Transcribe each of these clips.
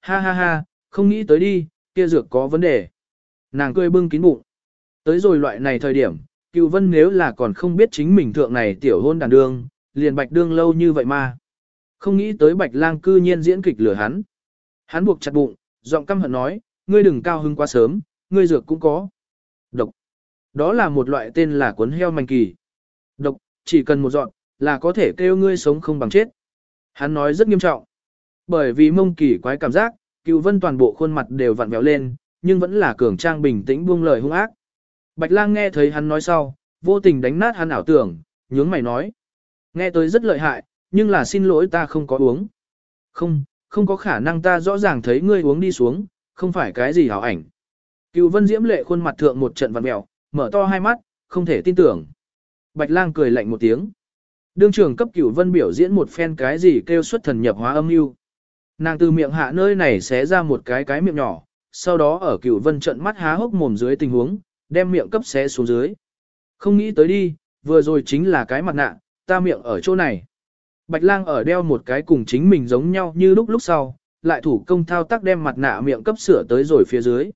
ha ha ha, không nghĩ tới đi, kia dược có vấn đề. Nàng cười bưng kín bụng. Tới rồi loại này thời điểm, cựu vân nếu là còn không biết chính mình thượng này tiểu hôn đàn đương, liền bạch đương lâu như vậy mà. Không nghĩ tới bạch lang cư nhiên diễn kịch lừa hắn. Hắn buộc chặt bụng, giọng căm hận nói, ngươi đừng cao hứng quá sớm, ngươi dược cũng có. Độc. Đó là một loại tên là cuốn heo manh kỳ. Độc, chỉ cần một dọn, là có thể kêu ngươi sống không bằng chết. Hắn nói rất nghiêm trọng. Bởi vì mông kỳ quái cảm giác, cựu vân toàn bộ khuôn mặt đều vặn vẹo lên, nhưng vẫn là cường trang bình tĩnh buông lời hung ác. Bạch lang nghe thấy hắn nói sau, vô tình đánh nát hắn ảo tưởng, nhướng mày nói. Nghe tới rất lợi hại, nhưng là xin lỗi ta không có uống. Không, không có khả năng ta rõ ràng thấy ngươi uống đi xuống, không phải cái gì hảo ảnh. Cựu vân diễm lệ khuôn mặt thượng một trận vặn mẹo, mở to hai mắt, không thể tin tưởng. Bạch lang cười lạnh một tiếng. Đương trưởng cấp cửu vân biểu diễn một phen cái gì kêu xuất thần nhập hóa âm mưu. Nàng từ miệng hạ nơi này xé ra một cái cái miệng nhỏ, sau đó ở cửu vân trận mắt há hốc mồm dưới tình huống, đem miệng cấp xé xuống dưới. Không nghĩ tới đi, vừa rồi chính là cái mặt nạ, ta miệng ở chỗ này. Bạch lang ở đeo một cái cùng chính mình giống nhau như lúc lúc sau, lại thủ công thao tác đem mặt nạ miệng cấp sửa tới rồi phía dưới.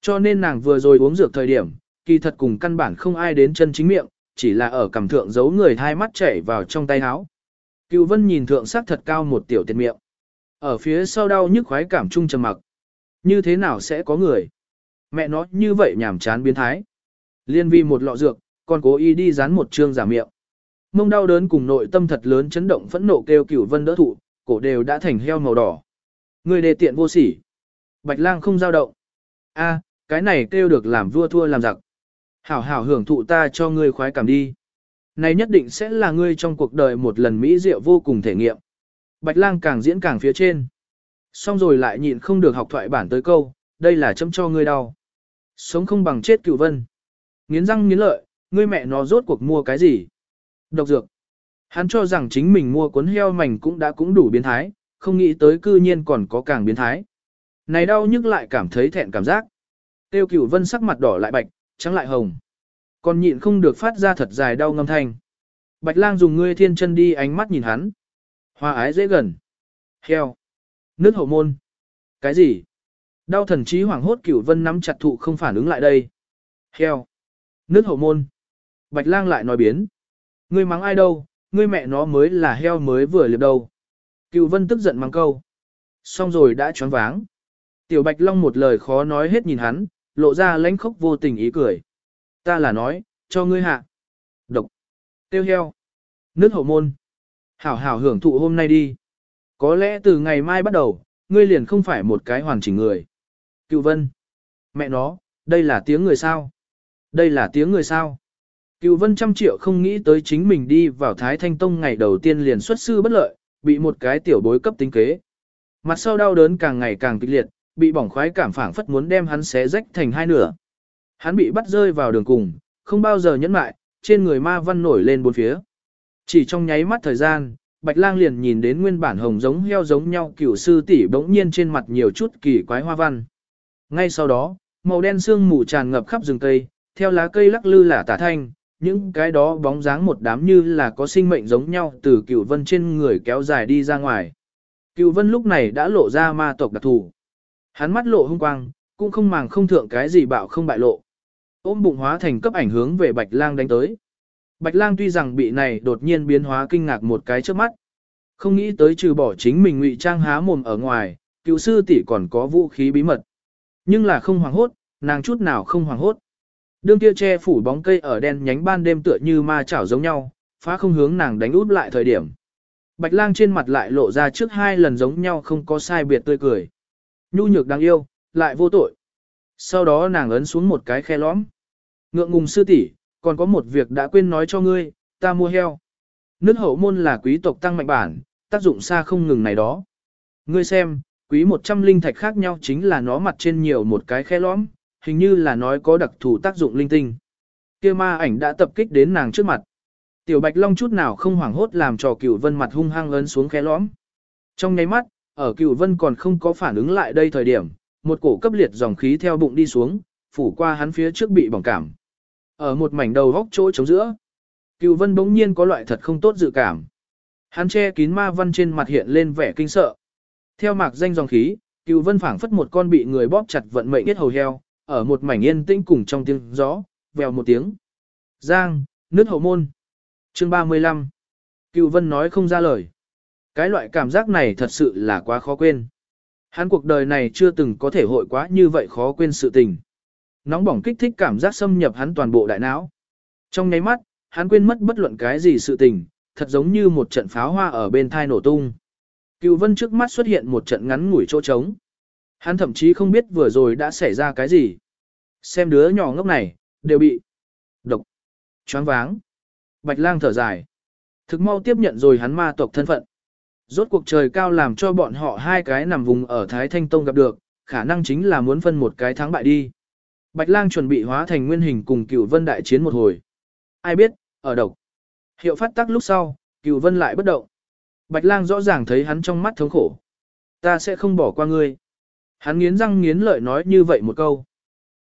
Cho nên nàng vừa rồi uống dược thời điểm, kỳ thật cùng căn bản không ai đến chân chính miệng, chỉ là ở cầm thượng giấu người hai mắt chảy vào trong tay áo. Cựu vân nhìn thượng sắc thật cao một tiểu tiệt miệng. Ở phía sau đau nhức khoái cảm trung trầm mặc. Như thế nào sẽ có người? Mẹ nó như vậy nhảm chán biến thái. Liên vi một lọ dược, còn cố ý đi dán một trương giả miệng. Mông đau đớn cùng nội tâm thật lớn chấn động phẫn nộ kêu cửu vân đỡ thụ, cổ đều đã thành heo màu đỏ. Người đề tiện vô sỉ. Bạch lang không giao động. a cái này kêu được làm vua thua làm giặc. Hảo hảo hưởng thụ ta cho ngươi khoái cảm đi. Này nhất định sẽ là ngươi trong cuộc đời một lần mỹ diệu vô cùng thể nghiệm. Bạch lang càng diễn càng phía trên. Xong rồi lại nhịn không được học thoại bản tới câu, đây là châm cho ngươi đau. Sống không bằng chết cựu vân. Nghiến răng nghiến lợi, ngươi mẹ nó rốt cuộc mua cái gì? Độc dược. Hắn cho rằng chính mình mua cuốn heo mảnh cũng đã cũng đủ biến thái, không nghĩ tới cư nhiên còn có càng biến thái. Này đau nhức lại cảm thấy thẹn cảm giác. Tiêu cửu vân sắc mặt đỏ lại bạch, trắng lại hồng. Còn nhịn không được phát ra thật dài đau ngâm thanh. Bạch lang dùng ngươi thiên chân đi ánh mắt nhìn hắn. Hoa ái dễ gần. Heo. Nước hậu môn. Cái gì? Đau thần trí hoảng hốt cửu vân nắm chặt thụ không phản ứng lại đây. Heo. Nước hậu môn. Bạch lang lại nói biến. Ngươi mắng ai đâu, ngươi mẹ nó mới là heo mới vừa liệp đâu. Cửu vân tức giận mắng câu. Xong rồi đã choáng váng. Tiểu bạch long một lời khó nói hết nhìn hắn, lộ ra lãnh khốc vô tình ý cười. Ta là nói, cho ngươi hạ. Độc. Tiêu heo. Nước hậu môn. Hảo hảo hưởng thụ hôm nay đi. Có lẽ từ ngày mai bắt đầu, ngươi liền không phải một cái hoàn chỉnh người. Cựu vân. Mẹ nó, đây là tiếng người sao? Đây là tiếng người sao? Cựu vân trăm triệu không nghĩ tới chính mình đi vào Thái Thanh Tông ngày đầu tiên liền xuất sư bất lợi, bị một cái tiểu bối cấp tính kế. Mặt sau đau đớn càng ngày càng kịch liệt, bị bỏng khoái cảm phảng phất muốn đem hắn xé rách thành hai nửa. Hắn bị bắt rơi vào đường cùng, không bao giờ nhẫn mại, trên người ma văn nổi lên bốn phía. Chỉ trong nháy mắt thời gian, Bạch Lang liền nhìn đến nguyên bản hồng giống heo giống nhau cửu sư tỷ bỗng nhiên trên mặt nhiều chút kỳ quái hoa văn. Ngay sau đó, màu đen sương mù tràn ngập khắp rừng cây, theo lá cây lắc lư lả tả thanh, những cái đó bóng dáng một đám như là có sinh mệnh giống nhau từ cửu vân trên người kéo dài đi ra ngoài. Cửu vân lúc này đã lộ ra ma tộc đặc thù. Hắn mắt lộ hung quang, cũng không màng không thượng cái gì bạo không bại lộ. Ôm bụng hóa thành cấp ảnh hướng về Bạch Lang đánh tới. Bạch Lang tuy rằng bị này đột nhiên biến hóa kinh ngạc một cái trước mắt. Không nghĩ tới trừ bỏ chính mình ngụy trang há mồm ở ngoài, cựu sư tỷ còn có vũ khí bí mật. Nhưng là không hoàng hốt, nàng chút nào không hoàng hốt. Đương kia che phủ bóng cây ở đen nhánh ban đêm tựa như ma chảo giống nhau, phá không hướng nàng đánh út lại thời điểm. Bạch lang trên mặt lại lộ ra trước hai lần giống nhau không có sai biệt tươi cười. Nhu nhược đáng yêu, lại vô tội. Sau đó nàng ấn xuống một cái khe lõm. Ngượng ngùng sư tỷ, còn có một việc đã quên nói cho ngươi, ta mua heo. Nước hậu môn là quý tộc tăng mạnh bản, tác dụng xa không ngừng này đó. Ngươi xem, quý 100 linh thạch khác nhau chính là nó mặt trên nhiều một cái khe lõm, hình như là nói có đặc thù tác dụng linh tinh. Kia ma ảnh đã tập kích đến nàng trước mặt. Tiểu Bạch Long chút nào không hoảng hốt làm cho Cửu Vân mặt hung hăng ấn xuống khe lõm. Trong nháy mắt, ở Cửu Vân còn không có phản ứng lại đây thời điểm, một cổ cấp liệt dòng khí theo bụng đi xuống, phủ qua hắn phía trước bị bỏng cảm. Ở một mảnh đầu góc chỗ trống giữa, Cửu Vân bỗng nhiên có loại thật không tốt dự cảm. Hắn che kín ma văn trên mặt hiện lên vẻ kinh sợ. Theo mạc danh dòng khí, Cựu vân phảng phất một con bị người bóp chặt vận mệnh biết hầu heo, ở một mảnh yên tĩnh cùng trong tiếng gió, vèo một tiếng. Giang, nước hậu môn. Chương 35. Cựu vân nói không ra lời. Cái loại cảm giác này thật sự là quá khó quên. Hắn cuộc đời này chưa từng có thể hội quá như vậy khó quên sự tình. Nóng bỏng kích thích cảm giác xâm nhập hắn toàn bộ đại não. Trong nháy mắt, hắn quên mất bất luận cái gì sự tình, thật giống như một trận pháo hoa ở bên thai nổ tung. Cựu vân trước mắt xuất hiện một trận ngắn ngủi chỗ trống. Hắn thậm chí không biết vừa rồi đã xảy ra cái gì. Xem đứa nhỏ ngốc này, đều bị độc, choáng váng. Bạch lang thở dài. Thực mau tiếp nhận rồi hắn ma tộc thân phận. Rốt cuộc trời cao làm cho bọn họ hai cái nằm vùng ở Thái Thanh Tông gặp được, khả năng chính là muốn phân một cái thắng bại đi. Bạch lang chuẩn bị hóa thành nguyên hình cùng Cửu vân đại chiến một hồi. Ai biết, ở độc. Hiệu phát tác lúc sau, Cửu vân lại bất động. Bạch lang rõ ràng thấy hắn trong mắt thống khổ. Ta sẽ không bỏ qua ngươi. Hắn nghiến răng nghiến lợi nói như vậy một câu.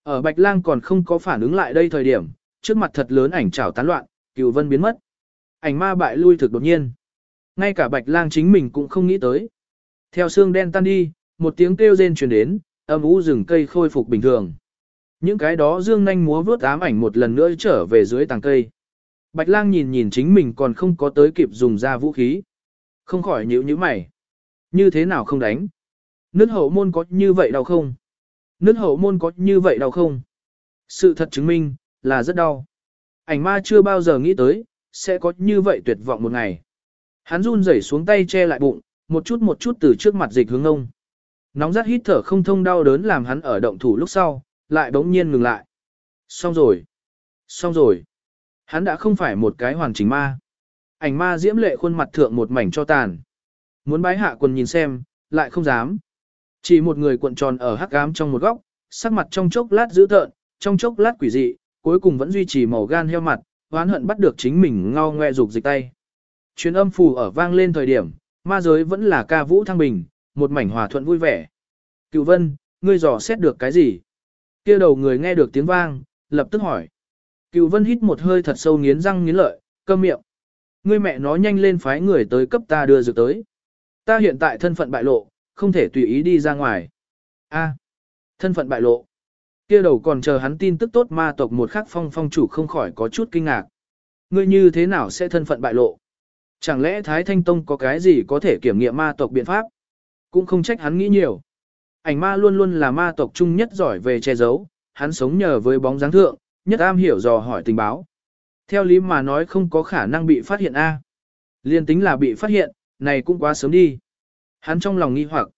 Ở bạch lang còn không có phản ứng lại đây thời điểm, trước mặt thật lớn ảnh trào tán loạn, Cửu vân biến mất. Ảnh ma bại lui thực đột nhiên. Ngay cả bạch lang chính mình cũng không nghĩ tới. Theo xương đen tan đi, một tiếng kêu rên truyền đến, âm u rừng cây khôi phục bình thường. Những cái đó dương nhanh múa vướt ám ảnh một lần nữa trở về dưới tàng cây. Bạch lang nhìn nhìn chính mình còn không có tới kịp dùng ra vũ khí. Không khỏi nhíu nhíu mày. Như thế nào không đánh? Nước hậu môn có như vậy đau không? Nước hậu môn có như vậy đau không? Sự thật chứng minh, là rất đau. Ảnh ma chưa bao giờ nghĩ tới, sẽ có như vậy tuyệt vọng một ngày. Hắn run rẩy xuống tay che lại bụng, một chút một chút từ trước mặt dịch hướng ông. Nóng rát hít thở không thông đau đớn làm hắn ở động thủ lúc sau, lại bỗng nhiên ngừng lại. Xong rồi. Xong rồi. Hắn đã không phải một cái hoàn chỉnh ma. Ảnh ma diễm lệ khuôn mặt thượng một mảnh cho tàn. Muốn bái hạ quần nhìn xem, lại không dám. Chỉ một người cuộn tròn ở hắc ám trong một góc, sắc mặt trong chốc lát dữ tợn, trong chốc lát quỷ dị, cuối cùng vẫn duy trì màu gan heo mặt, oán hận bắt được chính mình ngao ngoe dục dịch tay. Chuyến âm phù ở vang lên thời điểm, ma giới vẫn là ca vũ thăng bình, một mảnh hòa thuận vui vẻ. Cựu vân, ngươi dò xét được cái gì? Kia đầu người nghe được tiếng vang, lập tức hỏi. Cựu vân hít một hơi thật sâu nghiến răng nghiến lợi, câm miệng. Ngươi mẹ nó nhanh lên phái người tới cấp ta đưa dược tới. Ta hiện tại thân phận bại lộ, không thể tùy ý đi ra ngoài. A, thân phận bại lộ. Kia đầu còn chờ hắn tin tức tốt ma tộc một khắc phong phong chủ không khỏi có chút kinh ngạc. Ngươi như thế nào sẽ thân phận bại lộ? Chẳng lẽ Thái Thanh Tông có cái gì có thể kiểm nghiệm ma tộc biện pháp? Cũng không trách hắn nghĩ nhiều. Ảnh ma luôn luôn là ma tộc trung nhất giỏi về che giấu, hắn sống nhờ với bóng dáng thượng, nhất am hiểu dò hỏi tình báo. Theo lý mà nói không có khả năng bị phát hiện A. Liên tính là bị phát hiện, này cũng quá sớm đi. Hắn trong lòng nghi hoặc.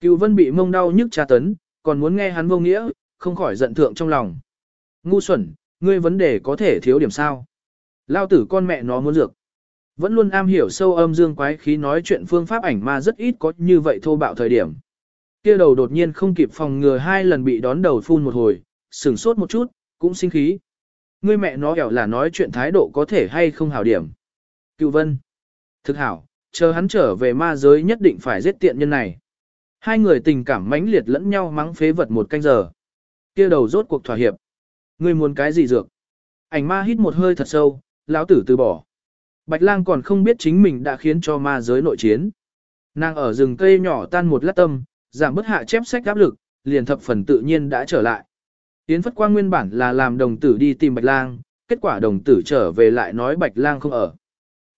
Cựu vân bị mông đau nhức tra tấn, còn muốn nghe hắn vô nghĩa, không khỏi giận thượng trong lòng. Ngu xuẩn, ngươi vấn đề có thể thiếu điểm sao. Lao tử con mẹ nó muốn dược. Vẫn luôn am hiểu sâu âm dương quái khí nói chuyện phương pháp ảnh ma rất ít có như vậy thô bạo thời điểm. Kia đầu đột nhiên không kịp phòng ngừa hai lần bị đón đầu phun một hồi, sửng sốt một chút, cũng sinh khí. Ngươi mẹ nó kẻo là nói chuyện thái độ có thể hay không hảo điểm. Cựu vân. Thực hảo, chờ hắn trở về ma giới nhất định phải giết tiện nhân này. Hai người tình cảm mãnh liệt lẫn nhau mắng phế vật một canh giờ. Kia đầu rốt cuộc thỏa hiệp. Ngươi muốn cái gì dược? Ảnh ma hít một hơi thật sâu, lão tử từ bỏ. Bạch lang còn không biết chính mình đã khiến cho ma giới nội chiến. Nàng ở rừng cây nhỏ tan một lát tâm, giảm bớt hạ chép sách áp lực, liền thập phần tự nhiên đã trở lại. Yến Phất Quang nguyên bản là làm đồng tử đi tìm Bạch Lang, kết quả đồng tử trở về lại nói Bạch Lang không ở.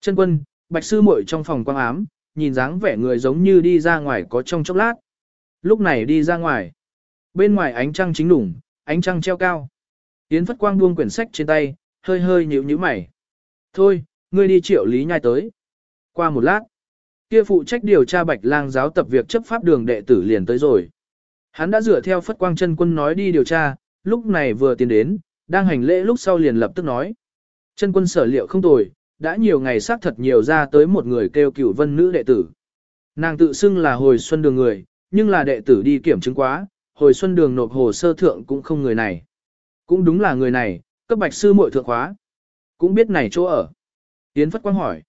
Chân quân, Bạch Sư muội trong phòng quang ám, nhìn dáng vẻ người giống như đi ra ngoài có trong chốc lát. Lúc này đi ra ngoài. Bên ngoài ánh trăng chính đủng, ánh trăng treo cao. Yến Phất Quang buông quyển sách trên tay, hơi hơi nhíu nhíu mày. Thôi, ngươi đi triệu lý nhai tới. Qua một lát, kia phụ trách điều tra Bạch Lang giáo tập việc chấp pháp đường đệ tử liền tới rồi. Hắn đã dựa theo Phất Quang chân quân nói đi điều tra, lúc này vừa tiến đến, đang hành lễ lúc sau liền lập tức nói. Chân quân sở liệu không tồi, đã nhiều ngày xác thật nhiều ra tới một người kêu cửu vân nữ đệ tử. Nàng tự xưng là hồi xuân đường người, nhưng là đệ tử đi kiểm chứng quá, hồi xuân đường nộp hồ sơ thượng cũng không người này. Cũng đúng là người này, cấp bạch sư muội thượng khóa. Cũng biết này chỗ ở. Yến Phất Quang hỏi.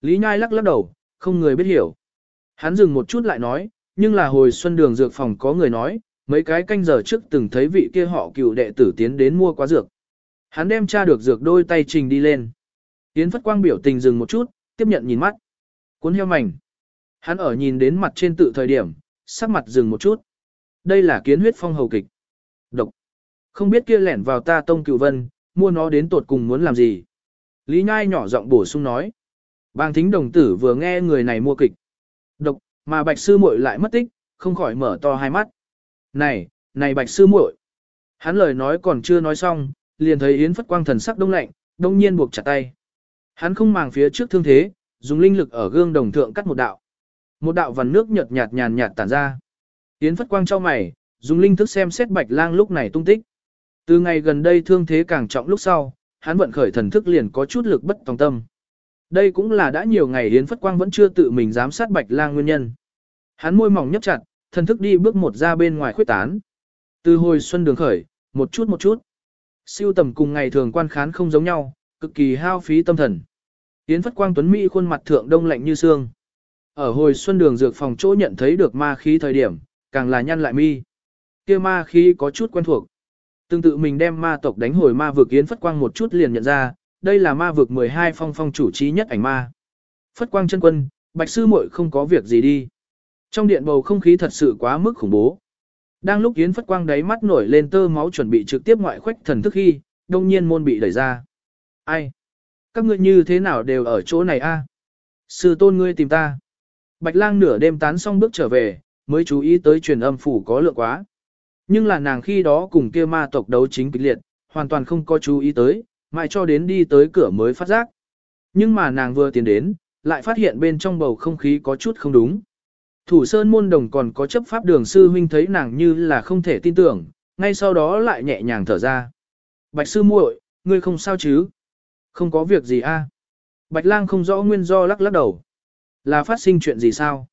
Lý Nhai lắc lắc đầu, không người biết hiểu. Hắn dừng một chút lại nói, nhưng là hồi xuân đường dược phòng có người nói, mấy cái canh giờ trước từng thấy vị kia họ cựu đệ tử tiến đến mua quá dược. Hắn đem tra được dược đôi tay trình đi lên. Yến Phất Quang biểu tình dừng một chút, tiếp nhận nhìn mắt. Cuốn heo mảnh. Hắn ở nhìn đến mặt trên tự thời điểm, sắc mặt dừng một chút. Đây là kiến huyết phong hầu kịch. Độc. Không biết kia lẻn vào ta tông cựu vân, mua nó đến tột cùng muốn làm gì. Lý Nhai nhỏ giọng bổ sung nói. Bàng thính đồng tử vừa nghe người này mua kịch. Độc, mà bạch sư muội lại mất tích, không khỏi mở to hai mắt. Này, này bạch sư muội. Hắn lời nói còn chưa nói xong, liền thấy Yến Phất Quang thần sắc đông lạnh, đông nhiên buộc chặt tay. Hắn không màng phía trước thương thế, dùng linh lực ở gương đồng thượng cắt một đạo. Một đạo vằn nước nhợt nhạt nhàn nhạt tản ra. Yến Phất Quang cho mày, dùng linh thức xem xét Bạch Lang lúc này tung tích. Từ ngày gần đây thương thế càng trọng lúc sau, hắn vận khởi thần thức liền có chút lực bất tòng tâm. Đây cũng là đã nhiều ngày Yến Phất Quang vẫn chưa tự mình giám sát Bạch Lang nguyên nhân. Hắn môi mỏng nhấp chặt, thần thức đi bước một ra bên ngoài khuyết tán. Từ hồi xuân đường khởi, một chút một chút. Siêu tầm cùng ngày thường quan khán không giống nhau, cực kỳ hao phí tâm thần. Yến Phất Quang Tuấn Mỹ khuôn mặt thượng đông lạnh như xương. Ở hồi xuân đường dược phòng chỗ nhận thấy được ma khí thời điểm, càng là nhăn lại mi. kia ma khí có chút quen thuộc. Tương tự mình đem ma tộc đánh hồi ma vực Yến Phất Quang một chút liền nhận ra, đây là ma vực 12 phong phong chủ trí nhất ảnh ma. Phất Quang chân quân, bạch sư muội không có việc gì đi. Trong điện bầu không khí thật sự quá mức khủng bố. Đang lúc Yến Phất Quang đáy mắt nổi lên tơ máu chuẩn bị trực tiếp ngoại khuếch thần thức khi, đông nhiên môn bị đẩy ra. Ai? Các ngươi như thế nào đều ở chỗ này a? Sư tôn ngươi tìm ta. Bạch lang nửa đêm tán xong bước trở về, mới chú ý tới truyền âm phủ có lượng quá. Nhưng là nàng khi đó cùng kia ma tộc đấu chính kịch liệt, hoàn toàn không có chú ý tới, mãi cho đến đi tới cửa mới phát giác. Nhưng mà nàng vừa tiến đến, lại phát hiện bên trong bầu không khí có chút không đúng. Thủ sơn môn đồng còn có chấp pháp đường sư huynh thấy nàng như là không thể tin tưởng, ngay sau đó lại nhẹ nhàng thở ra. Bạch sư muội, ngươi không sao chứ? Không có việc gì a? Bạch lang không rõ nguyên do lắc lắc đầu. Là phát sinh chuyện gì sao?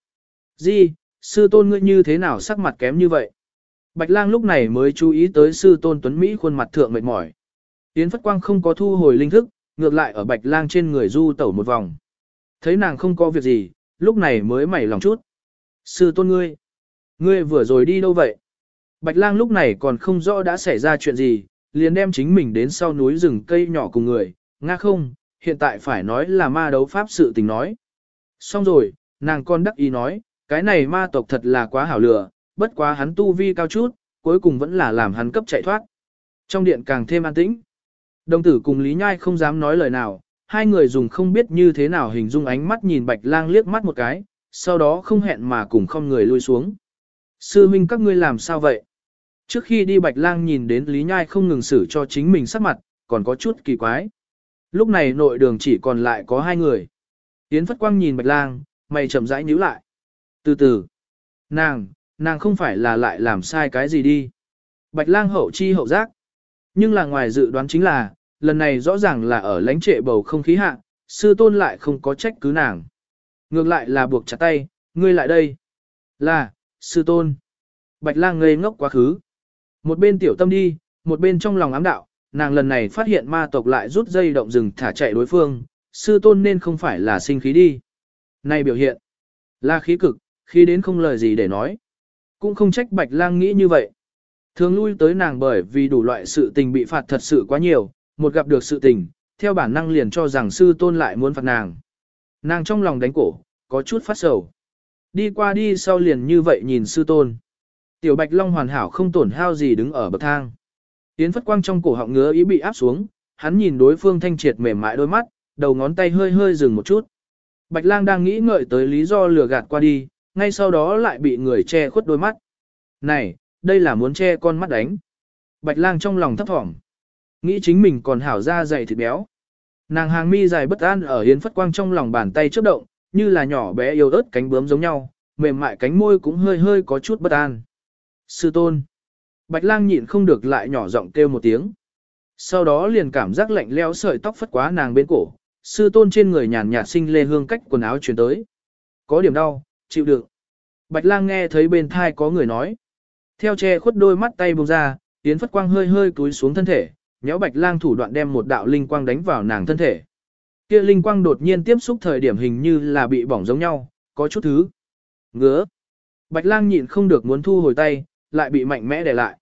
Di, sư tôn ngươi như thế nào sắc mặt kém như vậy? Bạch lang lúc này mới chú ý tới sư tôn tuấn Mỹ khuôn mặt thượng mệt mỏi. Yến Phất Quang không có thu hồi linh thức, ngược lại ở bạch lang trên người du tẩu một vòng. Thấy nàng không có việc gì, lúc này mới mẩy lòng chút. Sư tôn ngươi, ngươi vừa rồi đi đâu vậy? Bạch lang lúc này còn không rõ đã xảy ra chuyện gì, liền đem chính mình đến sau núi rừng cây nhỏ cùng người, nga không, hiện tại phải nói là ma đấu pháp sự tình nói. Xong rồi, nàng con đắc ý nói, cái này ma tộc thật là quá hảo lửa, bất quá hắn tu vi cao chút, cuối cùng vẫn là làm hắn cấp chạy thoát. Trong điện càng thêm an tĩnh. Đồng tử cùng Lý Nhai không dám nói lời nào, hai người dùng không biết như thế nào hình dung ánh mắt nhìn Bạch Lang liếc mắt một cái, sau đó không hẹn mà cùng không người lui xuống. Sư minh các ngươi làm sao vậy? Trước khi đi Bạch Lang nhìn đến Lý Nhai không ngừng xử cho chính mình sắc mặt, còn có chút kỳ quái. Lúc này nội đường chỉ còn lại có hai người. Yến Phất Quang nhìn Bạch Lang, mày chậm rãi nhíu lại. Từ từ. Nàng, nàng không phải là lại làm sai cái gì đi. Bạch Lang hậu chi hậu giác. Nhưng là ngoài dự đoán chính là, lần này rõ ràng là ở lãnh trệ bầu không khí hạ, sư tôn lại không có trách cứ nàng. Ngược lại là buộc chặt tay, ngươi lại đây. Là, sư tôn. Bạch lang ngây ngốc quá khứ. Một bên tiểu tâm đi, một bên trong lòng ám đạo, nàng lần này phát hiện ma tộc lại rút dây động rừng thả chạy đối phương, sư tôn nên không phải là sinh khí đi. Này biểu hiện, là khí cực, khí đến không lời gì để nói. Cũng không trách bạch lang nghĩ như vậy. Thường lui tới nàng bởi vì đủ loại sự tình bị phạt thật sự quá nhiều, một gặp được sự tình, theo bản năng liền cho rằng sư tôn lại muốn phạt nàng. Nàng trong lòng đánh cổ, có chút phát sầu. Đi qua đi sau liền như vậy nhìn sư tôn. Tiểu Bạch Long hoàn hảo không tổn hao gì đứng ở bậc thang. Tiến phất quang trong cổ họng ngứa ý bị áp xuống, hắn nhìn đối phương thanh triệt mềm mại đôi mắt, đầu ngón tay hơi hơi dừng một chút. Bạch lang đang nghĩ ngợi tới lý do lừa gạt qua đi, ngay sau đó lại bị người che khuất đôi mắt. Này, đây là muốn che con mắt đánh. Bạch lang trong lòng thấp thỏm. Nghĩ chính mình còn hảo ra dày thịt béo. Nàng hàng mi dài bất an ở hiến phất quang trong lòng bàn tay chớp động, như là nhỏ bé yêu ớt cánh bướm giống nhau, mềm mại cánh môi cũng hơi hơi có chút bất an. Sư tôn. Bạch lang nhịn không được lại nhỏ giọng kêu một tiếng. Sau đó liền cảm giác lạnh leo sợi tóc phất quá nàng bên cổ, sư tôn trên người nhàn nhạt sinh lê hương cách quần áo truyền tới. Có điểm đau, chịu đựng. Bạch lang nghe thấy bên thai có người nói. Theo che khuất đôi mắt tay buông ra, Yến Phất Quang hơi hơi túi xuống thân thể, nhéo Bạch lang thủ đoạn đem một đạo linh quang đánh vào nàng thân thể. Kia linh quang đột nhiên tiếp xúc thời điểm hình như là bị bỏng giống nhau, có chút thứ. Ngứa. Bạch lang nhịn không được muốn thu hồi tay, lại bị mạnh mẽ để lại.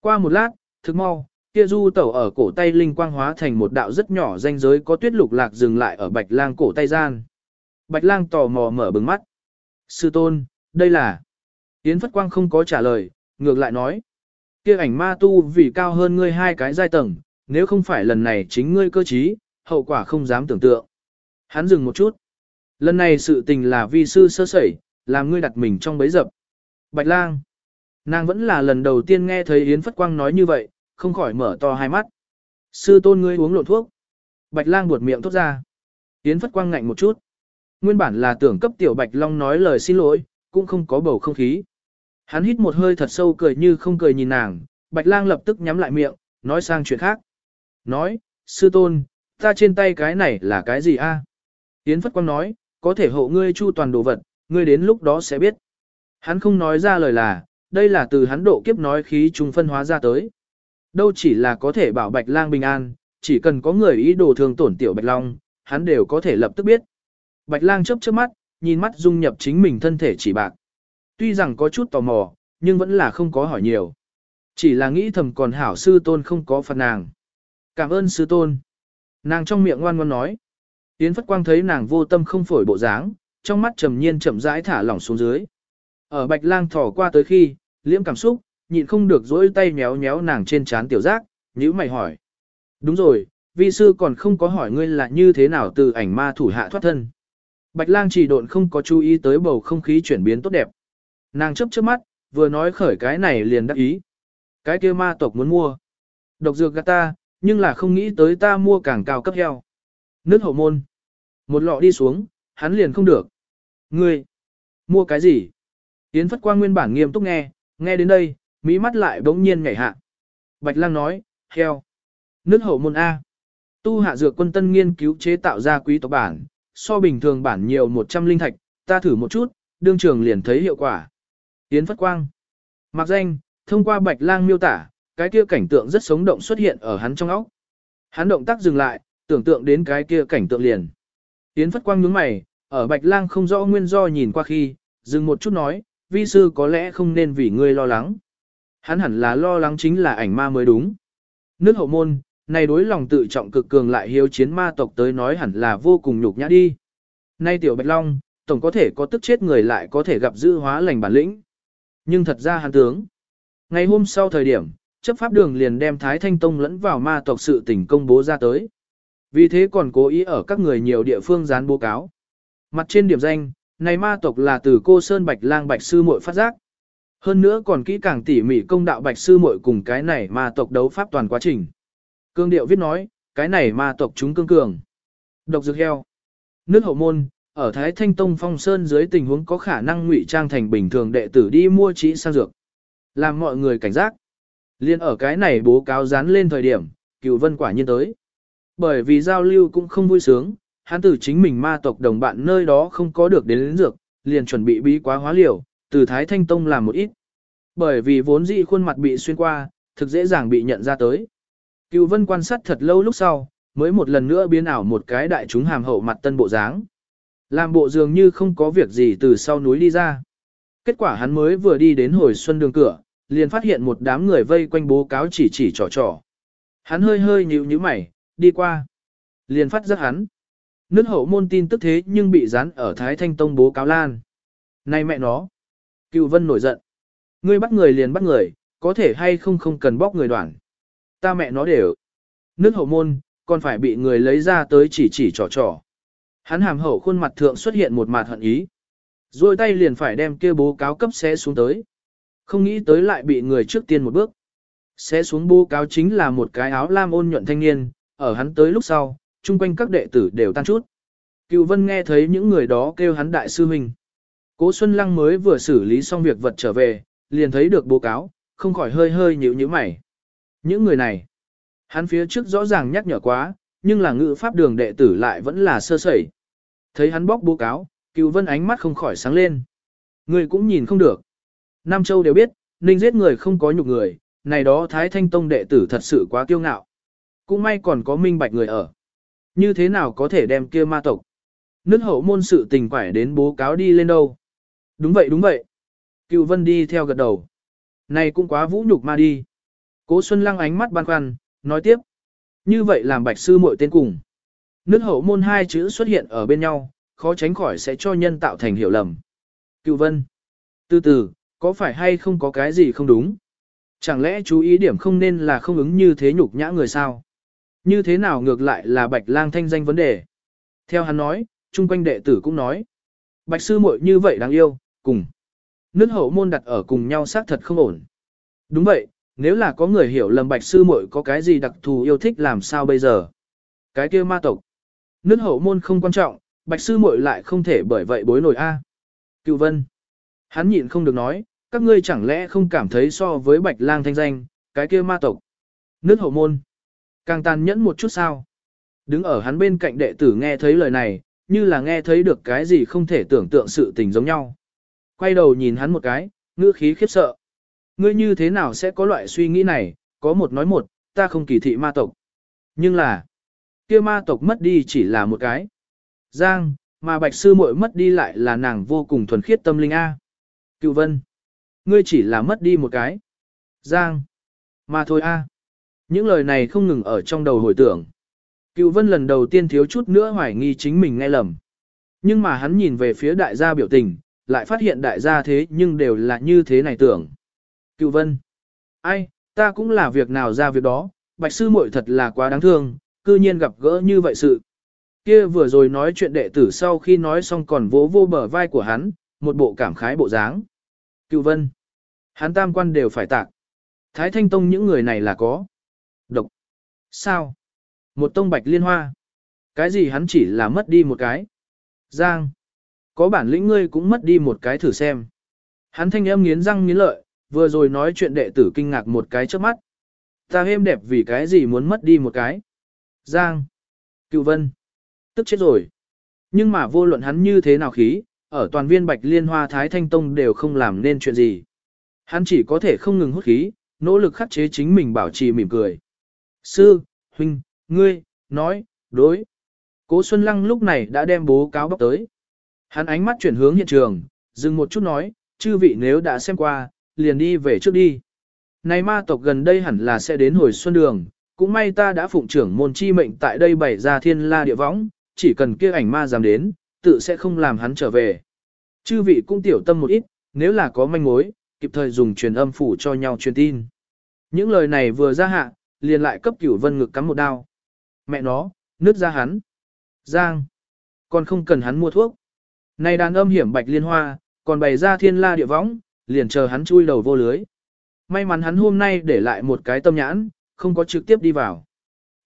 Qua một lát, thức mau, kia du tẩu ở cổ tay linh quang hóa thành một đạo rất nhỏ danh giới có tuyết lục lạc dừng lại ở bạch lang cổ tay gian. Bạch lang tò mò mở bừng mắt. Sư tôn, đây là... Yến Phất Quang không có trả lời, ngược lại nói kia ảnh ma tu vì cao hơn ngươi hai cái giai tầng, nếu không phải lần này chính ngươi cơ trí, hậu quả không dám tưởng tượng. Hắn dừng một chút. Lần này sự tình là vi sư sơ sẩy, làm ngươi đặt mình trong bấy dập. Bạch lang. Nàng vẫn là lần đầu tiên nghe thấy Yến Phất Quang nói như vậy, không khỏi mở to hai mắt. Sư tôn ngươi uống lộn thuốc. Bạch lang buột miệng thốt ra. Yến Phất Quang ngạnh một chút. Nguyên bản là tưởng cấp tiểu Bạch Long nói lời xin lỗi, cũng không có bầu không khí. Hắn hít một hơi thật sâu cười như không cười nhìn nàng, Bạch lang lập tức nhắm lại miệng, nói sang chuyện khác. Nói, sư tôn, ta trên tay cái này là cái gì a? Yến Phất Quang nói, có thể hộ ngươi chu toàn đồ vật, ngươi đến lúc đó sẽ biết. Hắn không nói ra lời là, đây là từ hắn độ kiếp nói khí trùng phân hóa ra tới. Đâu chỉ là có thể bảo Bạch Lang bình an, chỉ cần có người ý đồ thương tổn tiểu Bạch Long, hắn đều có thể lập tức biết. Bạch Lang chớp chớp mắt, nhìn mắt dung nhập chính mình thân thể chỉ bạc. Tuy rằng có chút tò mò, nhưng vẫn là không có hỏi nhiều. Chỉ là nghĩ thầm còn hảo sư tôn không có phạt nàng. Cảm ơn sư tôn. Nàng trong miệng ngoan ngoan nói. Yến Phất Quang thấy nàng vô tâm không phổi bộ dáng, trong mắt trầm nhiên chậm rãi thả lỏng xuống dưới. Ở Bạch Lang thỏ qua tới khi, liễm cảm xúc, nhịn không được dỗi tay méo méo nàng trên trán tiểu giác, nhíu mày hỏi. Đúng rồi, vi sư còn không có hỏi ngươi là như thế nào từ ảnh ma thủ hạ thoát thân. Bạch lang chỉ độn không có chú ý tới bầu không khí chuyển biến tốt đẹp. Nàng chấp trước mắt, vừa nói khởi cái này liền đắc ý. Cái kia ma tộc muốn mua. Độc dược gạt ta, nhưng là không nghĩ tới ta mua càng cao cấp heo. Nước hậu môn. Một lọ đi xuống, hắn liền không được. Ngươi, mua cái gì? Yến Phất Quang nguyên bản nghiêm túc nghe, nghe đến đây, mỹ mắt lại bỗng nhiên nhảy hạ. Bạch Lang nói, heo. Nước hậu môn A. Tu hạ dược quân tân nghiên cứu chế tạo ra quý tộc bản, so bình thường bản nhiều 100 linh thạch, ta thử một chút, đương trường liền thấy hiệu quả. Yến Phất Quang. Mặc danh, thông qua Bạch Lang miêu tả, cái kia cảnh tượng rất sống động xuất hiện ở hắn trong óc. Hắn động tác dừng lại, tưởng tượng đến cái kia cảnh tượng liền. Yến Phất Quang nhướng mày, ở Bạch Lang không rõ nguyên do nhìn qua khi, dừng một chút nói, vi sư có lẽ không nên vì ngươi lo lắng. Hắn hẳn là lo lắng chính là ảnh ma mới đúng. Nước hậu môn, này đối lòng tự trọng cực cường lại hiếu chiến ma tộc tới nói hẳn là vô cùng nhục nhã đi. Nay tiểu Bạch Long, tổng có thể có tức chết người lại có thể gặp dư hóa lành bản lĩnh. Nhưng thật ra hắn tướng. Ngày hôm sau thời điểm, chấp pháp đường liền đem Thái Thanh Tông lẫn vào ma tộc sự tình công bố ra tới. Vì thế còn cố ý ở các người nhiều địa phương dán bố cáo. Mặt trên điểm danh, này ma tộc là từ cô Sơn Bạch Lang Bạch Sư muội phát giác. Hơn nữa còn kỹ càng tỉ mỉ công đạo Bạch Sư muội cùng cái này ma tộc đấu pháp toàn quá trình. Cương điệu viết nói, cái này ma tộc chúng cương cường. Độc dược heo. Nước hậu môn, ở Thái Thanh Tông Phong Sơn dưới tình huống có khả năng ngụy trang thành bình thường đệ tử đi mua trí sang dược. Làm mọi người cảnh giác. Liên ở cái này bố cáo dán lên thời điểm, cựu vân quả nhiên tới. Bởi vì giao lưu cũng không vui sướng, hắn từ chính mình ma tộc đồng bạn nơi đó không có được đến lĩnh dược, liền chuẩn bị bí quá hóa liều, từ Thái Thanh Tông làm một ít. Bởi vì vốn dĩ khuôn mặt bị xuyên qua, thực dễ dàng bị nhận ra tới. Cựu vân quan sát thật lâu lúc sau, mới một lần nữa biến ảo một cái đại chúng hàm hậu mặt tân bộ dáng. Làm bộ dường như không có việc gì từ sau núi đi ra. Kết quả hắn mới vừa đi đến hồi xuân đường cửa, liền phát hiện một đám người vây quanh bố cáo chỉ chỉ trò trò. Hắn hơi hơi nhíu nhíu mày, đi qua. Liền phát giác hắn. Nước hậu môn tin tức thế nhưng bị dán ở Thái Thanh Tông bố cáo lan. Này mẹ nó. Cựu vân nổi giận. Ngươi bắt người liền bắt người, có thể hay không không cần bóc người đoạn. Ta mẹ nó đều. Nước hậu môn, còn phải bị người lấy ra tới chỉ chỉ trò trò. Hắn hàm hậu khuôn mặt thượng xuất hiện một mặt hận ý. Rồi tay liền phải đem kia bố cáo cấp xé xuống tới. Không nghĩ tới lại bị người trước tiên một bước. Xé xuống bố cáo chính là một cái áo lam ôn nhuận thanh niên, ở hắn tới lúc sau, chung quanh các đệ tử đều tan chút. Cựu vân nghe thấy những người đó kêu hắn đại sư huynh. Cố Xuân Lăng mới vừa xử lý xong việc vật trở về, liền thấy được bố cáo, không khỏi hơi hơi nhíu nhíu mày. Những người này, hắn phía trước rõ ràng nhắc nhở quá, nhưng là ngự pháp đường đệ tử lại vẫn là sơ sẩy. Thấy hắn bóc bố cáo, cựu vân ánh mắt không khỏi sáng lên. Người cũng nhìn không được. Nam Châu đều biết, ninh giết người không có nhục người, này đó Thái Thanh Tông đệ tử thật sự quá kiêu ngạo. Cũng may còn có minh bạch người ở. Như thế nào có thể đem kia ma tộc? Nước hậu môn sự tình quải đến bố cáo đi lên đâu? Đúng vậy đúng vậy. Cựu vân đi theo gật đầu. Này cũng quá vũ nhục ma đi. Cố Xuân Lăng ánh mắt băn khoăn, nói tiếp. Như vậy làm bạch sư muội tên cùng. Nước hậu môn hai chữ xuất hiện ở bên nhau, khó tránh khỏi sẽ cho nhân tạo thành hiểu lầm. Cựu vân. Từ từ, có phải hay không có cái gì không đúng? Chẳng lẽ chú ý điểm không nên là không ứng như thế nhục nhã người sao? Như thế nào ngược lại là bạch lang thanh danh vấn đề? Theo hắn nói, chung quanh đệ tử cũng nói. Bạch sư muội như vậy đáng yêu, cùng. Nước hậu môn đặt ở cùng nhau xác thật không ổn. Đúng vậy, nếu là có người hiểu lầm bạch sư muội có cái gì đặc thù yêu thích làm sao bây giờ? Cái kia ma tộc. Nước hậu môn không quan trọng, bạch sư muội lại không thể bởi vậy bối nổi a. Cựu vân. Hắn nhịn không được nói, các ngươi chẳng lẽ không cảm thấy so với bạch lang thanh danh, cái kia ma tộc. Nước hậu môn. Càng tàn nhẫn một chút sao. Đứng ở hắn bên cạnh đệ tử nghe thấy lời này, như là nghe thấy được cái gì không thể tưởng tượng sự tình giống nhau. Quay đầu nhìn hắn một cái, ngữ khí khiếp sợ. Ngươi như thế nào sẽ có loại suy nghĩ này, có một nói một, ta không kỳ thị ma tộc. Nhưng là, kia ma tộc mất đi chỉ là một cái. Giang, mà bạch sư muội mất đi lại là nàng vô cùng thuần khiết tâm linh A. Cựu vân, ngươi chỉ là mất đi một cái. Giang, mà thôi A. Những lời này không ngừng ở trong đầu hồi tưởng. Cựu vân lần đầu tiên thiếu chút nữa hoài nghi chính mình nghe lầm. Nhưng mà hắn nhìn về phía đại gia biểu tình, lại phát hiện đại gia thế nhưng đều là như thế này tưởng. Cựu vân. Ai, ta cũng là việc nào ra việc đó, bạch sư muội thật là quá đáng thương, cư nhiên gặp gỡ như vậy sự. Kia vừa rồi nói chuyện đệ tử sau khi nói xong còn vỗ vô bờ vai của hắn, một bộ cảm khái bộ dáng. Cựu vân. Hắn tam quan đều phải tạc. Thái Thanh Tông những người này là có. Độc. Sao? Một tông bạch liên hoa. Cái gì hắn chỉ là mất đi một cái. Giang. Có bản lĩnh ngươi cũng mất đi một cái thử xem. Hắn thanh âm nghiến răng nghiến lợi, vừa rồi nói chuyện đệ tử kinh ngạc một cái trước mắt. Ta êm đẹp vì cái gì muốn mất đi một cái. Giang. Cựu vân. Tức chết rồi. Nhưng mà vô luận hắn như thế nào khí, ở toàn viên bạch liên hoa thái thanh tông đều không làm nên chuyện gì. Hắn chỉ có thể không ngừng hút khí, nỗ lực khắc chế chính mình bảo trì mỉm cười. Sư, huynh, ngươi, nói, đối. Cố Xuân Lăng lúc này đã đem bố cáo bóc tới. Hắn ánh mắt chuyển hướng hiện trường, dừng một chút nói, chư vị nếu đã xem qua, liền đi về trước đi. Này ma tộc gần đây hẳn là sẽ đến hồi xuân đường, cũng may ta đã phụng trưởng môn chi mệnh tại đây bày ra thiên la địa võng, chỉ cần kia ảnh ma dám đến, tự sẽ không làm hắn trở về. Chư vị cũng tiểu tâm một ít, nếu là có manh mối, kịp thời dùng truyền âm phủ cho nhau truyền tin. Những lời này vừa ra hạ, liền lại cấp cửu vân ngực cắm một đao. Mẹ nó, nứt ra hắn. Giang. Còn không cần hắn mua thuốc. Này đàn âm hiểm bạch liên hoa, còn bày ra thiên la địa võng, liền chờ hắn chui đầu vô lưới. May mắn hắn hôm nay để lại một cái tâm nhãn, không có trực tiếp đi vào.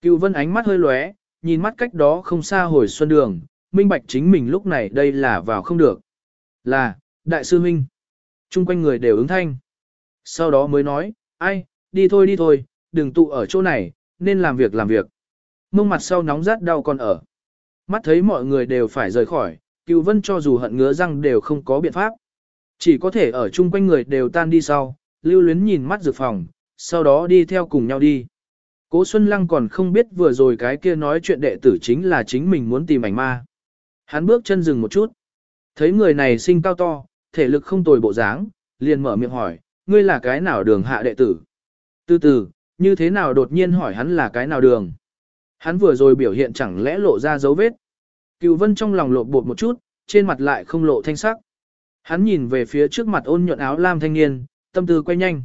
Cựu vân ánh mắt hơi lóe, nhìn mắt cách đó không xa hồi xuân đường, minh bạch chính mình lúc này đây là vào không được. Là, đại sư huynh. Trung quanh người đều ứng thanh. Sau đó mới nói, ai, đi thôi đi thôi, đừng tụ ở chỗ này, nên làm việc làm việc. Mông mặt sau nóng rát đau còn ở. Mắt thấy mọi người đều phải rời khỏi, cựu vân cho dù hận ngứa răng đều không có biện pháp. Chỉ có thể ở chung quanh người đều tan đi sau, lưu luyến nhìn mắt dược phòng, sau đó đi theo cùng nhau đi. Cố Xuân Lăng còn không biết vừa rồi cái kia nói chuyện đệ tử chính là chính mình muốn tìm ảnh ma. Hắn bước chân dừng một chút. Thấy người này sinh cao to, thể lực không tồi bộ dáng, liền mở miệng hỏi, ngươi là cái nào đường hạ đệ tử? Từ từ, như thế nào đột nhiên hỏi hắn là cái nào đường? Hắn vừa rồi biểu hiện chẳng lẽ lộ ra dấu vết. Cựu vân trong lòng lộ bột một chút, trên mặt lại không lộ thanh sắc. Hắn nhìn về phía trước mặt ôn nhuận áo lam thanh niên, tâm tư quay nhanh.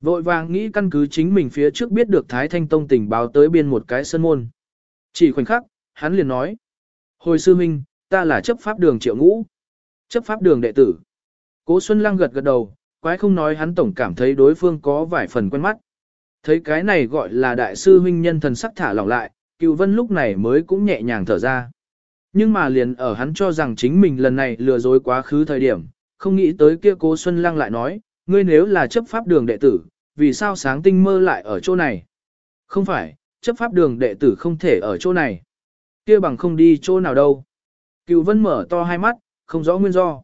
Vội vàng nghĩ căn cứ chính mình phía trước biết được Thái Thanh Tông tình báo tới biên một cái sân môn. Chỉ khoảnh khắc, hắn liền nói. Hồi sư minh, ta là chấp pháp đường triệu ngũ. Chấp pháp đường đệ tử. Cố Xuân Lăng gật gật đầu, quái không nói hắn tổng cảm thấy đối phương có vài phần quen mắt. Thấy cái này gọi là đại sư huynh nhân thần sắc thả lỏng lại, cựu vân lúc này mới cũng nhẹ nhàng thở ra. Nhưng mà liền ở hắn cho rằng chính mình lần này lừa dối quá khứ thời điểm, không nghĩ tới kia cố Xuân Lăng lại nói, ngươi nếu là chấp pháp đường đệ tử, vì sao sáng tinh mơ lại ở chỗ này? Không phải, chấp pháp đường đệ tử không thể ở chỗ này. kia bằng không đi chỗ nào đâu. Cựu vân mở to hai mắt, không rõ nguyên do.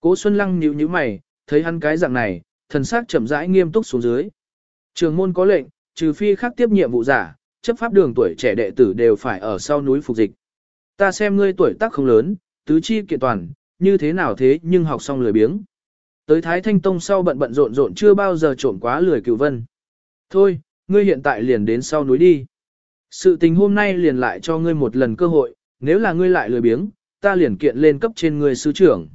Cố Xuân Lăng nhíu nhíu mày, thấy hắn cái dạng này, thần sắc chậm rãi nghiêm túc xuống dưới. Trường môn có lệnh, trừ phi khác tiếp nhiệm vụ giả, chấp pháp đường tuổi trẻ đệ tử đều phải ở sau núi phục dịch. Ta xem ngươi tuổi tác không lớn, tứ chi kiện toàn, như thế nào thế nhưng học xong lười biếng. Tới Thái Thanh Tông sau bận bận rộn rộn chưa bao giờ trộn quá lười cựu vân. Thôi, ngươi hiện tại liền đến sau núi đi. Sự tình hôm nay liền lại cho ngươi một lần cơ hội, nếu là ngươi lại lười biếng, ta liền kiện lên cấp trên ngươi sư trưởng.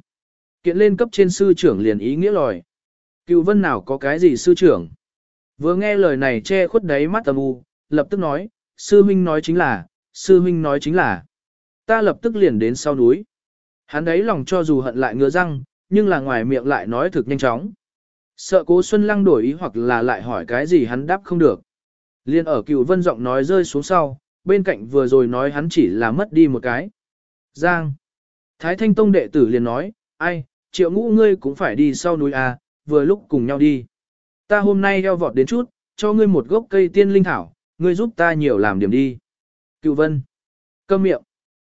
Kiện lên cấp trên sư trưởng liền ý nghĩa lòi. Cựu vân nào có cái gì sư trưởng? Vừa nghe lời này che khuất đáy mắt âm u, lập tức nói, sư huynh nói chính là, sư huynh nói chính là. Ta lập tức liền đến sau núi. Hắn ấy lòng cho dù hận lại ngứa răng, nhưng là ngoài miệng lại nói thực nhanh chóng. Sợ cố Xuân Lăng đổi ý hoặc là lại hỏi cái gì hắn đáp không được. Liên ở cựu vân giọng nói rơi xuống sau, bên cạnh vừa rồi nói hắn chỉ là mất đi một cái. Giang. Thái Thanh Tông đệ tử liền nói, ai, triệu ngũ ngươi cũng phải đi sau núi à, vừa lúc cùng nhau đi. Ta hôm nay eo vọt đến chút, cho ngươi một gốc cây tiên linh thảo, ngươi giúp ta nhiều làm điểm đi. Cựu vân. Câm miệng.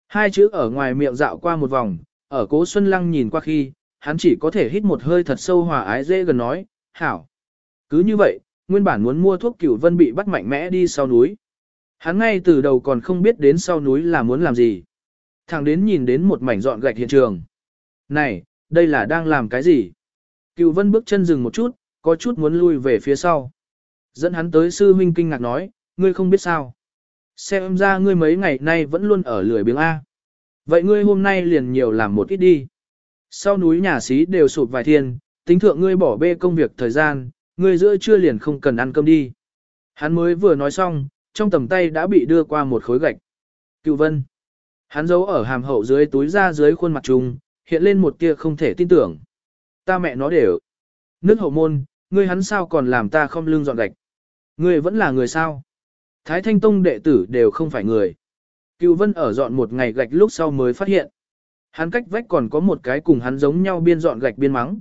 Hai chữ ở ngoài miệng dạo qua một vòng, ở cố Xuân Lăng nhìn qua khi, hắn chỉ có thể hít một hơi thật sâu hòa ái dễ gần nói, hảo. Cứ như vậy, nguyên bản muốn mua thuốc cửu vân bị bắt mạnh mẽ đi sau núi. Hắn ngay từ đầu còn không biết đến sau núi là muốn làm gì. thằng đến nhìn đến một mảnh dọn gạch hiện trường. Này, đây là đang làm cái gì? Cửu vân bước chân dừng một chút, có chút muốn lui về phía sau. Dẫn hắn tới sư huynh kinh ngạc nói, ngươi không biết sao. Xem ra ngươi mấy ngày nay vẫn luôn ở lười biếng A. Vậy ngươi hôm nay liền nhiều làm một ít đi. Sau núi nhà xí đều sụp vài thiên, tính thượng ngươi bỏ bê công việc thời gian, ngươi giữa trưa liền không cần ăn cơm đi. Hắn mới vừa nói xong, trong tầm tay đã bị đưa qua một khối gạch. Cựu vân. Hắn giấu ở hàm hậu dưới túi ra dưới khuôn mặt trùng, hiện lên một tia không thể tin tưởng. Ta mẹ nó đều. Nước hậu môn, ngươi hắn sao còn làm ta không lưng dọn gạch. Ngươi vẫn là người sao. Thái Thanh Tông đệ tử đều không phải người. Cựu vân ở dọn một ngày gạch lúc sau mới phát hiện. Hắn cách vách còn có một cái cùng hắn giống nhau biên dọn gạch biên mắng.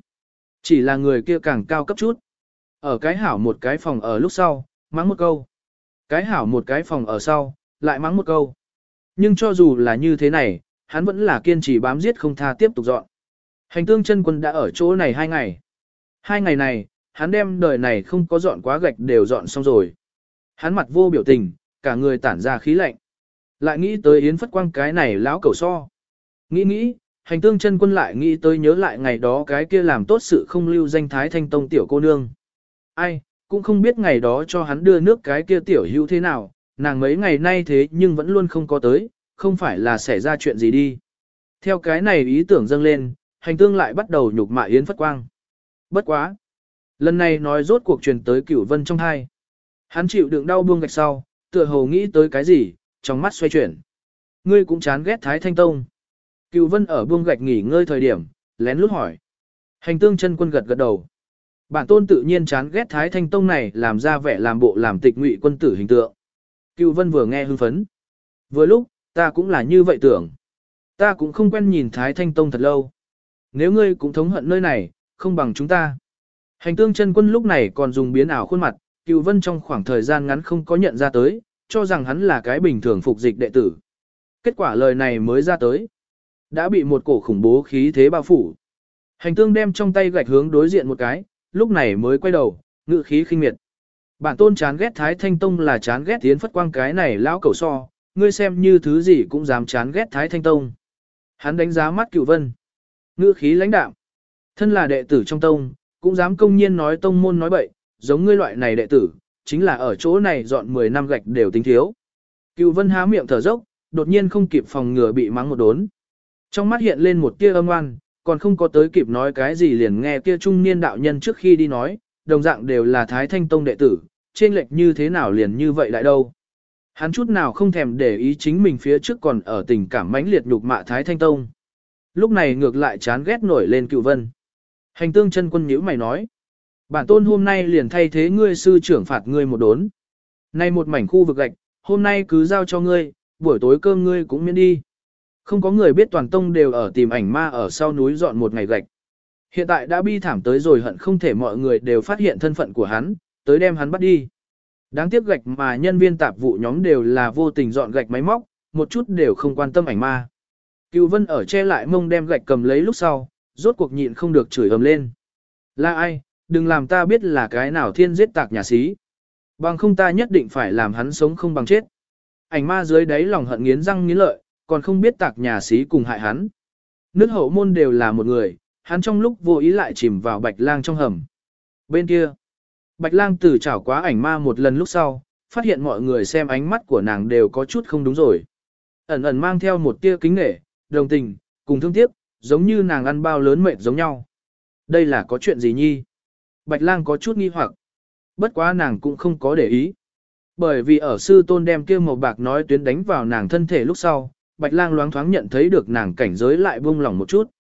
Chỉ là người kia càng cao cấp chút. Ở cái hảo một cái phòng ở lúc sau, mắng một câu. Cái hảo một cái phòng ở sau, lại mắng một câu. Nhưng cho dù là như thế này, hắn vẫn là kiên trì bám giết không tha tiếp tục dọn. Hành tương chân quân đã ở chỗ này hai ngày. Hai ngày này, hắn đem đời này không có dọn quá gạch đều dọn xong rồi. Hắn mặt vô biểu tình, cả người tản ra khí lạnh. Lại nghĩ tới Yến Phất Quang cái này lão cẩu so. Nghĩ nghĩ, hành tương chân quân lại nghĩ tới nhớ lại ngày đó cái kia làm tốt sự không lưu danh thái thanh tông tiểu cô nương. Ai, cũng không biết ngày đó cho hắn đưa nước cái kia tiểu hữu thế nào, nàng mấy ngày nay thế nhưng vẫn luôn không có tới, không phải là xảy ra chuyện gì đi. Theo cái này ý tưởng dâng lên, hành tương lại bắt đầu nhục mạ Yến Phất Quang. Bất quá. Lần này nói rốt cuộc truyền tới cửu vân trong hai. Hắn chịu đựng đau buông gạch sau, tựa hồ nghĩ tới cái gì, trong mắt xoay chuyển. Ngươi cũng chán ghét Thái Thanh Tông. Cựu vân ở buông gạch nghỉ ngơi thời điểm, lén lút hỏi. Hành tương chân quân gật gật đầu. Bản tôn tự nhiên chán ghét Thái Thanh Tông này làm ra vẻ làm bộ làm tịch ngụy quân tử hình tượng. Cựu vân vừa nghe hưng phấn. Vừa lúc, ta cũng là như vậy tưởng. Ta cũng không quen nhìn Thái Thanh Tông thật lâu. Nếu ngươi cũng thống hận nơi này, không bằng chúng ta. Hành tương chân quân lúc này còn dùng biến ảo khuôn mặt, cựu vân trong khoảng thời gian ngắn không có nhận ra tới, cho rằng hắn là cái bình thường phục dịch đệ tử. Kết quả lời này mới ra tới. Đã bị một cổ khủng bố khí thế bao phủ. Hành tương đem trong tay gạch hướng đối diện một cái, lúc này mới quay đầu, ngự khí khinh miệt. Bản tôn chán ghét Thái Thanh Tông là chán ghét tiến phất quang cái này lão cẩu so, ngươi xem như thứ gì cũng dám chán ghét Thái Thanh Tông. Hắn đánh giá mắt cựu vân. Ngự khí lãnh đạm. Thân là đệ tử trong tông, cũng dám công nhiên nói tông môn nói bậy, giống ngươi loại này đệ tử, chính là ở chỗ này dọn 10 năm gạch đều tính thiếu. Cựu vân há miệng thở dốc, đột nhiên không kịp phòng ngừa bị mắng một đốn. Trong mắt hiện lên một tia âm oan, còn không có tới kịp nói cái gì liền nghe kia trung niên đạo nhân trước khi đi nói, đồng dạng đều là Thái Thanh Tông đệ tử, trên lệch như thế nào liền như vậy lại đâu. Hắn chút nào không thèm để ý chính mình phía trước còn ở tình cảm mãnh liệt nhục mạ Thái Thanh Tông. Lúc này ngược lại chán ghét nổi lên cựu vân. Hành tương chân quân nhíu mày nói. Bản tôn hôm nay liền thay thế ngươi sư trưởng phạt ngươi một đốn. Nay một mảnh khu vực gạch, hôm nay cứ giao cho ngươi, buổi tối cơm ngươi cũng miễn đi. Không có người biết toàn tông đều ở tìm ảnh ma ở sau núi dọn một ngày gạch. Hiện tại đã bi thảm tới rồi hận không thể mọi người đều phát hiện thân phận của hắn, tới đem hắn bắt đi. Đáng tiếc gạch mà nhân viên tạp vụ nhóm đều là vô tình dọn gạch máy móc, một chút đều không quan tâm ảnh ma. Cựu vân ở che lại mông đem gạch cầm lấy lúc sau, rốt cuộc nhịn không được chửi ầm lên. Là ai, đừng làm ta biết là cái nào thiên giết tạc nhà sĩ. Bằng không ta nhất định phải làm hắn sống không bằng chết. Ảnh ma dưới đáy lòng hận nghiến răng nghiến lợi, còn không biết tạc nhà sĩ cùng hại hắn. Nước hậu môn đều là một người, hắn trong lúc vô ý lại chìm vào bạch lang trong hầm. Bên kia, bạch lang tử chảo quá ảnh ma một lần lúc sau, phát hiện mọi người xem ánh mắt của nàng đều có chút không đúng rồi. Ẩn ẩn mang theo một tia kính nể, đồng tình, cùng thương tiếc, giống như nàng ăn bao lớn mệt giống nhau. Đây là có chuyện gì nhi? Bạch lang có chút nghi hoặc. Bất quá nàng cũng không có để ý. Bởi vì ở sư tôn đem kia màu bạc nói tuyến đánh vào nàng thân thể lúc sau, Bạch lang loáng thoáng nhận thấy được nàng cảnh giới lại buông lỏng một chút.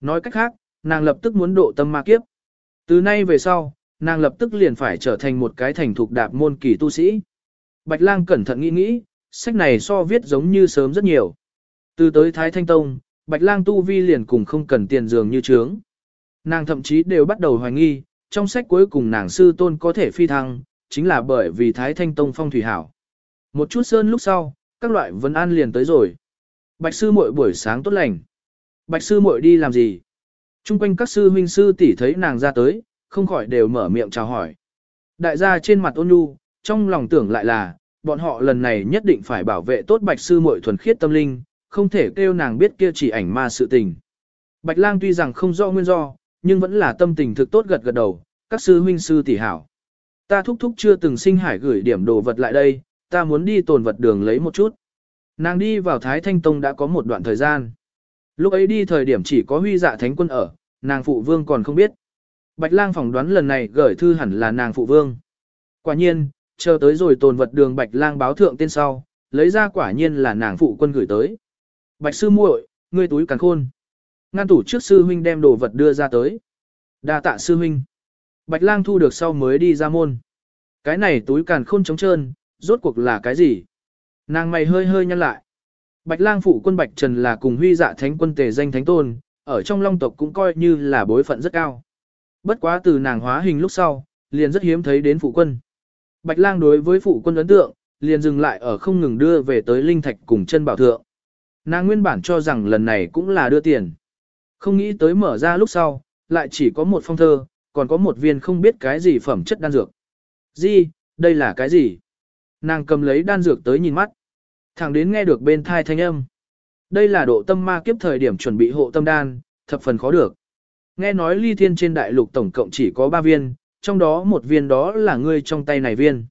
Nói cách khác, nàng lập tức muốn độ tâm ma kiếp. Từ nay về sau, nàng lập tức liền phải trở thành một cái thành thục đạp môn kỳ tu sĩ. Bạch lang cẩn thận nghĩ nghĩ, sách này so viết giống như sớm rất nhiều. Từ tới Thái Thanh Tông, Bạch lang tu vi liền cùng không cần tiền dường như trướng. Nàng thậm chí đều bắt đầu hoài nghi, trong sách cuối cùng nàng sư tôn có thể phi thăng, chính là bởi vì Thái Thanh Tông phong thủy hảo. Một chút sơn lúc sau, các loại vấn an liền tới rồi. Bạch sư muội buổi sáng tốt lành. Bạch sư muội đi làm gì? Trung quanh các sư huynh sư tỷ thấy nàng ra tới, không khỏi đều mở miệng chào hỏi. Đại gia trên mặt ôn nhu, trong lòng tưởng lại là, bọn họ lần này nhất định phải bảo vệ tốt bạch sư muội thuần khiết tâm linh, không thể kêu nàng biết kia chỉ ảnh ma sự tình. Bạch lang tuy rằng không rõ nguyên do, nhưng vẫn là tâm tình thực tốt gật gật đầu, các sư huynh sư tỷ hảo. Ta thúc thúc chưa từng sinh hải gửi điểm đồ vật lại đây, ta muốn đi tồn vật đường lấy một chút. Nàng đi vào Thái Thanh Tông đã có một đoạn thời gian. Lúc ấy đi thời điểm chỉ có huy dạ thánh quân ở, nàng phụ vương còn không biết. Bạch lang phỏng đoán lần này gửi thư hẳn là nàng phụ vương. Quả nhiên, chờ tới rồi tồn vật đường Bạch lang báo thượng tên sau, lấy ra quả nhiên là nàng phụ quân gửi tới. Bạch sư muội, ngươi túi càng khôn. Ngăn tủ trước sư huynh đem đồ vật đưa ra tới. đa tạ sư huynh. Bạch lang thu được sau mới đi ra môn. Cái này túi càn khôn trống trơn, rốt cuộc là cái gì? Nàng mày hơi hơi nhăn lại. Bạch lang phụ quân Bạch Trần là cùng huy dạ thánh quân tề danh thánh tôn, ở trong long tộc cũng coi như là bối phận rất cao. Bất quá từ nàng hóa hình lúc sau, liền rất hiếm thấy đến phụ quân. Bạch lang đối với phụ quân ấn tượng, liền dừng lại ở không ngừng đưa về tới linh thạch cùng chân bảo thượng. Nàng nguyên bản cho rằng lần này cũng là đưa tiền. Không nghĩ tới mở ra lúc sau, lại chỉ có một phong thơ, còn có một viên không biết cái gì phẩm chất đan dược. Di, đây là cái gì? Nàng cầm lấy đan dược tới nhìn mắt. Thẳng đến nghe được bên thai thanh âm. Đây là độ tâm ma kiếp thời điểm chuẩn bị hộ tâm đan, thập phần khó được. Nghe nói ly thiên trên đại lục tổng cộng chỉ có 3 viên, trong đó một viên đó là ngươi trong tay này viên.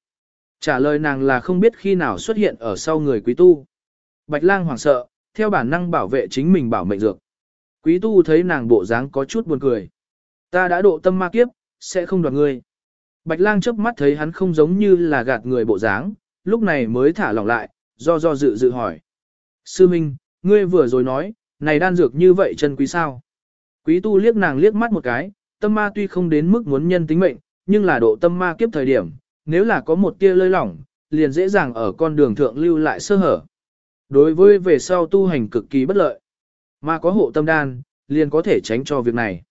Trả lời nàng là không biết khi nào xuất hiện ở sau người quý tu. Bạch lang hoảng sợ, theo bản năng bảo vệ chính mình bảo mệnh dược. Quý tu thấy nàng bộ dáng có chút buồn cười. Ta đã độ tâm ma kiếp, sẽ không đoạt ngươi. Bạch lang chớp mắt thấy hắn không giống như là gạt người bộ dáng, lúc này mới thả lỏng lại, do do dự dự hỏi. Sư Minh, ngươi vừa rồi nói, này đan dược như vậy chân quý sao? Quý tu liếc nàng liếc mắt một cái, tâm ma tuy không đến mức muốn nhân tính mệnh, nhưng là độ tâm ma kiếp thời điểm, nếu là có một tia lơi lỏng, liền dễ dàng ở con đường thượng lưu lại sơ hở. Đối với về sau tu hành cực kỳ bất lợi, mà có hộ tâm đan, liền có thể tránh cho việc này.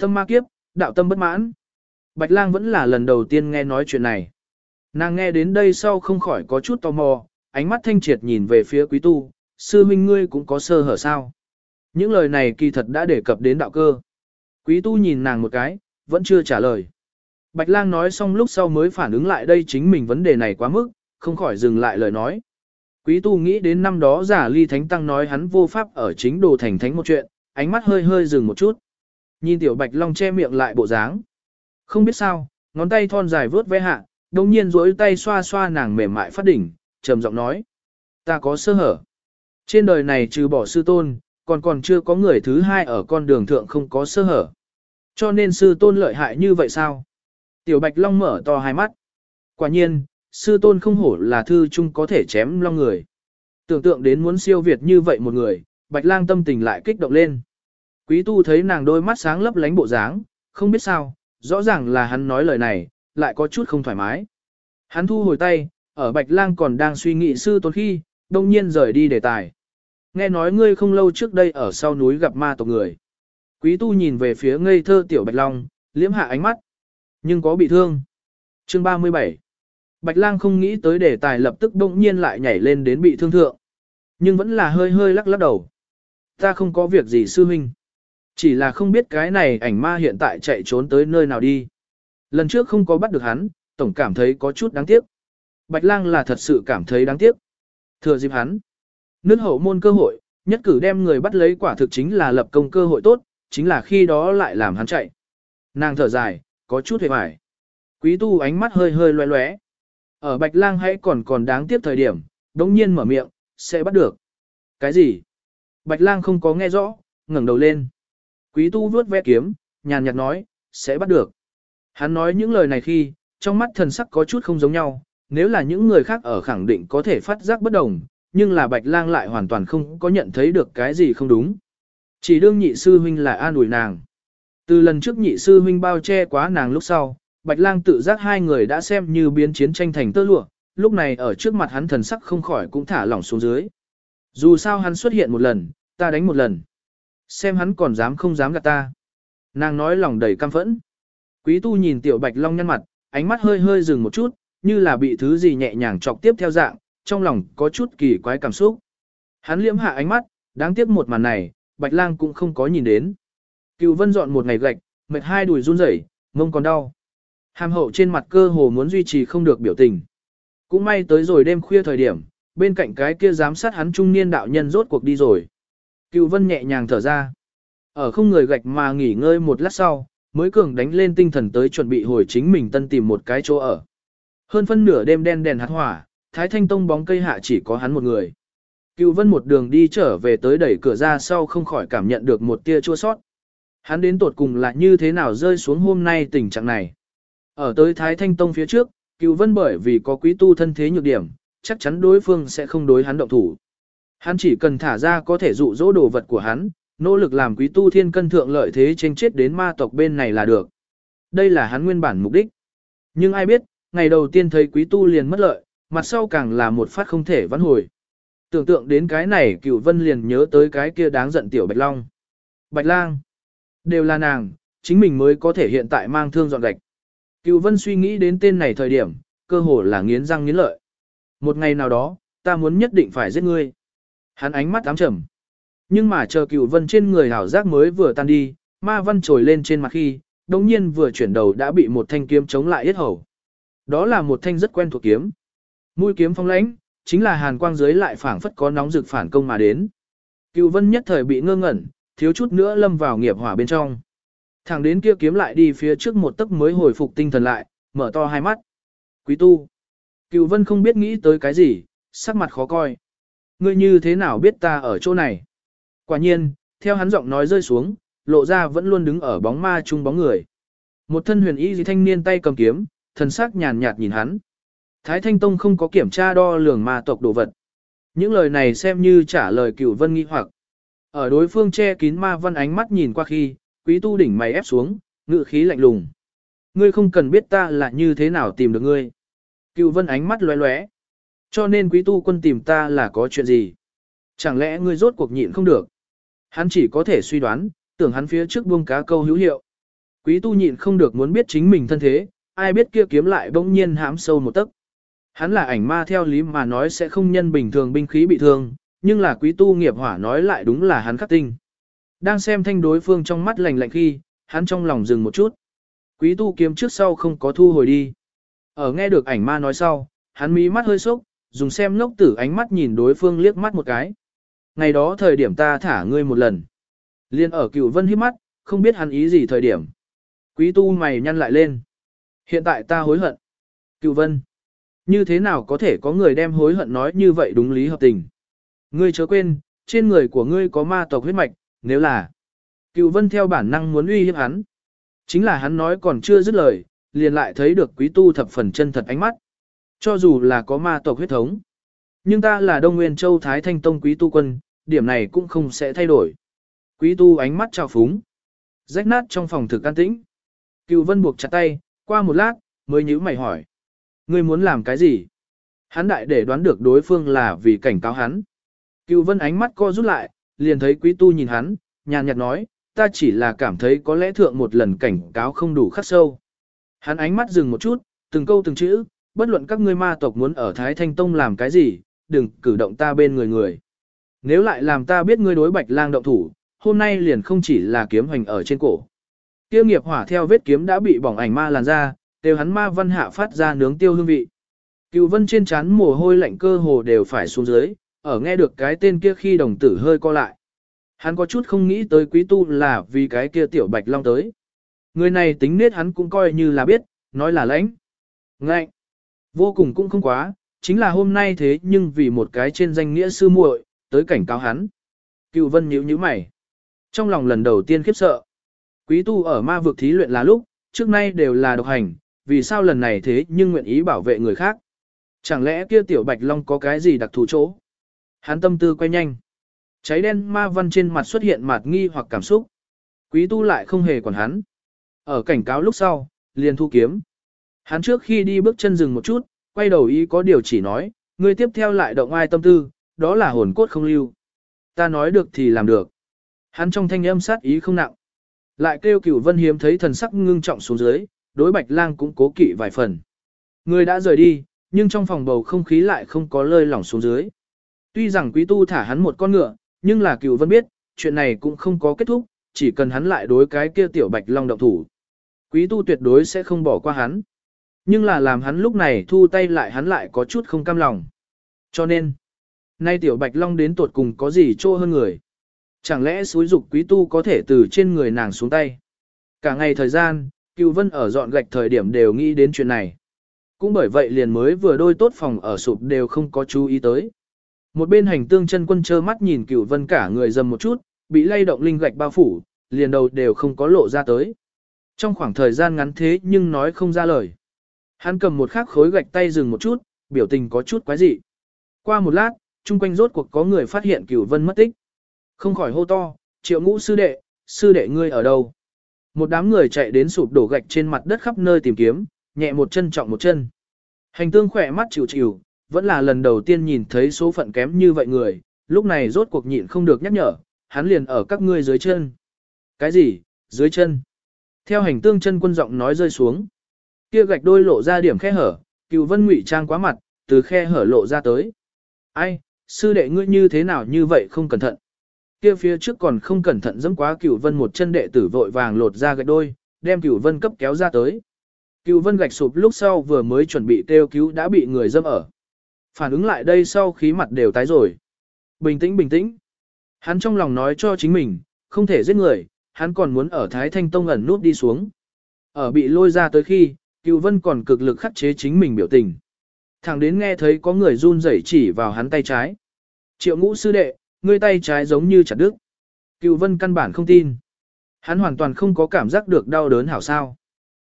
Tâm ma kiếp, đạo tâm bất mãn. Bạch lang vẫn là lần đầu tiên nghe nói chuyện này. Nàng nghe đến đây sau không khỏi có chút tò mò, ánh mắt thanh triệt nhìn về phía quý tu, sư huynh ngươi cũng có sơ hở sao. Những lời này kỳ thật đã đề cập đến đạo cơ. Quý tu nhìn nàng một cái, vẫn chưa trả lời. Bạch lang nói xong lúc sau mới phản ứng lại đây chính mình vấn đề này quá mức, không khỏi dừng lại lời nói. Quý tu nghĩ đến năm đó giả ly thánh tăng nói hắn vô pháp ở chính đồ thành thánh một chuyện, ánh mắt hơi hơi dừng một chút. Nhìn tiểu bạch long che miệng lại bộ dáng. Không biết sao, ngón tay thon dài vướt ve hạ, đồng nhiên duỗi tay xoa xoa nàng mềm mại phát đỉnh, trầm giọng nói. Ta có sơ hở. Trên đời này trừ bỏ sư tôn, còn còn chưa có người thứ hai ở con đường thượng không có sơ hở. Cho nên sư tôn lợi hại như vậy sao? Tiểu Bạch Long mở to hai mắt. Quả nhiên, sư tôn không hổ là thư chung có thể chém long người. Tưởng tượng đến muốn siêu việt như vậy một người, Bạch Lang tâm tình lại kích động lên. Quý tu thấy nàng đôi mắt sáng lấp lánh bộ dáng, không biết sao, rõ ràng là hắn nói lời này, lại có chút không thoải mái. Hắn thu hồi tay, ở Bạch Lang còn đang suy nghĩ sư tôn khi, đông nhiên rời đi đề tài. Nghe nói ngươi không lâu trước đây ở sau núi gặp ma tộc người. Quý tu nhìn về phía ngây thơ tiểu Bạch Long, liếm hạ ánh mắt. Nhưng có bị thương. Chương 37 Bạch lang không nghĩ tới đề tài lập tức đông nhiên lại nhảy lên đến bị thương thượng. Nhưng vẫn là hơi hơi lắc lắc đầu. Ta không có việc gì sư huynh. Chỉ là không biết cái này ảnh ma hiện tại chạy trốn tới nơi nào đi. Lần trước không có bắt được hắn, tổng cảm thấy có chút đáng tiếc. Bạch lang là thật sự cảm thấy đáng tiếc. Thừa dịp hắn. Nước hậu môn cơ hội, nhất cử đem người bắt lấy quả thực chính là lập công cơ hội tốt, chính là khi đó lại làm hắn chạy. Nàng thở dài, có chút hề hoài. Quý tu ánh mắt hơi hơi loé loé. Ở Bạch Lang hãy còn còn đáng tiếc thời điểm, đống nhiên mở miệng, sẽ bắt được. Cái gì? Bạch Lang không có nghe rõ, ngẩng đầu lên. Quý tu vuốt ve kiếm, nhàn nhạt nói, sẽ bắt được. Hắn nói những lời này khi, trong mắt thần sắc có chút không giống nhau, nếu là những người khác ở khẳng định có thể phát giác bất đồng, nhưng là bạch lang lại hoàn toàn không có nhận thấy được cái gì không đúng. Chỉ đương nhị sư huynh là an ủi nàng. Từ lần trước nhị sư huynh bao che quá nàng lúc sau, bạch lang tự giác hai người đã xem như biến chiến tranh thành tơ lụa, lúc này ở trước mặt hắn thần sắc không khỏi cũng thả lỏng xuống dưới. Dù sao hắn xuất hiện một lần, ta đánh một lần. Xem hắn còn dám không dám gạt ta. Nàng nói lòng đầy căm phẫn. Quý tu nhìn tiểu bạch long nhăn mặt, ánh mắt hơi hơi dừng một chút, như là bị thứ gì nhẹ nhàng chọc tiếp theo dạng, trong lòng có chút kỳ quái cảm xúc. Hắn liễm hạ ánh mắt, đáng tiếc một màn này, bạch lang cũng không có nhìn đến. Cựu vân dọn một ngày gạch, mệt hai đùi run rẩy, mông còn đau. Hàm hậu trên mặt cơ hồ muốn duy trì không được biểu tình. Cũng may tới rồi đêm khuya thời điểm, bên cạnh cái kia giám sát hắn trung niên đạo nhân rốt cuộc đi rồi. Cựu vân nhẹ nhàng thở ra. Ở không người gạch mà nghỉ ngơi một lát sau, mới cường đánh lên tinh thần tới chuẩn bị hồi chính mình tân tìm một cái chỗ ở. Hơn phân nửa đêm đen đèn hạt hỏa, Thái Thanh Tông bóng cây hạ chỉ có hắn một người. Cựu vân một đường đi trở về tới đẩy cửa ra sau không khỏi cảm nhận được một tia chua sót. Hắn đến tột cùng là như thế nào rơi xuống hôm nay tình trạng này. Ở tới Thái Thanh Tông phía trước, cựu vân bởi vì có quý tu thân thế nhược điểm, chắc chắn đối phương sẽ không đối hắn động thủ. Hắn chỉ cần thả ra có thể dụ dỗ đồ vật của hắn, nỗ lực làm quý tu thiên cân thượng lợi thế tranh chết đến ma tộc bên này là được. Đây là hắn nguyên bản mục đích. Nhưng ai biết, ngày đầu tiên thấy quý tu liền mất lợi, mặt sau càng là một phát không thể vãn hồi. Tưởng tượng đến cái này cựu vân liền nhớ tới cái kia đáng giận tiểu Bạch Long. Bạch Lang. Đều là nàng, chính mình mới có thể hiện tại mang thương dọn gạch. Cựu vân suy nghĩ đến tên này thời điểm, cơ hồ là nghiến răng nghiến lợi. Một ngày nào đó, ta muốn nhất định phải giết ngươi. Hắn ánh mắt ám trầm. Nhưng mà chờ cựu vân trên người hảo giác mới vừa tan đi, ma văn trồi lên trên mặt khi, đồng nhiên vừa chuyển đầu đã bị một thanh kiếm chống lại yết hầu. Đó là một thanh rất quen thuộc kiếm. Mũi kiếm phong lãnh, chính là hàn quang dưới lại phảng phất có nóng rực phản công mà đến. Cựu vân nhất thời bị ngơ ngẩn, thiếu chút nữa lâm vào nghiệp hỏa bên trong. Thẳng đến kia kiếm lại đi phía trước một tấc mới hồi phục tinh thần lại, mở to hai mắt. Quý tu. Cựu vân không biết nghĩ tới cái gì, sắc mặt khó coi. Ngươi như thế nào biết ta ở chỗ này? Quả nhiên, theo hắn giọng nói rơi xuống, lộ ra vẫn luôn đứng ở bóng ma chung bóng người. Một thân huyền y gì thanh niên tay cầm kiếm, thần sắc nhàn nhạt nhìn hắn. Thái Thanh Tông không có kiểm tra đo lường ma tộc đồ vật. Những lời này xem như trả lời cửu vân nghi hoặc. Ở đối phương che kín ma văn ánh mắt nhìn qua khi, quý tu đỉnh mày ép xuống, ngự khí lạnh lùng. Ngươi không cần biết ta là như thế nào tìm được ngươi. Cựu vân ánh mắt lóe lóe. Cho nên quý tu quân tìm ta là có chuyện gì? Chẳng lẽ ngươi rốt cuộc nhịn không được? Hắn chỉ có thể suy đoán, tưởng hắn phía trước buông cá câu hữu hiệu. Quý tu nhịn không được muốn biết chính mình thân thế, ai biết kia kiếm lại bỗng nhiên hãm sâu một tấc. Hắn là ảnh ma theo lý mà nói sẽ không nhân bình thường binh khí bị thương, nhưng là quý tu nghiệp hỏa nói lại đúng là hắn khắc tinh. Đang xem thanh đối phương trong mắt lạnh lạnh khi, hắn trong lòng dừng một chút. Quý tu kiếm trước sau không có thu hồi đi. Ở nghe được ảnh ma nói sau, hắn mí mắt hơi sốc, dùng xem lốc tử ánh mắt nhìn đối phương liếc mắt một cái. Ngày đó thời điểm ta thả ngươi một lần. Liên ở cựu vân hiếp mắt, không biết hắn ý gì thời điểm. Quý tu mày nhăn lại lên. Hiện tại ta hối hận. Cựu vân. Như thế nào có thể có người đem hối hận nói như vậy đúng lý hợp tình. Ngươi chớ quên, trên người của ngươi có ma tộc huyết mạch, nếu là. Cựu vân theo bản năng muốn uy hiếp hắn. Chính là hắn nói còn chưa dứt lời, liền lại thấy được quý tu thập phần chân thật ánh mắt. Cho dù là có ma tộc huyết thống. Nhưng ta là Đông Nguyên Châu Thái Thanh Tông quý tu quân, điểm này cũng không sẽ thay đổi. Quý tu ánh mắt trào phúng. Rách nát trong phòng thực an tĩnh. Cựu vân buộc chặt tay, qua một lát, mới nhíu mày hỏi. Ngươi muốn làm cái gì? Hắn đại để đoán được đối phương là vì cảnh cáo hắn. Cựu vân ánh mắt co rút lại, liền thấy quý tu nhìn hắn, nhàn nhạt nói, ta chỉ là cảm thấy có lẽ thượng một lần cảnh cáo không đủ khắc sâu. Hắn ánh mắt dừng một chút, từng câu từng chữ, bất luận các ngươi ma tộc muốn ở Thái Thanh Tông làm cái gì, đừng cử động ta bên người người. Nếu lại làm ta biết ngươi đối bạch lang động thủ, hôm nay liền không chỉ là kiếm hoành ở trên cổ. Tiêu nghiệp hỏa theo vết kiếm đã bị bỏng ảnh ma làn ra, đều hắn ma văn hạ phát ra nướng tiêu hương vị. Cựu vân trên chán mồ hôi lạnh cơ hồ đều phải xuống dưới, ở nghe được cái tên kia khi đồng tử hơi co lại. Hắn có chút không nghĩ tới quý tu là vì cái kia tiểu bạch long tới. Người này tính nết hắn cũng coi như là biết, nói là lãnh. Ngạnh. Vô cùng cũng không quá, chính là hôm nay thế nhưng vì một cái trên danh nghĩa sư muội, tới cảnh cáo hắn. Cựu vân nhíu nhíu mày. Trong lòng lần đầu tiên khiếp sợ. Quý tu ở ma vực thí luyện là lúc, trước nay đều là độc hành, vì sao lần này thế nhưng nguyện ý bảo vệ người khác. Chẳng lẽ kia tiểu bạch long có cái gì đặc thù chỗ? Hắn tâm tư quay nhanh. Cháy đen ma văn trên mặt xuất hiện mặt nghi hoặc cảm xúc. Quý tu lại không hề quản hắn. Ở cảnh cáo lúc sau, liền thu kiếm. Hắn trước khi đi bước chân dừng một chút, quay đầu ý có điều chỉ nói, người tiếp theo lại động ai tâm tư, đó là hồn cốt không lưu. Ta nói được thì làm được. Hắn trong thanh âm sát ý không nặng. Lại kêu cửu vân hiếm thấy thần sắc ngưng trọng xuống dưới, đối bạch lang cũng cố kỵ vài phần. Người đã rời đi, nhưng trong phòng bầu không khí lại không có lơi lỏng xuống dưới. Tuy rằng quý tu thả hắn một con ngựa, nhưng là cửu vân biết, chuyện này cũng không có kết thúc, chỉ cần hắn lại đối cái kia tiểu bạch long động thủ. Quý tu tuyệt đối sẽ không bỏ qua hắn. Nhưng là làm hắn lúc này thu tay lại hắn lại có chút không cam lòng. Cho nên, nay tiểu bạch long đến tuột cùng có gì trô hơn người. Chẳng lẽ suối dục quý tu có thể từ trên người nàng xuống tay. Cả ngày thời gian, cựu vân ở dọn gạch thời điểm đều nghĩ đến chuyện này. Cũng bởi vậy liền mới vừa đôi tốt phòng ở sụp đều không có chú ý tới. Một bên hành tương chân quân trơ mắt nhìn cửu vân cả người dầm một chút, bị lay động linh gạch bao phủ, liền đầu đều không có lộ ra tới. Trong khoảng thời gian ngắn thế nhưng nói không ra lời. Hắn cầm một khắc khối gạch tay dừng một chút, biểu tình có chút quái dị. Qua một lát, chung quanh rốt cuộc có người phát hiện cửu vân mất tích. Không khỏi hô to, triệu ngũ sư đệ, sư đệ ngươi ở đâu? Một đám người chạy đến sụp đổ gạch trên mặt đất khắp nơi tìm kiếm, nhẹ một chân trọng một chân. Hành tương khỏe mắt chịu chịu, vẫn là lần đầu tiên nhìn thấy số phận kém như vậy người, lúc này rốt cuộc nhịn không được nhắc nhở, hắn liền ở các ngươi dưới chân. Cái gì, dưới chân? Theo hành tương chân quân giọng nói rơi xuống. Kia gạch đôi lộ ra điểm khe hở, cựu vân ngụy trang quá mặt, từ khe hở lộ ra tới. Ai, sư đệ ngươi như thế nào như vậy không cẩn thận. Kia phía trước còn không cẩn thận dẫm quá cựu vân một chân đệ tử vội vàng lột ra gạch đôi, đem cựu vân cấp kéo ra tới. Cựu vân gạch sụp lúc sau vừa mới chuẩn bị kêu cứu đã bị người dâm ở. Phản ứng lại đây sau khí mặt đều tái rồi. Bình tĩnh bình tĩnh. Hắn trong lòng nói cho chính mình, không thể giết người, hắn còn muốn ở Thái Thanh Tông ẩn nút đi xuống. Ở bị lôi ra tới khi, Cựu Vân còn cực lực khắc chế chính mình biểu tình. Thẳng đến nghe thấy có người run rẩy chỉ vào hắn tay trái. Triệu ngũ sư đệ, ngươi tay trái giống như chặt đứt. Cựu Vân căn bản không tin. Hắn hoàn toàn không có cảm giác được đau đớn hảo sao.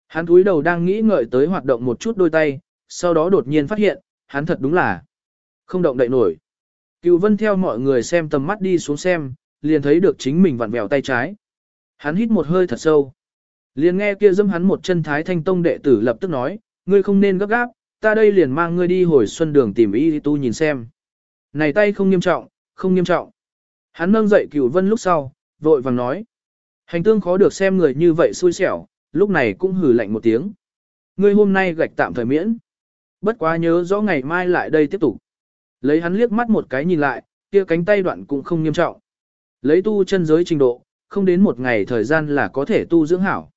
Hắn cúi đầu đang nghĩ ngợi tới hoạt động một chút đôi tay, sau đó đột nhiên phát hiện, hắn thật đúng là không động đậy nổi. Cựu Vân theo mọi người xem tầm mắt đi xuống xem, liền thấy được chính mình vặn vẹo tay trái. Hắn hít một hơi thật sâu. Liền nghe kia dâm hắn một chân thái thanh tông đệ tử lập tức nói, ngươi không nên gấp gáp, ta đây liền mang ngươi đi hồi xuân đường tìm y tu nhìn xem. Này tay không nghiêm trọng, không nghiêm trọng. Hắn nâng dậy cửu vân lúc sau, vội vàng nói. Hành tương khó được xem người như vậy xui xẻo, lúc này cũng hử lạnh một tiếng. Ngươi hôm nay gạch tạm thời miễn. Bất quá nhớ rõ ngày mai lại đây tiếp tục. Lấy hắn liếc mắt một cái nhìn lại, kia cánh tay đoạn cũng không nghiêm trọng. Lấy tu chân giới trình độ, không đến một ngày thời gian là có thể tu dưỡng hảo.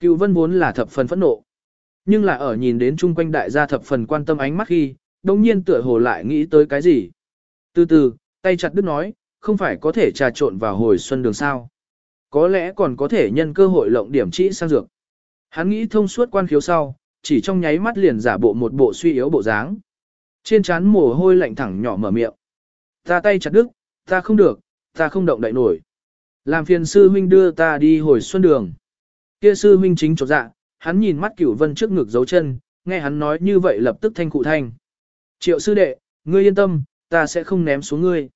Cựu vân vốn là thập phần phẫn nộ. Nhưng là ở nhìn đến chung quanh đại gia thập phần quan tâm ánh mắt khi, đồng nhiên tựa hồ lại nghĩ tới cái gì. Từ từ, tay chặt đứt nói, không phải có thể trà trộn vào hồi xuân đường sao. Có lẽ còn có thể nhân cơ hội lộng điểm trĩ sang dược. Hắn nghĩ thông suốt quan khiếu sau, chỉ trong nháy mắt liền giả bộ một bộ suy yếu bộ dáng. Trên trán mồ hôi lạnh thẳng nhỏ mở miệng. Ta tay chặt đứt, ta không được, ta không động đậy nổi. Làm phiền sư huynh đưa ta đi hồi xuân đường. Kia sư huynh chính chột dạ, hắn nhìn mắt cửu vân trước ngực dấu chân, nghe hắn nói như vậy lập tức thanh cụ thanh. Triệu sư đệ, ngươi yên tâm, ta sẽ không ném xuống ngươi.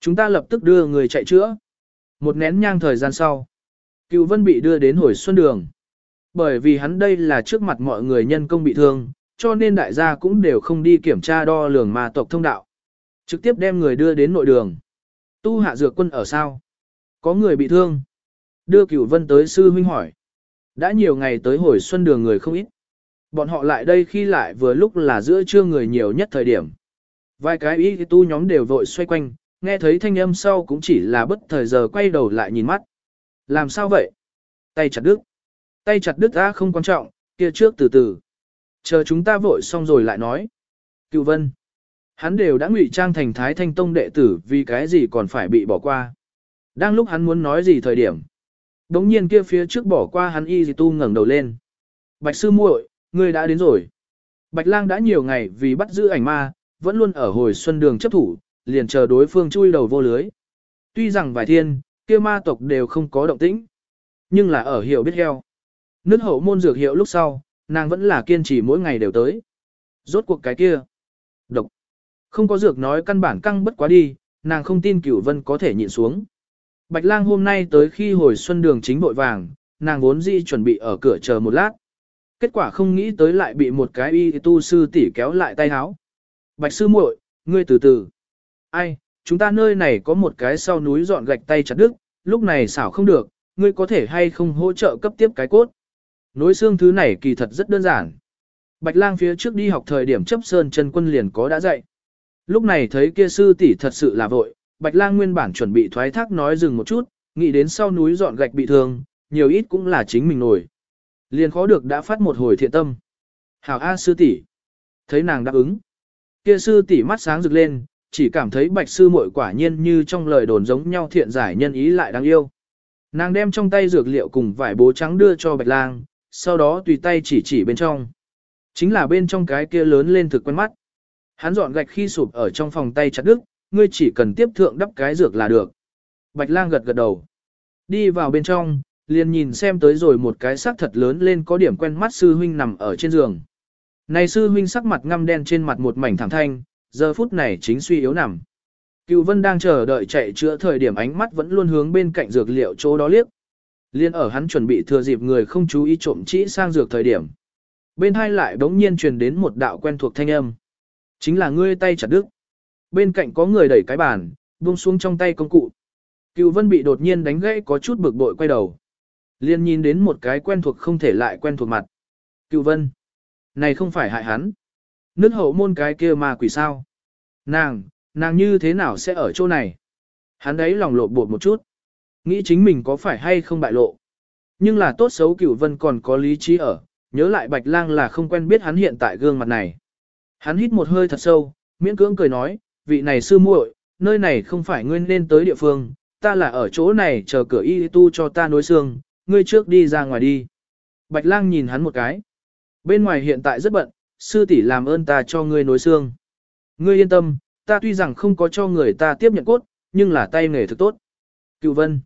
Chúng ta lập tức đưa người chạy chữa. Một nén nhang thời gian sau, cửu vân bị đưa đến hồi xuân đường. Bởi vì hắn đây là trước mặt mọi người nhân công bị thương, cho nên đại gia cũng đều không đi kiểm tra đo lường ma tộc thông đạo. Trực tiếp đem người đưa đến nội đường. Tu hạ dược quân ở sao? Có người bị thương. Đưa cửu vân tới sư huynh hỏi. Đã nhiều ngày tới hồi xuân đường người không ít. Bọn họ lại đây khi lại vừa lúc là giữa trưa người nhiều nhất thời điểm. Vài cái ý tu nhóm đều vội xoay quanh, nghe thấy thanh âm sau cũng chỉ là bất thời giờ quay đầu lại nhìn mắt. Làm sao vậy? Tay chặt đứt. Tay chặt đứt ra không quan trọng, kia trước từ từ. Chờ chúng ta vội xong rồi lại nói. Cựu vân. Hắn đều đã ngụy trang thành thái thanh tông đệ tử vì cái gì còn phải bị bỏ qua. Đang lúc hắn muốn nói gì thời điểm. Đống nhiên kia phía trước bỏ qua hắn y gì tu ngẩng đầu lên. Bạch sư muội, ngươi đã đến rồi. Bạch lang đã nhiều ngày vì bắt giữ ảnh ma, vẫn luôn ở hồi xuân đường chấp thủ, liền chờ đối phương chui đầu vô lưới. Tuy rằng vài thiên, kia ma tộc đều không có động tĩnh, nhưng là ở hiểu biết heo. Nước hậu môn dược hiệu lúc sau, nàng vẫn là kiên trì mỗi ngày đều tới. Rốt cuộc cái kia. Độc. Không có dược nói căn bản căng bất quá đi, nàng không tin cửu vân có thể nhịn xuống. Bạch lang hôm nay tới khi hồi xuân đường chính vội vàng, nàng vốn dĩ chuẩn bị ở cửa chờ một lát. Kết quả không nghĩ tới lại bị một cái y tu sư tỷ kéo lại tay háo. Bạch sư muội, ngươi từ từ. Ai, chúng ta nơi này có một cái sau núi dọn gạch tay chặt đứt, lúc này xảo không được, ngươi có thể hay không hỗ trợ cấp tiếp cái cốt. Nối xương thứ này kỳ thật rất đơn giản. Bạch lang phía trước đi học thời điểm chấp sơn chân quân liền có đã dạy. Lúc này thấy kia sư tỷ thật sự là vội, Bạch lang nguyên bản chuẩn bị thoái thác nói dừng một chút, nghĩ đến sau núi dọn gạch bị thương, nhiều ít cũng là chính mình nổi. Liền khó được đã phát một hồi thiện tâm. Hảo A sư tỷ Thấy nàng đáp ứng. Kia sư tỷ mắt sáng rực lên, chỉ cảm thấy bạch sư muội quả nhiên như trong lời đồn giống nhau thiện giải nhân ý lại đáng yêu. Nàng đem trong tay dược liệu cùng vải bố trắng đưa cho bạch lang, sau đó tùy tay chỉ chỉ bên trong. Chính là bên trong cái kia lớn lên thực quen mắt. Hắn dọn gạch khi sụp ở trong phòng tay chặt đứt, ngươi chỉ cần tiếp thượng đắp cái dược là được. Bạch lang gật gật đầu. Đi vào bên trong, liền nhìn xem tới rồi một cái xác thật lớn lên có điểm quen mắt sư huynh nằm ở trên giường. Này sư huynh sắc mặt ngăm đen trên mặt một mảnh thẳng thanh, giờ phút này chính suy yếu nằm. Cựu vân đang chờ đợi chạy chữa thời điểm ánh mắt vẫn luôn hướng bên cạnh dược liệu chỗ đó liếc. Liên ở hắn chuẩn bị thừa dịp người không chú ý trộm chỉ sang dược thời điểm. Bên hai lại bỗng nhiên truyền đến một đạo quen thuộc thanh âm. Chính là ngươi tay chặt đứt. Bên cạnh có người đẩy cái bàn, buông xuống trong tay công cụ. Cựu vân bị đột nhiên đánh gãy có chút bực bội quay đầu. Liên nhìn đến một cái quen thuộc không thể lại quen thuộc mặt. Cựu vân. Này không phải hại hắn. Nước hậu môn cái kia mà quỷ sao. Nàng, nàng như thế nào sẽ ở chỗ này? Hắn đấy lòng lộn bột một chút. Nghĩ chính mình có phải hay không bại lộ. Nhưng là tốt xấu cửu vân còn có lý trí ở, nhớ lại bạch lang là không quen biết hắn hiện tại gương mặt này. Hắn hít một hơi thật sâu, miễn cưỡng cười nói, vị này sư muội, nơi này không phải ngươi nên tới địa phương, ta là ở chỗ này chờ cửa y tu cho ta nối xương, ngươi trước đi ra ngoài đi. Bạch lang nhìn hắn một cái. Bên ngoài hiện tại rất bận, sư tỷ làm ơn ta cho ngươi nối xương. Ngươi yên tâm, ta tuy rằng không có cho người ta tiếp nhận cốt, nhưng là tay nghề thực tốt. Cựu vân,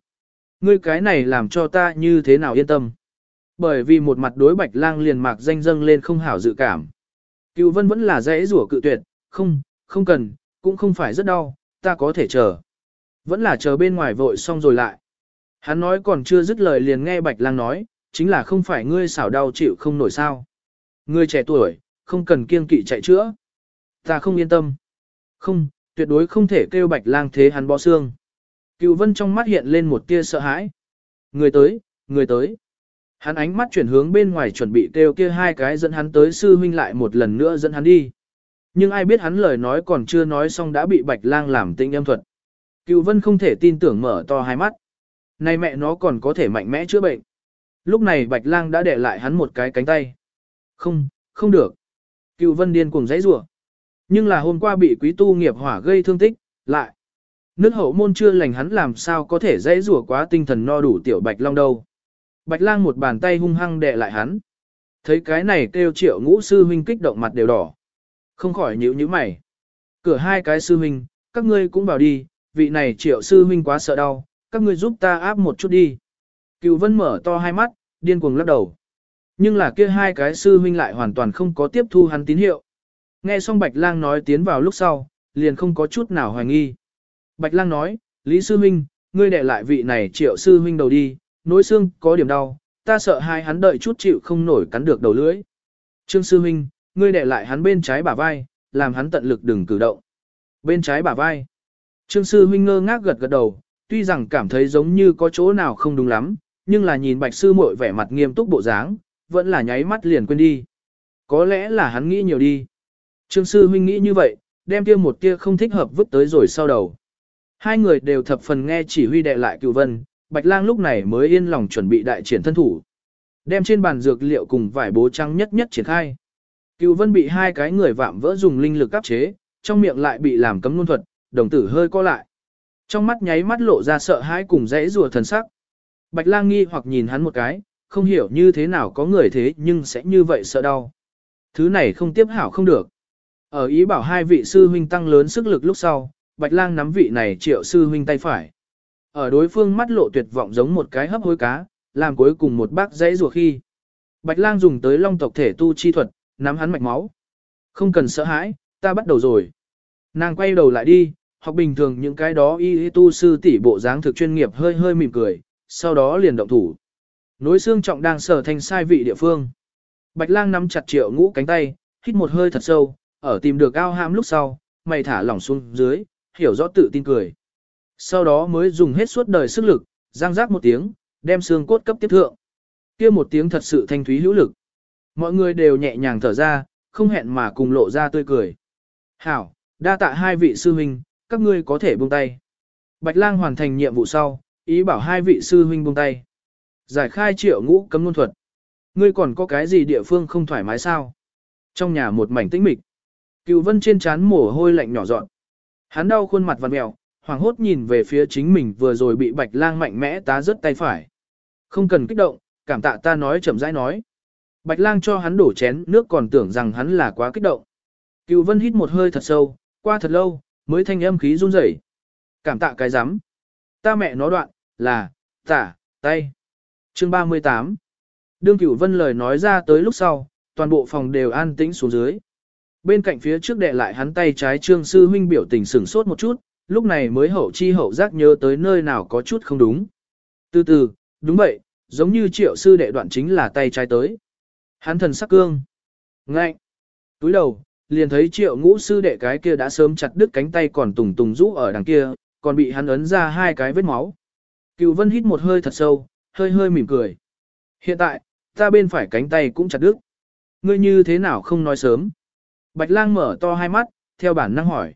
ngươi cái này làm cho ta như thế nào yên tâm. Bởi vì một mặt đối bạch lang liền mạc danh dâng lên không hảo dự cảm. Cựu vân vẫn là dễ rủa cự tuyệt, không, không cần, cũng không phải rất đau, ta có thể chờ. Vẫn là chờ bên ngoài vội xong rồi lại. Hắn nói còn chưa dứt lời liền nghe bạch lang nói, chính là không phải ngươi xảo đau chịu không nổi sao. Ngươi trẻ tuổi, không cần kiêng kỵ chạy chữa. Ta không yên tâm. Không, tuyệt đối không thể kêu bạch lang thế hắn bó xương. Cựu vân trong mắt hiện lên một tia sợ hãi. Người tới, người tới. Hắn ánh mắt chuyển hướng bên ngoài chuẩn bị kêu kia hai cái dẫn hắn tới sư huynh lại một lần nữa dẫn hắn đi. Nhưng ai biết hắn lời nói còn chưa nói xong đã bị bạch lang làm tinh âm thuật. Cựu vân không thể tin tưởng mở to hai mắt. Này mẹ nó còn có thể mạnh mẽ chữa bệnh. Lúc này bạch lang đã để lại hắn một cái cánh tay. Không, không được. Cựu vân điên cuồng dãy rủa Nhưng là hôm qua bị quý tu nghiệp hỏa gây thương tích, lại. Nước hậu môn chưa lành hắn làm sao có thể dễ rủa quá tinh thần no đủ tiểu bạch long đâu. Bạch lang một bàn tay hung hăng đè lại hắn. Thấy cái này kêu triệu ngũ sư huynh kích động mặt đều đỏ. Không khỏi nhíu nhíu mày. Cửa hai cái sư huynh, các ngươi cũng vào đi, vị này triệu sư huynh quá sợ đau, các ngươi giúp ta áp một chút đi. Cựu vân mở to hai mắt, điên cuồng lắc đầu. Nhưng là kia hai cái sư huynh lại hoàn toàn không có tiếp thu hắn tín hiệu. Nghe xong Bạch Lang nói tiến vào lúc sau, liền không có chút nào hoài nghi. Bạch Lang nói, Lý sư Minh, ngươi để lại vị này triệu sư Minh đầu đi, nối xương có điểm đau, ta sợ hai hắn đợi chút chịu không nổi cắn được đầu lưỡi. Trương sư Minh, ngươi để lại hắn bên trái bả vai, làm hắn tận lực đừng cử động. Bên trái bả vai. Trương sư Minh ngơ ngác gật gật đầu, tuy rằng cảm thấy giống như có chỗ nào không đúng lắm, nhưng là nhìn bạch sư Mội vẻ mặt nghiêm túc bộ dáng, vẫn là nháy mắt liền quên đi. Có lẽ là hắn nghĩ nhiều đi. Trương sư Minh nghĩ như vậy, đem kia một tia không thích hợp vứt tới rồi sau đầu. Hai người đều thập phần nghe chỉ huy đệ lại cựu vân, Bạch Lang lúc này mới yên lòng chuẩn bị đại triển thân thủ. Đem trên bàn dược liệu cùng vải bố trắng nhất nhất triển khai. Cựu vân bị hai cái người vạm vỡ dùng linh lực áp chế, trong miệng lại bị làm cấm luân thuật, đồng tử hơi co lại. Trong mắt nháy mắt lộ ra sợ hãi cùng dãy rùa thần sắc. Bạch lang nghi hoặc nhìn hắn một cái, không hiểu như thế nào có người thế nhưng sẽ như vậy sợ đau. Thứ này không tiếp hảo không được. Ở ý bảo hai vị sư huynh tăng lớn sức lực lúc sau, Bạch lang nắm vị này triệu sư huynh tay phải. Ở đối phương mắt lộ tuyệt vọng giống một cái hấp hối cá, làm cuối cùng một bác dãy rùa khi. Bạch lang dùng tới long tộc thể tu chi thuật, nắm hắn mạch máu. Không cần sợ hãi, ta bắt đầu rồi. Nàng quay đầu lại đi, học bình thường những cái đó y tu sư tỷ bộ dáng thực chuyên nghiệp hơi hơi mỉm cười, sau đó liền động thủ. Nối xương trọng đang sở thành sai vị địa phương. Bạch lang nắm chặt triệu ngũ cánh tay, hít một hơi thật sâu, ở tìm được ao ham lúc sau, mày thả lỏng xuống dưới, hiểu rõ tự tin cười. Sau đó mới dùng hết suốt đời sức lực, giang giác một tiếng, đem xương cốt cấp tiếp thượng. kia một tiếng thật sự thanh thúy hữu lực. Mọi người đều nhẹ nhàng thở ra, không hẹn mà cùng lộ ra tươi cười. Hảo, đa tạ hai vị sư huynh, các ngươi có thể buông tay. Bạch lang hoàn thành nhiệm vụ sau, ý bảo hai vị sư huynh buông tay. Giải khai triệu ngũ cấm luân thuật. Ngươi còn có cái gì địa phương không thoải mái sao? Trong nhà một mảnh tĩnh mịch. Cựu vân trên trán mồ hôi lạnh nhỏ dọn. Hắn đau khuôn mặt vằn mèo, hoàng hốt nhìn về phía chính mình vừa rồi bị bạch lang mạnh mẽ tá rớt tay phải. Không cần kích động, cảm tạ ta nói chậm rãi nói. Bạch lang cho hắn đổ chén nước còn tưởng rằng hắn là quá kích động. Cựu vân hít một hơi thật sâu, qua thật lâu, mới thanh âm khí run rẩy. Cảm tạ cái rắm Ta mẹ nó đoạn, là, tả, tay. Chương 38 Đương cửu vân lời nói ra tới lúc sau, toàn bộ phòng đều an tĩnh xuống dưới. Bên cạnh phía trước đệ lại hắn tay trái trương sư huynh biểu tình sửng sốt một chút, lúc này mới hậu chi hậu giác nhớ tới nơi nào có chút không đúng. Từ từ, đúng vậy, giống như triệu sư đệ đoạn chính là tay trái tới. Hắn thần sắc cương. Ngạnh. Túi đầu, liền thấy triệu ngũ sư đệ cái kia đã sớm chặt đứt cánh tay còn tùng tùng rũ ở đằng kia, còn bị hắn ấn ra hai cái vết máu. Cựu vân hít một hơi thật sâu, hơi hơi mỉm cười. Hiện tại, ta bên phải cánh tay cũng chặt đứt. Ngươi như thế nào không nói sớm? Bạch lang mở to hai mắt, theo bản năng hỏi.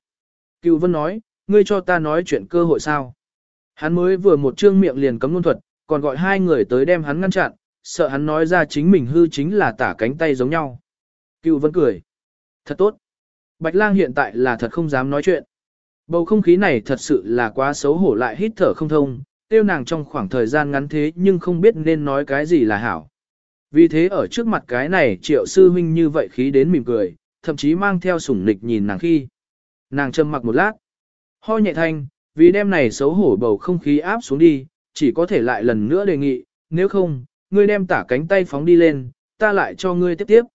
Cựu vân nói, ngươi cho ta nói chuyện cơ hội sao? Hắn mới vừa một trương miệng liền cấm ngôn thuật, còn gọi hai người tới đem hắn ngăn chặn, sợ hắn nói ra chính mình hư chính là tả cánh tay giống nhau. Cựu vân cười. Thật tốt. Bạch lang hiện tại là thật không dám nói chuyện. Bầu không khí này thật sự là quá xấu hổ lại hít thở không thông, tiêu nàng trong khoảng thời gian ngắn thế nhưng không biết nên nói cái gì là hảo. Vì thế ở trước mặt cái này triệu sư huynh như vậy khí đến mỉm cười, thậm chí mang theo sủng nịch nhìn nàng khi. Nàng trầm mặc một lát. Ho nhẹ thanh, vì đêm này xấu hổ bầu không khí áp xuống đi, chỉ có thể lại lần nữa đề nghị, nếu không, ngươi đem tả cánh tay phóng đi lên, ta lại cho ngươi tiếp tiếp.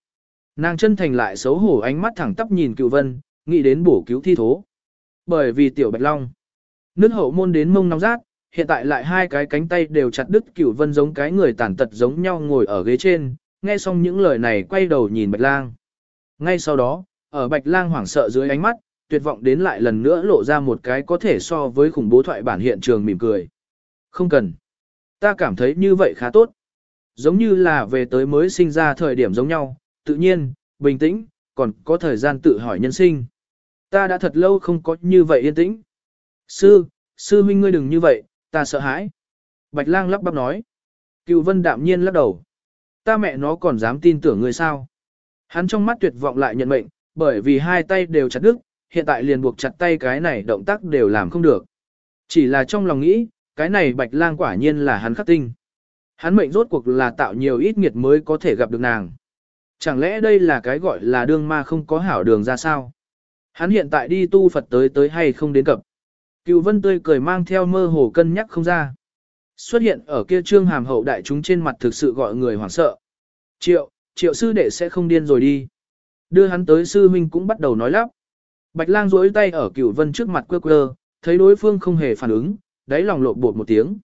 Nàng chân thành lại xấu hổ ánh mắt thẳng tắp nhìn cựu vân, nghĩ đến bổ cứu thi thố. Bởi vì tiểu bạch long, nước hậu môn đến mông nóng rát, hiện tại lại hai cái cánh tay đều chặt đứt cửu vân giống cái người tàn tật giống nhau ngồi ở ghế trên, nghe xong những lời này quay đầu nhìn bạch lang. Ngay sau đó, ở bạch lang hoảng sợ dưới ánh mắt, tuyệt vọng đến lại lần nữa lộ ra một cái có thể so với khủng bố thoại bản hiện trường mỉm cười. Không cần. Ta cảm thấy như vậy khá tốt. Giống như là về tới mới sinh ra thời điểm giống nhau, tự nhiên, bình tĩnh, còn có thời gian tự hỏi nhân sinh. Ta đã thật lâu không có như vậy yên tĩnh. Sư, sư huynh ngươi đừng như vậy, ta sợ hãi. Bạch lang lắp bắp nói. Cựu vân đạm nhiên lắc đầu. Ta mẹ nó còn dám tin tưởng ngươi sao. Hắn trong mắt tuyệt vọng lại nhận mệnh, bởi vì hai tay đều chặt đứt, hiện tại liền buộc chặt tay cái này động tác đều làm không được. Chỉ là trong lòng nghĩ, cái này bạch lang quả nhiên là hắn khắc tinh. Hắn mệnh rốt cuộc là tạo nhiều ít nghiệt mới có thể gặp được nàng. Chẳng lẽ đây là cái gọi là đương ma không có hảo đường ra sao? Hắn hiện tại đi tu Phật tới tới hay không đến cập. Cựu vân tươi cười mang theo mơ hồ cân nhắc không ra. Xuất hiện ở kia trương hàm hậu đại chúng trên mặt thực sự gọi người hoảng sợ. Triệu, triệu sư đệ sẽ không điên rồi đi. Đưa hắn tới sư huynh cũng bắt đầu nói lắp. Bạch lang duỗi tay ở cựu vân trước mặt quơ quơ, thấy đối phương không hề phản ứng, đáy lòng lộn bột một tiếng.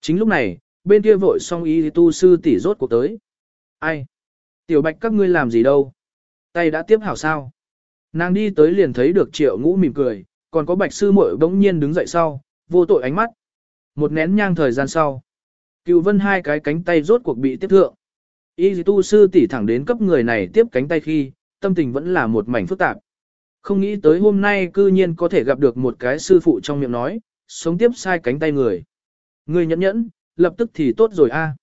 Chính lúc này, bên kia vội xong ý tu sư tỷ rốt cuộc tới. Ai? Tiểu bạch các ngươi làm gì đâu? Tay đã tiếp hảo sao? Nàng đi tới liền thấy được triệu ngũ mỉm cười, còn có bạch sư muội bỗng nhiên đứng dậy sau, vô tội ánh mắt. Một nén nhang thời gian sau, cựu vân hai cái cánh tay rốt cuộc bị tiếp thượng. Y tu sư tỉ thẳng đến cấp người này tiếp cánh tay khi, tâm tình vẫn là một mảnh phức tạp. Không nghĩ tới hôm nay cư nhiên có thể gặp được một cái sư phụ trong miệng nói, sống tiếp sai cánh tay người. Người nhẫn nhẫn, lập tức thì tốt rồi a.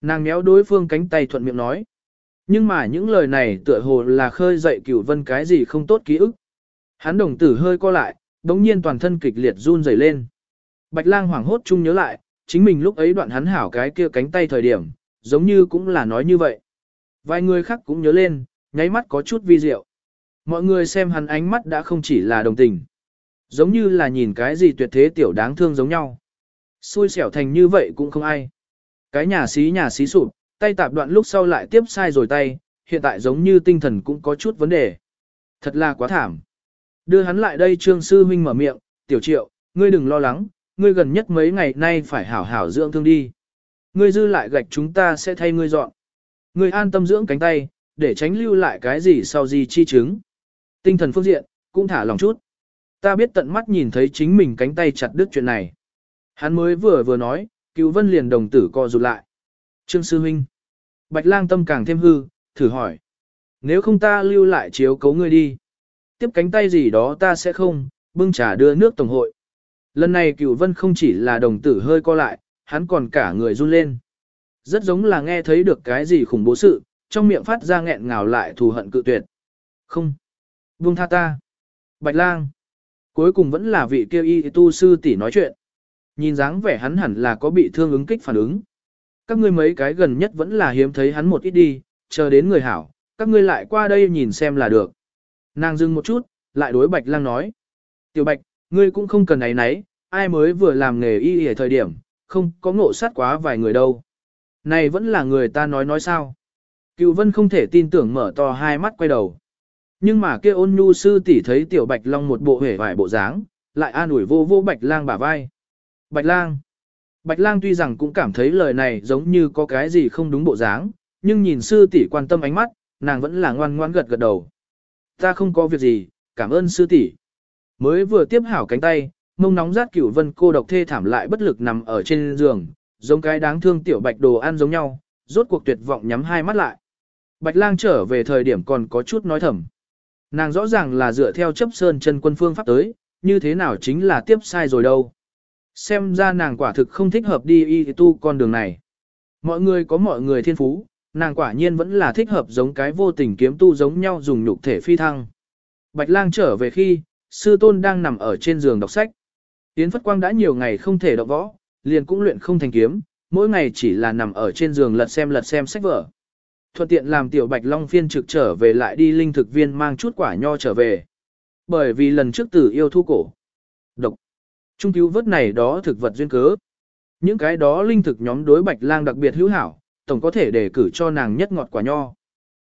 Nàng méo đối phương cánh tay thuận miệng nói. Nhưng mà những lời này tựa hồ là khơi dậy cửu vân cái gì không tốt ký ức. Hắn đồng tử hơi co lại, đống nhiên toàn thân kịch liệt run rẩy lên. Bạch lang hoảng hốt chung nhớ lại, chính mình lúc ấy đoạn hắn hảo cái kia cánh tay thời điểm, giống như cũng là nói như vậy. Vài người khác cũng nhớ lên, nháy mắt có chút vi diệu. Mọi người xem hắn ánh mắt đã không chỉ là đồng tình. Giống như là nhìn cái gì tuyệt thế tiểu đáng thương giống nhau. Xui xẻo thành như vậy cũng không ai. Cái nhà xí nhà xí sụp, tay tạp đoạn lúc sau lại tiếp sai rồi tay, hiện tại giống như tinh thần cũng có chút vấn đề. Thật là quá thảm. Đưa hắn lại đây trương sư huynh mở miệng, tiểu triệu, ngươi đừng lo lắng, ngươi gần nhất mấy ngày nay phải hảo hảo dưỡng thương đi. Ngươi dư lại gạch chúng ta sẽ thay ngươi dọn. Ngươi an tâm dưỡng cánh tay, để tránh lưu lại cái gì sau gì chi chứng. Tinh thần phương diện, cũng thả lòng chút. Ta biết tận mắt nhìn thấy chính mình cánh tay chặt đứt chuyện này. Hắn mới vừa vừa nói, cứu vân liền đồng tử co rụt lại. Trương sư huynh. Bạch lang tâm càng thêm hư, thử hỏi. Nếu không ta lưu lại chiếu cấu ngươi đi. Tiếp cánh tay gì đó ta sẽ không, bưng trà đưa nước tổng hội. Lần này cửu vân không chỉ là đồng tử hơi co lại, hắn còn cả người run lên. Rất giống là nghe thấy được cái gì khủng bố sự, trong miệng phát ra nghẹn ngào lại thù hận cự tuyệt. Không. Vương tha ta. Bạch lang. Cuối cùng vẫn là vị kêu y tu sư tỷ nói chuyện. Nhìn dáng vẻ hắn hẳn là có bị thương ứng kích phản ứng. Các ngươi mấy cái gần nhất vẫn là hiếm thấy hắn một ít đi, chờ đến người hảo, các ngươi lại qua đây nhìn xem là được. Nàng dừng một chút, lại đối Bạch Lang nói. Tiểu Bạch, ngươi cũng không cần ấy nấy, ai mới vừa làm nghề y ở thời điểm, không có ngộ sát quá vài người đâu. Này vẫn là người ta nói nói sao. Cựu Vân không thể tin tưởng mở to hai mắt quay đầu. Nhưng mà kia ôn nhu sư tỷ thấy tiểu Bạch Long một bộ hể vải bộ dáng, lại an ủi vô vô Bạch Lang bả vai. Bạch Lang. Bạch Lang tuy rằng cũng cảm thấy lời này giống như có cái gì không đúng bộ dáng, nhưng nhìn sư tỷ quan tâm ánh mắt, nàng vẫn là ngoan ngoan gật gật đầu. Ta không có việc gì, cảm ơn sư tỷ. Mới vừa tiếp hảo cánh tay, mông nóng rát cửu vân cô độc thê thảm lại bất lực nằm ở trên giường, giống cái đáng thương tiểu bạch đồ ăn giống nhau, rốt cuộc tuyệt vọng nhắm hai mắt lại. Bạch lang trở về thời điểm còn có chút nói thầm. Nàng rõ ràng là dựa theo chấp sơn chân quân phương pháp tới, như thế nào chính là tiếp sai rồi đâu. Xem ra nàng quả thực không thích hợp đi y tu con đường này. Mọi người có mọi người thiên phú, nàng quả nhiên vẫn là thích hợp giống cái vô tình kiếm tu giống nhau dùng nhục thể phi thăng. Bạch lang trở về khi, sư tôn đang nằm ở trên giường đọc sách. Yến Phất Quang đã nhiều ngày không thể động võ, liền cũng luyện không thành kiếm, mỗi ngày chỉ là nằm ở trên giường lật xem lật xem sách vở. Thuận tiện làm tiểu Bạch Long phiên trực trở về lại đi linh thực viên mang chút quả nho trở về. Bởi vì lần trước tử yêu thu cổ. Độc. Trung cứu vớt này đó thực vật duyên cớ. Những cái đó linh thực nhóm đối Bạch Lang đặc biệt hữu hảo, tổng có thể để cử cho nàng nhất ngọt quả nho.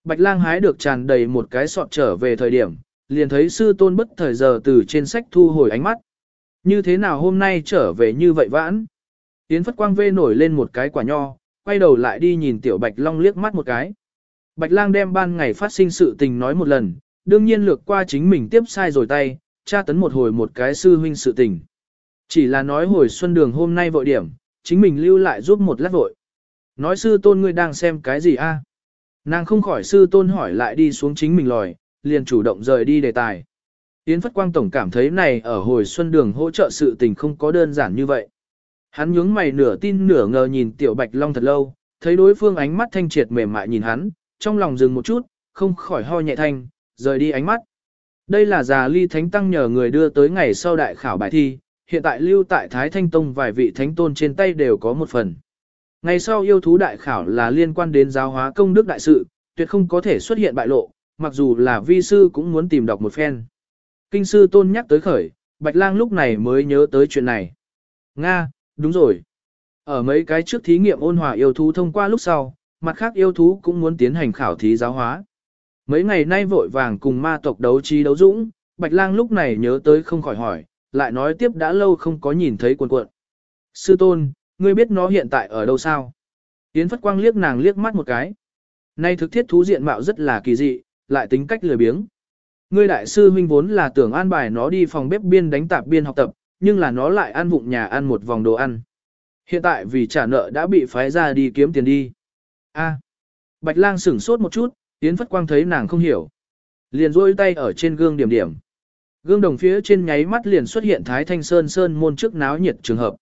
Bạch lang hái được tràn đầy một cái sọt trở về thời điểm, liền thấy sư tôn bất thời giờ từ trên sách thu hồi ánh mắt. Như thế nào hôm nay trở về như vậy vãn? Yến Phất Quang vê nổi lên một cái quả nho, quay đầu lại đi nhìn tiểu Bạch Long liếc mắt một cái. Bạch lang đem ban ngày phát sinh sự tình nói một lần, đương nhiên lược qua chính mình tiếp sai rồi tay, tra tấn một hồi một cái sư huynh sự tình. Chỉ là nói hồi xuân đường hôm nay vội điểm, chính mình lưu lại giúp một lát vội. Nói sư tôn ngươi đang xem cái gì a? Nàng không khỏi sư tôn hỏi lại đi xuống chính mình lòi, liền chủ động rời đi đề tài. Yến Phất Quang Tổng cảm thấy này ở hồi xuân đường hỗ trợ sự tình không có đơn giản như vậy. Hắn nhướng mày nửa tin nửa ngờ nhìn Tiểu Bạch Long thật lâu, thấy đối phương ánh mắt thanh triệt mềm mại nhìn hắn, trong lòng dừng một chút, không khỏi ho nhẹ thanh, rời đi ánh mắt. Đây là già ly thánh tăng nhờ người đưa tới ngày sau đại khảo bài thi, hiện tại lưu tại Thái Thanh Tông vài vị thánh tôn trên tay đều có một phần. Ngày sau yêu thú đại khảo là liên quan đến giáo hóa công đức đại sự, tuyệt không có thể xuất hiện bại lộ, mặc dù là vi sư cũng muốn tìm đọc một phen. Kinh sư tôn nhắc tới khởi, Bạch Lang lúc này mới nhớ tới chuyện này. Nga, đúng rồi. Ở mấy cái trước thí nghiệm ôn hòa yêu thú thông qua lúc sau, mặt khác yêu thú cũng muốn tiến hành khảo thí giáo hóa. Mấy ngày nay vội vàng cùng ma tộc đấu trí đấu dũng, Bạch Lang lúc này nhớ tới không khỏi hỏi, lại nói tiếp đã lâu không có nhìn thấy quần cuộn. Sư tôn, ngươi biết nó hiện tại ở đâu sao? Yến Phất Quang liếc nàng liếc mắt một cái. Nay thực thiết thú diện mạo rất là kỳ dị, lại tính cách lười biếng. Ngươi đại sư huynh vốn là tưởng an bài nó đi phòng bếp biên đánh tạp biên học tập, nhưng là nó lại ăn vụng nhà ăn một vòng đồ ăn. Hiện tại vì trả nợ đã bị phái ra đi kiếm tiền đi. A. Bạch lang sửng sốt một chút, Yến Phất Quang thấy nàng không hiểu. Liền rôi tay ở trên gương điểm điểm. Gương đồng phía trên nháy mắt liền xuất hiện Thái Thanh Sơn Sơn môn trước náo nhiệt trường hợp.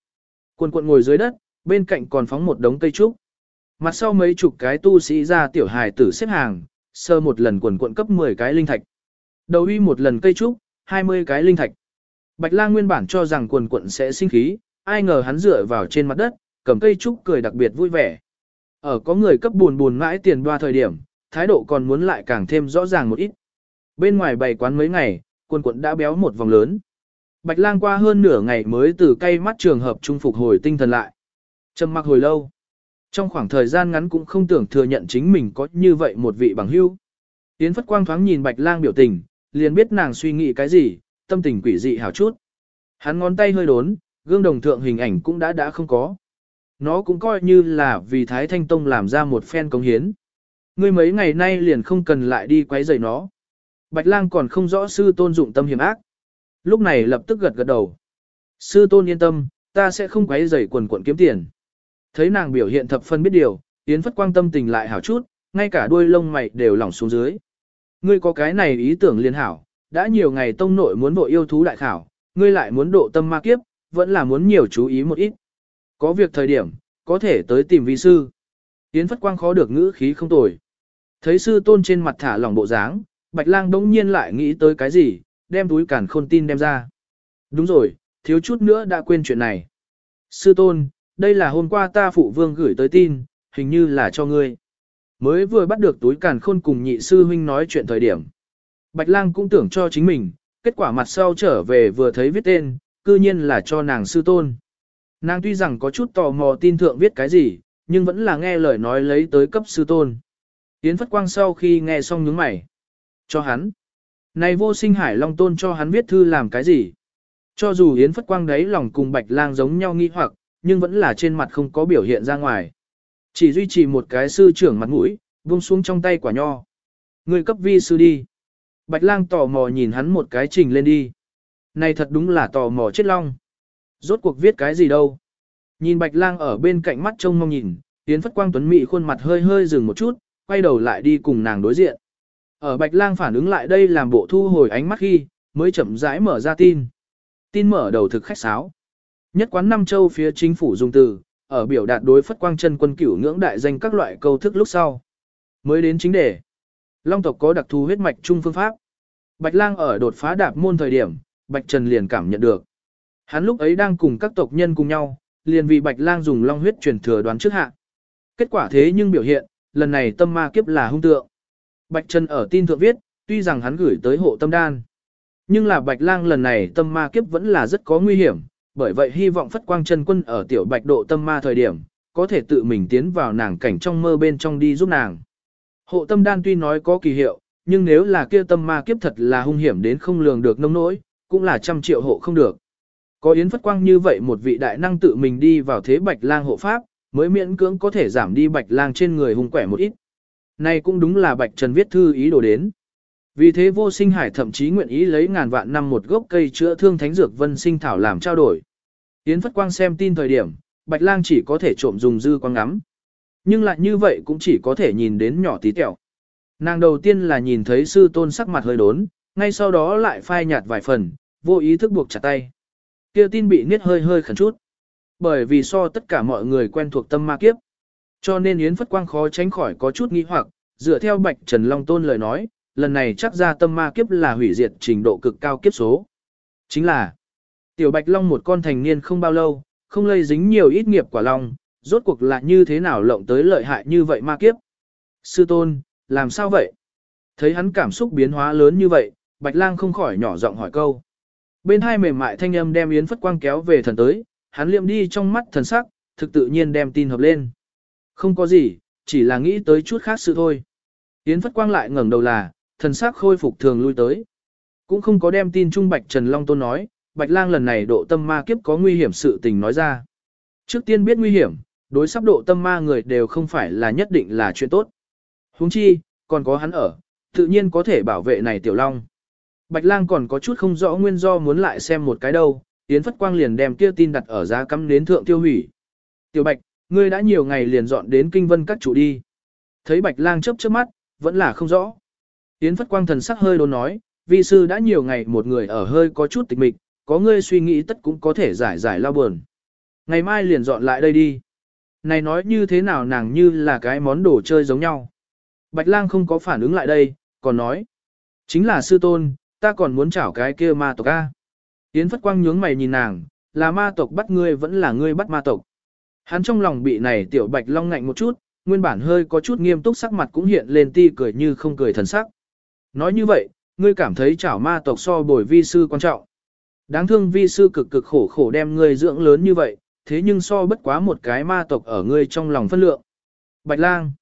cuộn quận ngồi dưới đất, bên cạnh còn phóng một đống cây trúc. Mặt sau mấy chục cái tu sĩ ra tiểu hài tử xếp hàng, sơ một lần quần quận cấp 10 cái linh thạch. Đầu uy một lần cây trúc, 20 cái linh thạch. Bạch lang nguyên bản cho rằng quần quận sẽ sinh khí, ai ngờ hắn dựa vào trên mặt đất, cầm cây trúc cười đặc biệt vui vẻ. Ở có người cấp buồn buồn mãi tiền đoa thời điểm, thái độ còn muốn lại càng thêm rõ ràng một ít. Bên ngoài bày quán mấy ngày, quần quận đã béo một vòng lớn. Bạch lang qua hơn nửa ngày mới từ cây mắt trường hợp trung phục hồi tinh thần lại. Trầm mặc hồi lâu. Trong khoảng thời gian ngắn cũng không tưởng thừa nhận chính mình có như vậy một vị bằng hữu. Tiến Phất Quang thoáng nhìn Bạch Lang biểu tình, liền biết nàng suy nghĩ cái gì, tâm tình quỷ dị hảo chút. Hắn ngón tay hơi đốn, gương đồng thượng hình ảnh cũng đã đã không có. Nó cũng coi như là vì Thái Thanh Tông làm ra một phen công hiến. Ngươi mấy ngày nay liền không cần lại đi quấy rầy nó. Bạch lang còn không rõ sư tôn dụng tâm hiểm ác. Lúc này lập tức gật gật đầu. Sư tôn yên tâm, ta sẽ không quấy rầy quần quận kiếm tiền. Thấy nàng biểu hiện thập phân biết điều, Yến Phất quang tâm tình lại hảo chút, ngay cả đuôi lông mày đều lỏng xuống dưới. Ngươi có cái này ý tưởng liên hảo, đã nhiều ngày tông nội muốn bộ yêu thú đại khảo, ngươi lại muốn độ tâm ma kiếp, vẫn là muốn nhiều chú ý một ít. Có việc thời điểm, có thể tới tìm vi sư. Yến Phất Quang khó được ngữ khí không tồi. Thấy sư tôn trên mặt thả lỏng bộ dáng, Bạch Lang đống nhiên lại nghĩ tới cái gì, đem túi cản khôn tin đem ra. Đúng rồi, thiếu chút nữa đã quên chuyện này. Sư tôn, đây là hôm qua ta phụ vương gửi tới tin, hình như là cho ngươi. Mới vừa bắt được túi càn khôn cùng nhị sư huynh nói chuyện thời điểm. Bạch Lang cũng tưởng cho chính mình, kết quả mặt sau trở về vừa thấy viết tên, cư nhiên là cho nàng sư tôn. Nàng tuy rằng có chút tò mò tin thượng viết cái gì, nhưng vẫn là nghe lời nói lấy tới cấp sư tôn. Yến Phất Quang sau khi nghe xong nhướng mày. Cho hắn. Này vô sinh hải long tôn cho hắn viết thư làm cái gì? Cho dù Yến Phất Quang đấy lòng cùng Bạch Lang giống nhau nghi hoặc, nhưng vẫn là trên mặt không có biểu hiện ra ngoài. Chỉ duy trì một cái sư trưởng mặt mũi, buông xuống trong tay quả nho. Người cấp vi sư đi. Bạch Lang tò mò nhìn hắn một cái trình lên đi. Này thật đúng là tò mò chết long. Rốt cuộc viết cái gì đâu. Nhìn Bạch Lang ở bên cạnh mắt trông mong nhìn, Yến Phất Quang Tuấn Mỹ khuôn mặt hơi hơi dừng một chút, quay đầu lại đi cùng nàng đối diện. Ở Bạch Lang phản ứng lại đây làm bộ thu hồi ánh mắt khi, mới chậm rãi mở ra tin. Tin mở đầu thực khách sáo. Nhất quán năm châu phía chính phủ dùng từ, ở biểu đạt đối phất quang chân quân cửu ngưỡng đại danh các loại câu thức lúc sau. Mới đến chính đề. Long tộc có đặc thù huyết mạch trung phương pháp. Bạch Lang ở đột phá đạp môn thời điểm, Bạch Trần liền cảm nhận được. Hắn lúc ấy đang cùng các tộc nhân cùng nhau, liền vì Bạch Lang dùng long huyết truyền thừa đoán trước hạ. Kết quả thế nhưng biểu hiện, lần này tâm ma kiếp là hung tượng. Bạch Trần ở tin thượng viết, tuy rằng hắn gửi tới hộ tâm đan. Nhưng là Bạch Lang lần này tâm ma kiếp vẫn là rất có nguy hiểm, bởi vậy hy vọng Phất Quang chân quân ở tiểu Bạch độ tâm ma thời điểm, có thể tự mình tiến vào nàng cảnh trong mơ bên trong đi giúp nàng. Hộ tâm đan tuy nói có kỳ hiệu, nhưng nếu là kia tâm ma kiếp thật là hung hiểm đến không lường được nông nỗi, cũng là trăm triệu hộ không được. Có Yến Phất Quang như vậy một vị đại năng tự mình đi vào thế Bạch Lang hộ pháp, mới miễn cưỡng có thể giảm đi Bạch Lang trên người hung quẻ một ít. Này cũng đúng là Bạch Trần viết thư ý đồ đến. Vì thế vô sinh hải thậm chí nguyện ý lấy ngàn vạn năm một gốc cây chữa thương thánh dược vân sinh thảo làm trao đổi. Yến Phất Quang xem tin thời điểm, Bạch Lang chỉ có thể trộm dùng dư quang ngắm. Nhưng lại như vậy cũng chỉ có thể nhìn đến nhỏ tí tẹo. Nàng đầu tiên là nhìn thấy sư tôn sắc mặt hơi đốn, ngay sau đó lại phai nhạt vài phần, vô ý thức buộc chặt tay. Kia tin bị niết hơi hơi khẩn chút. Bởi vì so tất cả mọi người quen thuộc tâm ma kiếp. Cho nên Yến Phất Quang khó tránh khỏi có chút nghi hoặc, dựa theo Bạch Trần Long Tôn lời nói, lần này chắc ra tâm ma kiếp là hủy diệt trình độ cực cao kiếp số. Chính là, Tiểu Bạch Long một con thành niên không bao lâu, không lây dính nhiều ít nghiệp quả Long, rốt cuộc là như thế nào lộng tới lợi hại như vậy ma kiếp. Sư Tôn, làm sao vậy? Thấy hắn cảm xúc biến hóa lớn như vậy, Bạch Lang không khỏi nhỏ giọng hỏi câu. Bên hai mềm mại thanh âm đem Yến Phất Quang kéo về thần tới, hắn liệm đi trong mắt thần sắc, thực tự nhiên đem tin hợp lên. Không có gì, chỉ là nghĩ tới chút khác sự thôi. Yến Phất Quang lại ngẩng đầu là, thần sắc khôi phục thường lui tới. Cũng không có đem tin Trung Bạch Trần Long Tôn nói, Bạch Lang lần này độ tâm ma kiếp có nguy hiểm sự tình nói ra. Trước tiên biết nguy hiểm, đối sắp độ tâm ma người đều không phải là nhất định là chuyện tốt. Huống chi, còn có hắn ở, tự nhiên có thể bảo vệ này Tiểu Long. Bạch Lang còn có chút không rõ nguyên do muốn lại xem một cái đâu, Yến Phất Quang liền đem kia tin đặt ở giá cắm đến thượng tiêu hủy. Tiểu Bạch, ngươi đã nhiều ngày liền dọn đến kinh vân các chủ đi. Thấy Bạch Lang chớp chớp mắt, vẫn là không rõ. Yến Phất Quang thần sắc hơi đốn nói, vi sư đã nhiều ngày một người ở hơi có chút tịch mịch, có ngươi suy nghĩ tất cũng có thể giải giải lao buồn. Ngày mai liền dọn lại đây đi. Này nói như thế nào nàng như là cái món đồ chơi giống nhau. Bạch lang không có phản ứng lại đây, còn nói. Chính là sư tôn, ta còn muốn chảo cái kia ma tộc A. Yến Phất Quang nhướng mày nhìn nàng, là ma tộc bắt ngươi vẫn là ngươi bắt ma tộc. Hắn trong lòng bị này tiểu bạch long ngạnh một chút, nguyên bản hơi có chút nghiêm túc sắc mặt cũng hiện lên ti cười như không cười thần sắc. Nói như vậy, ngươi cảm thấy chảo ma tộc so bồi vi sư quan trọng. Đáng thương vi sư cực cực khổ khổ đem ngươi dưỡng lớn như vậy, thế nhưng so bất quá một cái ma tộc ở ngươi trong lòng phân lượng. Bạch lang.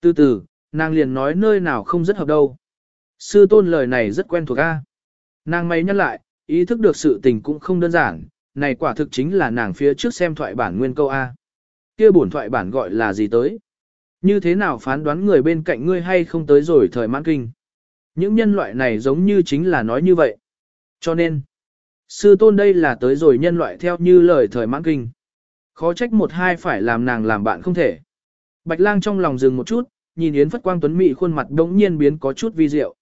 Từ từ, nàng liền nói nơi nào không rất hợp đâu. Sư tôn lời này rất quen thuộc a. Nàng may nhắc lại, ý thức được sự tình cũng không đơn giản, này quả thực chính là nàng phía trước xem thoại bản nguyên câu A. Kia bổn thoại bản gọi là gì tới? Như thế nào phán đoán người bên cạnh ngươi hay không tới rồi thời mãn kinh? Những nhân loại này giống như chính là nói như vậy. Cho nên, sư tôn đây là tới rồi nhân loại theo như lời thời mãn kinh. Khó trách một hai phải làm nàng làm bạn không thể. Bạch lang trong lòng dừng một chút, nhìn Yến Phất Quang Tuấn Mỹ khuôn mặt đống nhiên biến có chút vi diệu.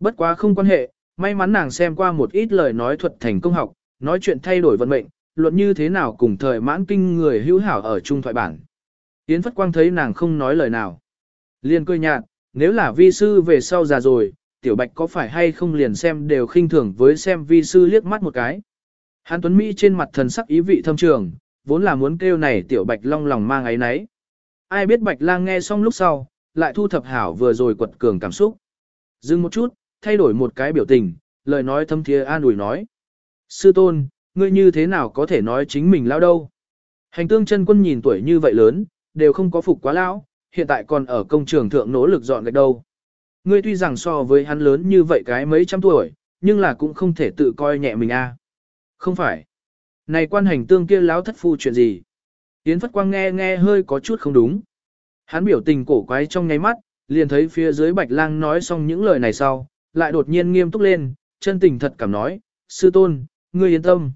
Bất quá không quan hệ, may mắn nàng xem qua một ít lời nói thuật thành công học, nói chuyện thay đổi vận mệnh, luận như thế nào cùng thời mãn kinh người hữu hảo ở trung thoại bản. Yến Phất Quang thấy nàng không nói lời nào. Liền cười nhạt, nếu là vi sư về sau già rồi, tiểu bạch có phải hay không liền xem đều khinh thường với xem vi sư liếc mắt một cái. Hán Tuấn Mỹ trên mặt thần sắc ý vị thâm trường, vốn là muốn kêu này tiểu bạch long lòng mang ấy nấy. Ai biết bạch lang nghe xong lúc sau, lại thu thập hảo vừa rồi quật cường cảm xúc. Dừng một chút, thay đổi một cái biểu tình, lời nói thâm thiê an ủi nói. Sư tôn, ngươi như thế nào có thể nói chính mình lao đâu? Hành tương chân quân nhìn tuổi như vậy lớn, đều không có phục quá lão, hiện tại còn ở công trường thượng nỗ lực dọn gạch đâu. Ngươi tuy rằng so với hắn lớn như vậy cái mấy trăm tuổi, nhưng là cũng không thể tự coi nhẹ mình a. À. Không phải. Này quan hành tương kia lão thất phu chuyện gì? Yến Phất Quang nghe nghe hơi có chút không đúng. Hắn biểu tình cổ quái trong nháy mắt, liền thấy phía dưới Bạch Lang nói xong những lời này sau, lại đột nhiên nghiêm túc lên, chân tình thật cảm nói, sư tôn, ngươi yên tâm.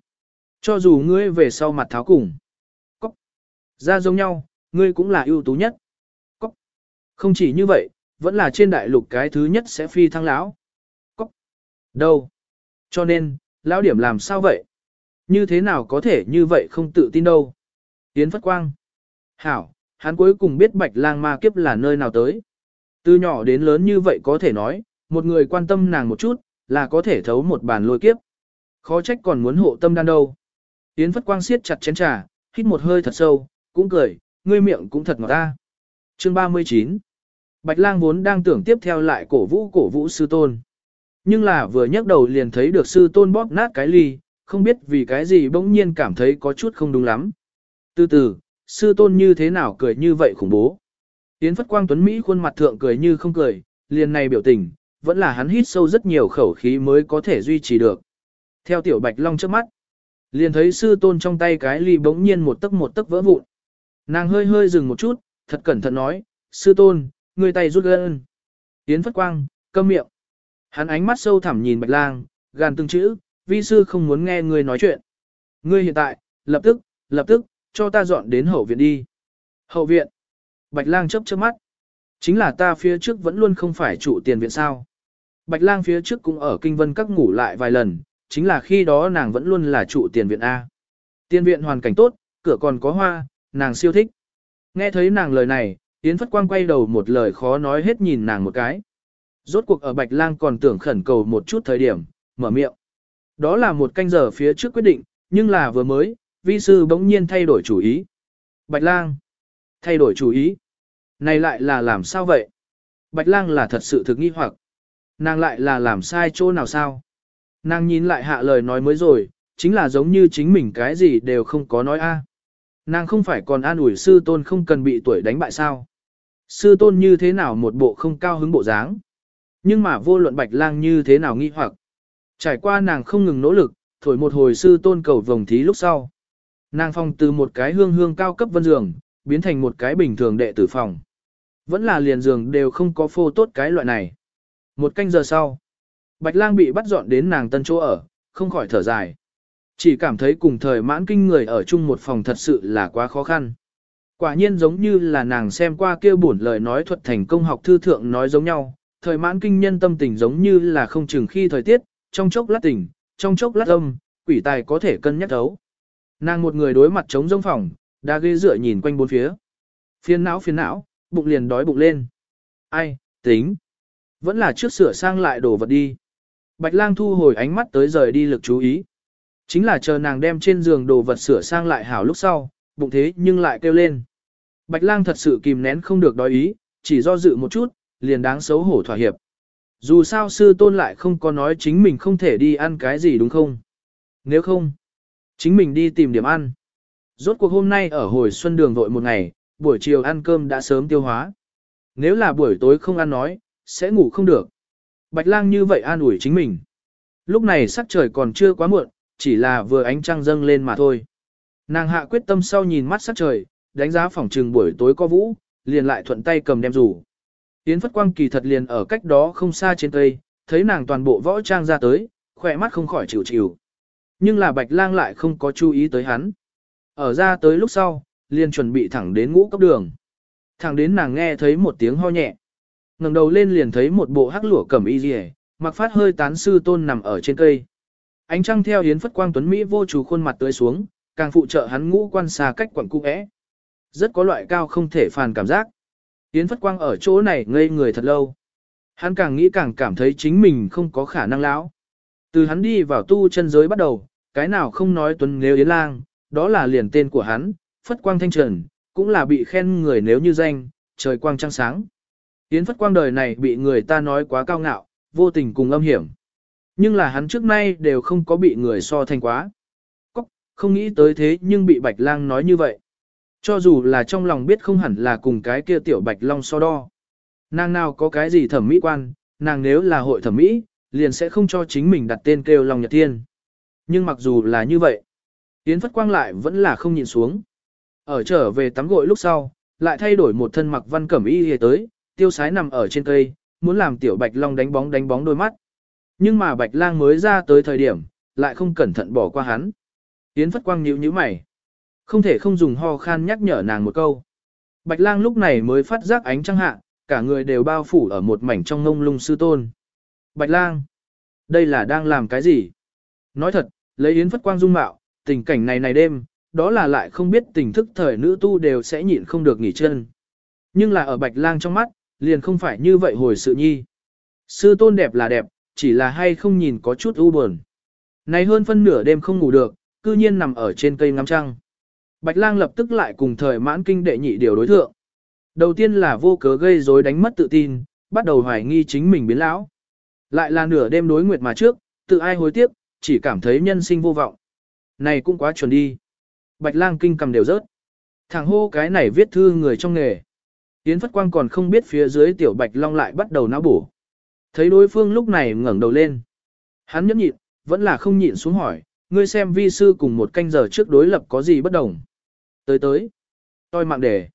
Cho dù ngươi về sau mặt tháo cùng. Cóc. Ra giống nhau, ngươi cũng là ưu tú nhất. Cóc. Không chỉ như vậy, vẫn là trên đại lục cái thứ nhất sẽ phi thăng lão. Cóc. Đâu. Cho nên, lão điểm làm sao vậy? Như thế nào có thể như vậy không tự tin đâu? Yến Phất Quang. Hảo, hắn cuối cùng biết bạch lang ma kiếp là nơi nào tới. Từ nhỏ đến lớn như vậy có thể nói, một người quan tâm nàng một chút, là có thể thấu một bàn lôi kiếp. Khó trách còn muốn hộ tâm đan đâu. Yến Phất Quang siết chặt chén trà, hít một hơi thật sâu, cũng cười, ngươi miệng cũng thật ngọt ta. Chương 39 Bạch lang vốn đang tưởng tiếp theo lại cổ vũ cổ vũ sư tôn. Nhưng là vừa nhấc đầu liền thấy được sư tôn bóp nát cái ly, không biết vì cái gì bỗng nhiên cảm thấy có chút không đúng lắm. Từ từ, sư tôn như thế nào cười như vậy khủng bố. Yến Phất Quang Tuấn Mỹ khuôn mặt thượng cười như không cười, liền này biểu tình, vẫn là hắn hít sâu rất nhiều khẩu khí mới có thể duy trì được. Theo tiểu bạch long trước mắt, liền thấy sư tôn trong tay cái ly bỗng nhiên một tấc một tấc vỡ vụn. Nàng hơi hơi dừng một chút, thật cẩn thận nói, sư tôn, người tay rút gân. Yến Phất Quang, câm miệng. Hắn ánh mắt sâu thẳm nhìn bạch lang, gàn từng chữ, vi sư không muốn nghe người nói chuyện. Ngươi hiện tại, lập tức, lập tức, cho ta dọn đến hậu viện đi. Hậu viện. Bạch lang chấp chớp mắt. Chính là ta phía trước vẫn luôn không phải chủ tiền viện sao. Bạch lang phía trước cũng ở kinh vân các ngủ lại vài lần, chính là khi đó nàng vẫn luôn là chủ tiền viện A. Tiền viện hoàn cảnh tốt, cửa còn có hoa, nàng siêu thích. Nghe thấy nàng lời này, Yến Phất Quang quay đầu một lời khó nói hết nhìn nàng một cái. Rốt cuộc ở Bạch Lang còn tưởng khẩn cầu một chút thời điểm, mở miệng. Đó là một canh giờ phía trước quyết định, nhưng là vừa mới, vi sư bỗng nhiên thay đổi chủ ý. Bạch Lang, thay đổi chủ ý. Này lại là làm sao vậy? Bạch Lang là thật sự thực nghi hoặc. Nàng lại là làm sai chỗ nào sao? Nàng nhìn lại hạ lời nói mới rồi, chính là giống như chính mình cái gì đều không có nói a. Nàng không phải còn an ủi sư tôn không cần bị tuổi đánh bại sao? Sư tôn như thế nào một bộ không cao hứng bộ dáng? Nhưng mà vô luận bạch lang như thế nào nghi hoặc. Trải qua nàng không ngừng nỗ lực, thổi một hồi sư tôn cầu vồng thí lúc sau. Nàng phong từ một cái hương hương cao cấp vân giường, biến thành một cái bình thường đệ tử phòng. Vẫn là liền giường đều không có phô tốt cái loại này. Một canh giờ sau, Bạch lang bị bắt dọn đến nàng tân chỗ ở, không khỏi thở dài. Chỉ cảm thấy cùng thời mãn kinh người ở chung một phòng thật sự là quá khó khăn. Quả nhiên giống như là nàng xem qua kia buồn lời nói thuật thành công học thư thượng nói giống nhau, thời mãn kinh nhân tâm tình giống như là không chừng khi thời tiết, trong chốc lát tỉnh, trong chốc lát âm, quỷ tài có thể cân nhắc thấu. Nàng một người đối mặt chống rông phòng, đa ghê dựa nhìn quanh bốn phía. phiền não phiền não, bụng liền đói bụng lên. Ai, tính. Vẫn là trước sửa sang lại đồ vật đi. Bạch lang thu hồi ánh mắt tới rời đi lực chú ý. Chính là chờ nàng đem trên giường đồ vật sửa sang lại hảo lúc sau, bụng thế nhưng lại kêu lên. Bạch lang thật sự kìm nén không được đói ý, chỉ do dự một chút, liền đáng xấu hổ thỏa hiệp. Dù sao sư tôn lại không có nói chính mình không thể đi ăn cái gì đúng không? Nếu không, chính mình đi tìm điểm ăn. Rốt cuộc hôm nay ở hồi xuân đường vội một ngày, buổi chiều ăn cơm đã sớm tiêu hóa. Nếu là buổi tối không ăn nói, sẽ ngủ không được. Bạch lang như vậy an ủi chính mình. Lúc này sắc trời còn chưa quá muộn, chỉ là vừa ánh trăng dâng lên mà thôi. Nàng hạ quyết tâm sau nhìn mắt sắc trời, đánh giá phòng trừng buổi tối có vũ, liền lại thuận tay cầm đem rủ. Yến Phất Quang kỳ thật liền ở cách đó không xa trên cây, thấy nàng toàn bộ võ trang ra tới, khỏe mắt không khỏi chịu chịu. Nhưng là Bạch Lang lại không có chú ý tới hắn. Ở ra tới lúc sau, liền chuẩn bị thẳng đến ngũ cấp đường. Thẳng đến nàng nghe thấy một tiếng ho nhẹ. ngẩng đầu lên liền thấy một bộ hắc lụa cẩm y rìa, mặc phát hơi tán sư tôn nằm ở trên cây. Ánh trăng theo Yến Phất Quang Tuấn Mỹ vô chủ khuôn mặt tươi xuống, càng phụ trợ hắn ngũ quan xa cách quẩn cung ẽ. Rất có loại cao không thể phàn cảm giác. Yến Phất Quang ở chỗ này ngây người thật lâu. Hắn càng nghĩ càng cảm thấy chính mình không có khả năng lão. Từ hắn đi vào tu chân giới bắt đầu, cái nào không nói tuấn nếu Yến Lang, đó là liền tên của hắn, Phất Quang Thanh Trần, cũng là bị khen người nếu như danh, trời quang trăng sáng. Yến Phất Quang đời này bị người ta nói quá cao ngạo, vô tình cùng âm hiểm. Nhưng là hắn trước nay đều không có bị người so thành quá. Không nghĩ tới thế nhưng bị Bạch Lang nói như vậy. Cho dù là trong lòng biết không hẳn là cùng cái kia tiểu Bạch Long so đo. Nàng nào có cái gì thẩm mỹ quan, nàng nếu là hội thẩm mỹ, liền sẽ không cho chính mình đặt tên kêu Long Nhật Thiên. Nhưng mặc dù là như vậy, Yến Phất Quang lại vẫn là không nhìn xuống. Ở trở về tắm gội lúc sau, lại thay đổi một thân mặc văn cẩm y hề tới, tiêu sái nằm ở trên cây, muốn làm tiểu Bạch Long đánh bóng đánh bóng đôi mắt. Nhưng mà Bạch Lang mới ra tới thời điểm, lại không cẩn thận bỏ qua hắn. Yến Phất Quang nhíu nhíu mày. Không thể không dùng ho khan nhắc nhở nàng một câu. Bạch Lang lúc này mới phát giác ánh trăng hạ, cả người đều bao phủ ở một mảnh trong ngông lung sư tôn. Bạch lang, đây là đang làm cái gì? Nói thật, lấy yến phất quang dung mạo, tình cảnh này này đêm, đó là lại không biết tình thức thời nữ tu đều sẽ nhịn không được nghỉ chân. Nhưng là ở bạch lang trong mắt, liền không phải như vậy hồi sự nhi. Sư tôn đẹp là đẹp, chỉ là hay không nhìn có chút u buồn. Này hơn phân nửa đêm không ngủ được, cư nhiên nằm ở trên cây ngắm trăng. Bạch lang lập tức lại cùng thời mãn kinh đệ nhị điều đối thượng. Đầu tiên là vô cớ gây rối đánh mất tự tin, bắt đầu hoài nghi chính mình biến lão. Lại là nửa đêm đối nguyệt mà trước, tự ai hối tiếc, chỉ cảm thấy nhân sinh vô vọng. Này cũng quá chuẩn đi. Bạch lang kinh cầm đều rớt. Thằng hô cái này viết thư người trong nghề. Yến Phất Quang còn không biết phía dưới tiểu bạch long lại bắt đầu náo bổ. Thấy đối phương lúc này ngẩng đầu lên. Hắn nhẫn nhịn, vẫn là không nhịn xuống hỏi, ngươi xem vi sư cùng một canh giờ trước đối lập có gì bất đồng. Tới tới. Tôi mạng đề.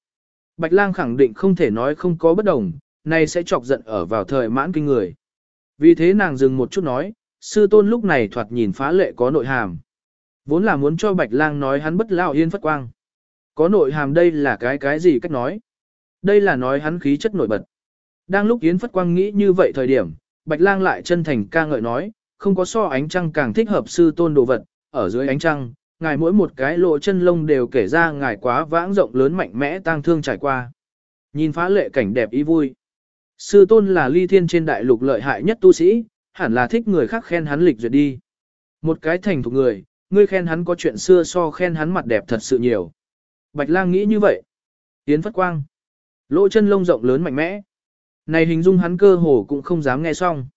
Bạch lang khẳng định không thể nói không có bất đồng, này sẽ chọc giận ở vào thời mãn kinh người. Vì thế nàng dừng một chút nói, sư tôn lúc này thoạt nhìn phá lệ có nội hàm. Vốn là muốn cho bạch lang nói hắn bất lao yên phất quang. Có nội hàm đây là cái cái gì cách nói. Đây là nói hắn khí chất nổi bật. Đang lúc Yến Phất Quang nghĩ như vậy thời điểm, Bạch Lang lại chân thành ca ngợi nói, không có so ánh trăng càng thích hợp sư tôn đồ vật, ở dưới ánh trăng, ngài mỗi một cái lộ chân lông đều kể ra ngài quá vãng rộng lớn mạnh mẽ tang thương trải qua. Nhìn phá lệ cảnh đẹp ý vui. Sư tôn là ly thiên trên đại lục lợi hại nhất tu sĩ, hẳn là thích người khác khen hắn lịch duyệt đi. Một cái thành thuộc người, ngươi khen hắn có chuyện xưa so khen hắn mặt đẹp thật sự nhiều. Bạch lang nghĩ như vậy. Tiến phất quang. Lỗ chân lông rộng lớn mạnh mẽ. Này hình dung hắn cơ hồ cũng không dám nghe xong.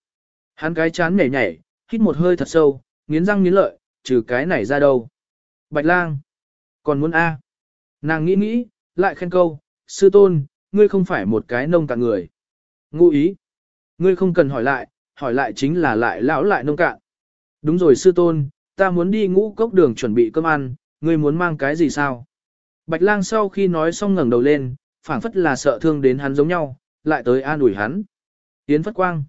Hắn cái chán nhảy nhảy, hít một hơi thật sâu, nghiến răng nghiến lợi, trừ cái này ra đâu. Bạch lang. Còn muốn A. Nàng nghĩ nghĩ, lại khen câu, sư tôn, ngươi không phải một cái nông cạn người. Ngụ ý. Ngươi không cần hỏi lại, hỏi lại chính là lại lão lại nông cạn. Đúng rồi sư tôn, ta muốn đi ngũ cốc đường chuẩn bị cơm ăn, ngươi muốn mang cái gì sao? Bạch lang sau khi nói xong ngẩng đầu lên, phảng phất là sợ thương đến hắn giống nhau, lại tới an ủi hắn. Yến phất quang.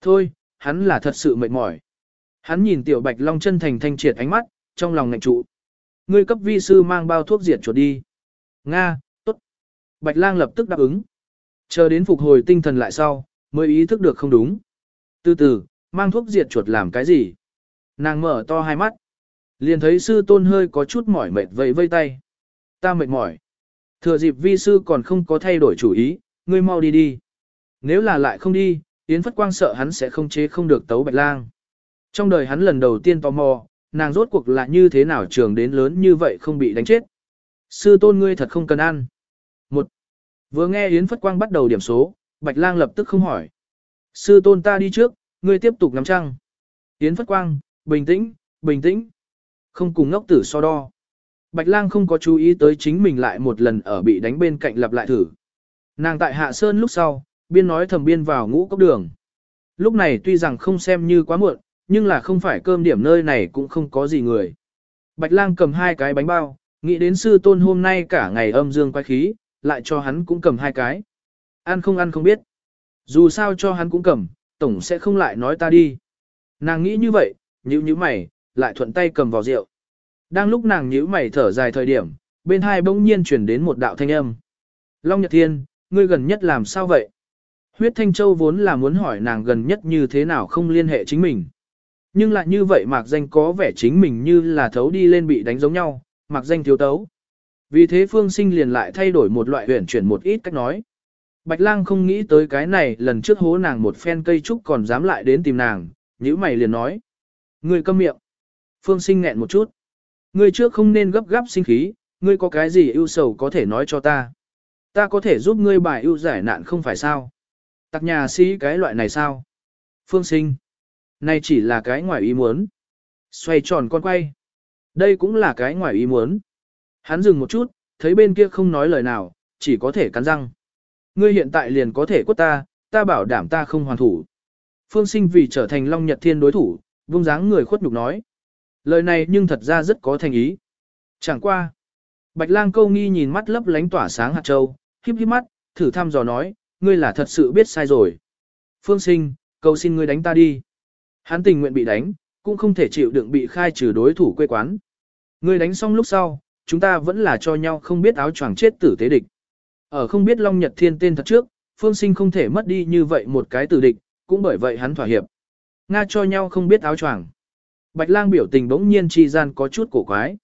Thôi, hắn là thật sự mệt mỏi. Hắn nhìn tiểu bạch long chân thành thanh triệt ánh mắt, trong lòng ngạnh trụ. Ngươi cấp vi sư mang bao thuốc diệt chuột đi. Nga, tốt. Bạch lang lập tức đáp ứng. Chờ đến phục hồi tinh thần lại sau, mới ý thức được không đúng. Từ từ, mang thuốc diệt chuột làm cái gì? Nàng mở to hai mắt. Liền thấy sư tôn hơi có chút mỏi mệt vẫy vây tay. Ta mệt mỏi. Thừa dịp vi sư còn không có thay đổi chủ ý, ngươi mau đi đi. Nếu là lại không đi, Yến Phất Quang sợ hắn sẽ không chế không được tấu bạch lang. Trong đời hắn lần đầu tiên tò mò, nàng rốt cuộc là như thế nào trường đến lớn như vậy không bị đánh chết. Sư tôn ngươi thật không cần ăn. Một. Vừa nghe Yến Phất Quang bắt đầu điểm số, Bạch Lang lập tức không hỏi. Sư tôn ta đi trước, ngươi tiếp tục ngắm trăng. Yến Phất Quang, bình tĩnh, bình tĩnh. Không cùng ngốc tử so đo. Bạch lang không có chú ý tới chính mình lại một lần ở bị đánh bên cạnh lặp lại thử. Nàng tại hạ sơn lúc sau, biên nói thầm biên vào ngũ cốc đường. Lúc này tuy rằng không xem như quá muộn, nhưng là không phải cơm điểm nơi này cũng không có gì người. Bạch lang cầm hai cái bánh bao, nghĩ đến sư tôn hôm nay cả ngày âm dương quay khí, lại cho hắn cũng cầm hai cái. Ăn không ăn không biết. Dù sao cho hắn cũng cầm, tổng sẽ không lại nói ta đi. Nàng nghĩ như vậy, nhíu nhíu mày, lại thuận tay cầm vào rượu. Đang lúc nàng nhíu mày thở dài thời điểm, bên hai bỗng nhiên chuyển đến một đạo thanh âm. Long Nhật Thiên, ngươi gần nhất làm sao vậy? Huyết Thanh Châu vốn là muốn hỏi nàng gần nhất như thế nào không liên hệ chính mình. Nhưng lại như vậy mạc danh có vẻ chính mình như là thấu đi lên bị đánh giống nhau, mạc danh thiếu tấu. Vì thế Phương Sinh liền lại thay đổi một loại huyền chuyển một ít cách nói. Bạch lang không nghĩ tới cái này lần trước hố nàng một phen cây trúc còn dám lại đến tìm nàng, nhữ mày liền nói. Ngươi câm miệng. Phương sinh nghẹn một chút. Ngươi trước không nên gấp gáp sinh khí, ngươi có cái gì ưu sầu có thể nói cho ta. Ta có thể giúp ngươi bài ưu giải nạn không phải sao. Tặc nhà sĩ cái loại này sao. Phương sinh. Này chỉ là cái ngoài ý muốn. Xoay tròn con quay. Đây cũng là cái ngoài ý muốn. Hắn dừng một chút, thấy bên kia không nói lời nào, chỉ có thể cắn răng. Ngươi hiện tại liền có thể quất ta, ta bảo đảm ta không hoàn thủ. Phương sinh vì trở thành Long Nhật Thiên đối thủ, vung dáng người khuất nhục nói. Lời này nhưng thật ra rất có thành ý. Chẳng qua. Bạch lang câu nghi nhìn mắt lấp lánh tỏa sáng hạt châu, híp híp mắt, thử thăm dò nói, ngươi là thật sự biết sai rồi. Phương sinh, cầu xin ngươi đánh ta đi. Hắn tình nguyện bị đánh, cũng không thể chịu đựng bị khai trừ đối thủ quê quán. Người đánh xong lúc sau, chúng ta vẫn là cho nhau không biết áo choàng chết tử tế địch. Ở không biết Long Nhật Thiên tên thật trước, Phương Sinh không thể mất đi như vậy một cái tử địch, cũng bởi vậy hắn thỏa hiệp. Nga cho nhau không biết áo choàng. Bạch lang biểu tình bỗng nhiên chi gian có chút cổ quái.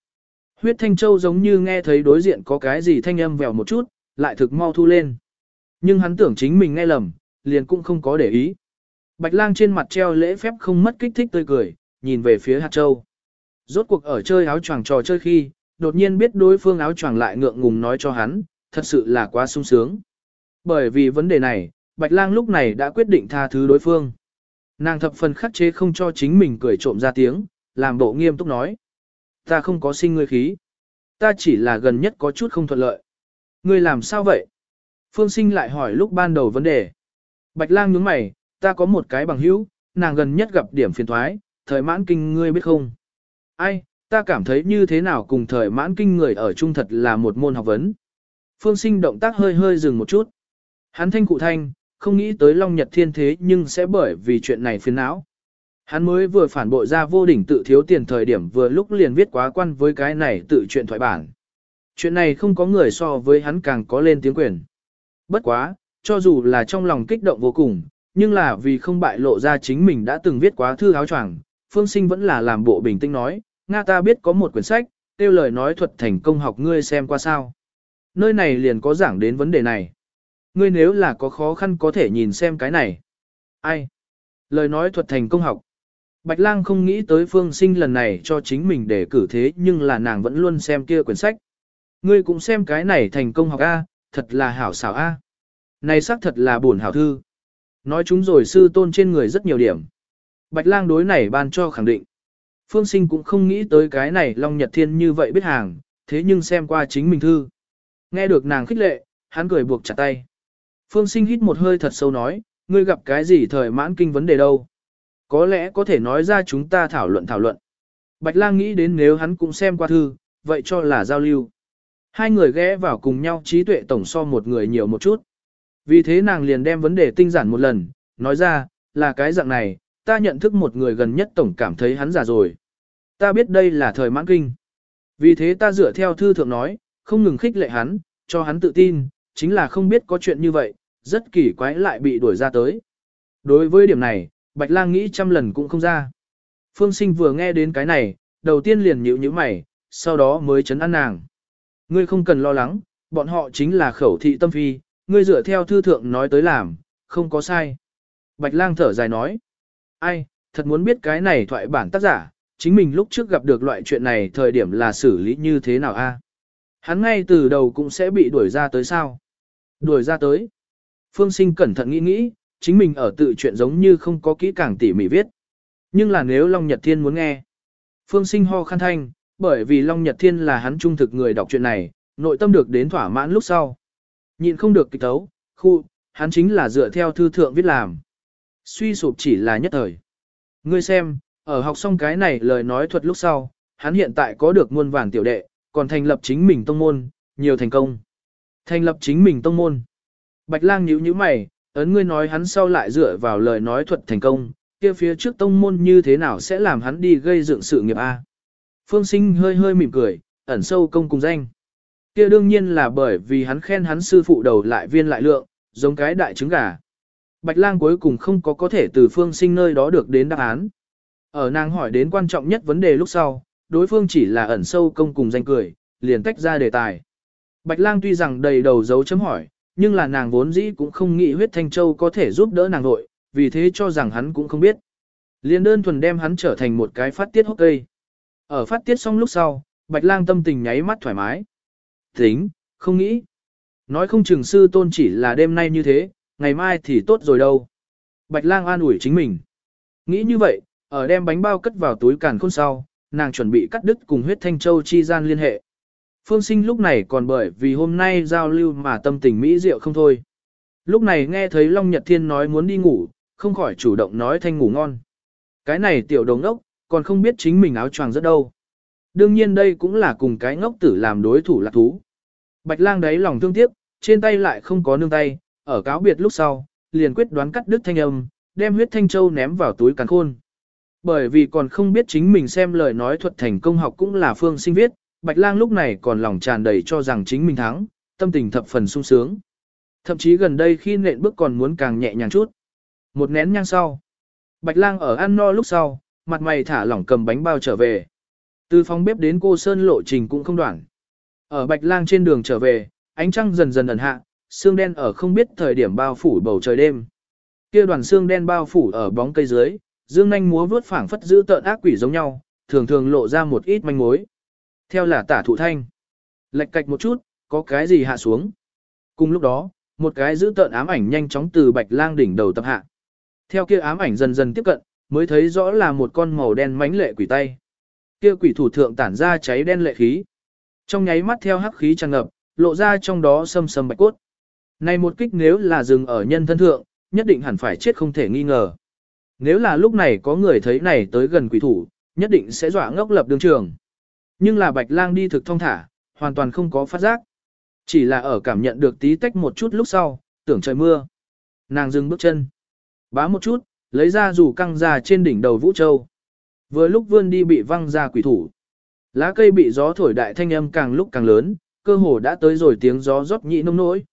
Huyết Thanh Châu giống như nghe thấy đối diện có cái gì thanh âm vèo một chút, lại thực mau thu lên. Nhưng hắn tưởng chính mình nghe lầm, liền cũng không có để ý. Bạch lang trên mặt treo lễ phép không mất kích thích tươi cười, nhìn về phía hạt châu. Rốt cuộc ở chơi áo choàng trò chơi khi, đột nhiên biết đối phương áo choàng lại ngượng ngùng nói cho hắn, thật sự là quá sung sướng. Bởi vì vấn đề này, Bạch lang lúc này đã quyết định tha thứ đối phương. Nàng thập phần khắc chế không cho chính mình cười trộm ra tiếng, làm bộ nghiêm túc nói. Ta không có sinh ngươi khí. Ta chỉ là gần nhất có chút không thuận lợi. Ngươi làm sao vậy? Phương sinh lại hỏi lúc ban đầu vấn đề. Bạch lang nhướng mày, ta có một cái bằng hữu, nàng gần nhất gặp điểm phiền thoái, thời mãn kinh ngươi biết không? Ai, ta cảm thấy như thế nào cùng thời mãn kinh người ở trung thật là một môn học vấn. Phương sinh động tác hơi hơi dừng một chút. Hắn thanh cụ thanh, không nghĩ tới Long Nhật Thiên thế nhưng sẽ bởi vì chuyện này phiền não. Hắn mới vừa phản bội ra vô đỉnh tự thiếu tiền thời điểm vừa lúc liền viết quá quan với cái này tự chuyện thoại bản. Chuyện này không có người so với hắn càng có lên tiếng quyền. Bất quá, cho dù là trong lòng kích động vô cùng, nhưng là vì không bại lộ ra chính mình đã từng viết quá thư áo choàng, Phương Sinh vẫn là làm bộ bình tĩnh nói, Nga ta biết có một quyển sách, tiêu lời nói thuật thành công học ngươi xem qua sao. Nơi này liền có giảng đến vấn đề này. Ngươi nếu là có khó khăn có thể nhìn xem cái này. Ai? Lời nói thuật thành công học. Bạch lang không nghĩ tới phương sinh lần này cho chính mình để cử thế nhưng là nàng vẫn luôn xem kia quyển sách. Ngươi cũng xem cái này thành công học A, thật là hảo xảo A. Này xác thật là buồn hảo thư. Nói chúng rồi sư tôn trên người rất nhiều điểm. Bạch lang đối này ban cho khẳng định. Phương sinh cũng không nghĩ tới cái này Long Nhật Thiên như vậy biết hàng, thế nhưng xem qua chính mình thư. Nghe được nàng khích lệ, hắn cười buộc chặt tay. Phương sinh hít một hơi thật sâu nói, ngươi gặp cái gì thời mãn kinh vấn đề đâu. Có lẽ có thể nói ra chúng ta thảo luận thảo luận. Bạch lang nghĩ đến nếu hắn cũng xem qua thư, vậy cho là giao lưu. Hai người ghé vào cùng nhau trí tuệ tổng so một người nhiều một chút. Vì thế nàng liền đem vấn đề tinh giản một lần, nói ra, là cái dạng này, ta nhận thức một người gần nhất tổng cảm thấy hắn già rồi. Ta biết đây là thời mãn kinh. Vì thế ta dựa theo thư thượng nói, không ngừng khích lệ hắn, cho hắn tự tin, chính là không biết có chuyện như vậy, rất kỳ quái lại bị đuổi ra tới. Đối với điểm này, Bạch Lang nghĩ trăm lần cũng không ra. Phương Sinh vừa nghe đến cái này, đầu tiên liền nhíu nhíu mày, sau đó mới chấn an nàng. Ngươi không cần lo lắng, bọn họ chính là khẩu thị tâm phi, ngươi dựa theo thư thượng nói tới làm, không có sai. Bạch Lang thở dài nói. Ai, thật muốn biết cái này thoại bản tác giả, chính mình lúc trước gặp được loại chuyện này thời điểm là xử lý như thế nào a? Hắn ngay từ đầu cũng sẽ bị đuổi ra tới sao? Đuổi ra tới. Phương Sinh cẩn thận nghĩ nghĩ, chính mình ở tự chuyện giống như không có kỹ càng tỉ mỉ viết. Nhưng là nếu Long Nhật Thiên muốn nghe. Phương Sinh ho khăn thanh, Bởi vì Long Nhật Thiên là hắn trung thực người đọc chuyện này, nội tâm được đến thỏa mãn lúc sau. Nhịn không được kịch tấu, khu, hắn chính là dựa theo thư thượng viết làm. Suy sụp chỉ là nhất thời. Ngươi xem, ở học xong cái này lời nói thuật lúc sau, hắn hiện tại có được muôn vàng tiểu đệ, còn thành lập chính mình tông môn, nhiều thành công. Thành lập chính mình tông môn. Bạch lang nhíu nhíu mày, ấn ngươi nói hắn sau lại dựa vào lời nói thuật thành công, kia phía trước tông môn như thế nào sẽ làm hắn đi gây dựng sự nghiệp A. Phương sinh hơi hơi mỉm cười, ẩn sâu công cùng danh. Kia đương nhiên là bởi vì hắn khen hắn sư phụ đầu lại viên lại lượng, giống cái đại trứng gà. Bạch lang cuối cùng không có có thể từ phương sinh nơi đó được đến đáp án. Ở nàng hỏi đến quan trọng nhất vấn đề lúc sau, đối phương chỉ là ẩn sâu công cùng danh cười, liền tách ra đề tài. Bạch lang tuy rằng đầy đầu dấu chấm hỏi, nhưng là nàng vốn dĩ cũng không nghĩ huyết thanh châu có thể giúp đỡ nàng nội, vì thế cho rằng hắn cũng không biết. Liền đơn thuần đem hắn trở thành một cái phát tiết hốc cây. Ở phát tiết xong lúc sau, bạch lang tâm tình nháy mắt thoải mái. Tính, không nghĩ. Nói không chừng sư tôn chỉ là đêm nay như thế, ngày mai thì tốt rồi đâu. Bạch lang an ủi chính mình. Nghĩ như vậy, ở đem bánh bao cất vào túi càn khôn sau, nàng chuẩn bị cắt đứt cùng huyết thanh châu chi gian liên hệ. Phương sinh lúc này còn bởi vì hôm nay giao lưu mà tâm tình mỹ diệu không thôi. Lúc này nghe thấy Long Nhật Thiên nói muốn đi ngủ, không khỏi chủ động nói thanh ngủ ngon. Cái này tiểu đồng ốc, còn không biết chính mình áo choàng rất đâu. Đương nhiên đây cũng là cùng cái ngốc tử làm đối thủ lạc thú. Bạch lang đấy lòng thương tiếc, trên tay lại không có nương tay, ở cáo biệt lúc sau, liền quyết đoán cắt đứt thanh âm, đem huyết thanh châu ném vào túi càn khôn. Bởi vì còn không biết chính mình xem lời nói thuật thành công học cũng là phương sinh viết, Bạch lang lúc này còn lòng tràn đầy cho rằng chính mình thắng, tâm tình thập phần sung sướng. Thậm chí gần đây khi nện bước còn muốn càng nhẹ nhàng chút. Một nén nhang sau. Bạch lang ở ăn no lúc sau, mặt mày thả lỏng cầm bánh bao trở về. Từ phòng bếp đến cô Sơn lộ trình cũng không đoạn. Ở Bạch lang trên đường trở về, ánh trăng dần dần ẩn hạ, xương đen ở không biết thời điểm bao phủ bầu trời đêm. Kia đoàn xương đen bao phủ ở bóng cây dưới, dương nhanh múa vướt phảng phất giữ tợn ác quỷ giống nhau, thường thường lộ ra một ít manh mối. Theo là tả thụ thanh. Lệch cạch một chút, có cái gì hạ xuống. Cùng lúc đó, một cái giữ tợn ám ảnh nhanh chóng từ bạch lang đỉnh đầu tập hạ. Theo kia ám ảnh dần dần tiếp cận, mới thấy rõ là một con màu đen mánh lệ quỷ tay. Kia quỷ thủ thượng tản ra cháy đen lệ khí. Trong nháy mắt theo hắc khí tràn ngập, lộ ra trong đó sâm sâm bạch cốt. Này một kích nếu là dừng ở nhân thân thượng, nhất định hẳn phải chết không thể nghi ngờ. Nếu là lúc này có người thấy này tới gần quỷ thủ, nhất định sẽ dọa ngốc lập đường trường. Nhưng là bạch lang đi thực thông thả, hoàn toàn không có phát giác. Chỉ là ở cảm nhận được tí tách một chút lúc sau, tưởng trời mưa. Nàng dừng bước chân. Bá một chút, lấy ra rủ căng ra trên đỉnh đầu Vũ Châu. Vừa lúc vươn đi bị văng ra quỷ thủ. Lá cây bị gió thổi đại thanh âm càng lúc càng lớn, cơ hồ đã tới rồi tiếng gió rót nhị nông nỗi.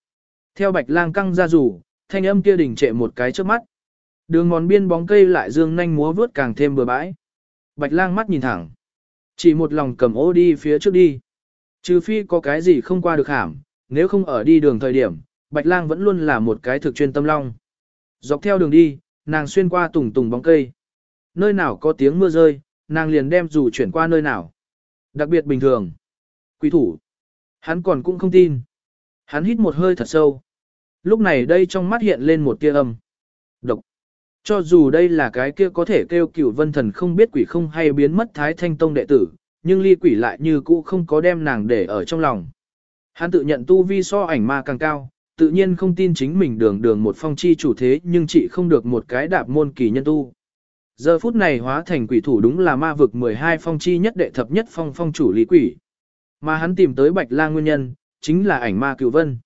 Theo bạch lang căng ra rủ, thanh âm kia đỉnh trệ một cái trước mắt. Đường ngón biên bóng cây lại dương nhanh múa vướt càng thêm bừa bãi. Bạch lang mắt nhìn thẳng. Chỉ một lòng cầm ô đi phía trước đi. Trừ phi có cái gì không qua được hàm, nếu không ở đi đường thời điểm, Bạch lang vẫn luôn là một cái thực chuyên tâm long. Dọc theo đường đi, nàng xuyên qua tùng tùng bóng cây. Nơi nào có tiếng mưa rơi, nàng liền đem dù chuyển qua nơi nào. Đặc biệt bình thường. Quỷ thủ. Hắn còn cũng không tin. Hắn hít một hơi thật sâu. Lúc này đây trong mắt hiện lên một tia âm. Độc. Cho dù đây là cái kia có thể kêu cửu vân thần không biết quỷ không hay biến mất thái thanh tông đệ tử, nhưng ly quỷ lại như cũ không có đem nàng để ở trong lòng. Hắn tự nhận tu vi so ảnh ma càng cao, tự nhiên không tin chính mình đường đường một phong chi chủ thế nhưng chỉ không được một cái đạp môn kỳ nhân tu. Giờ phút này hóa thành quỷ thủ đúng là ma vực 12 phong chi nhất đệ thập nhất phong phong chủ lý quỷ. Mà hắn tìm tới bạch lang nguyên nhân, chính là ảnh ma cửu vân.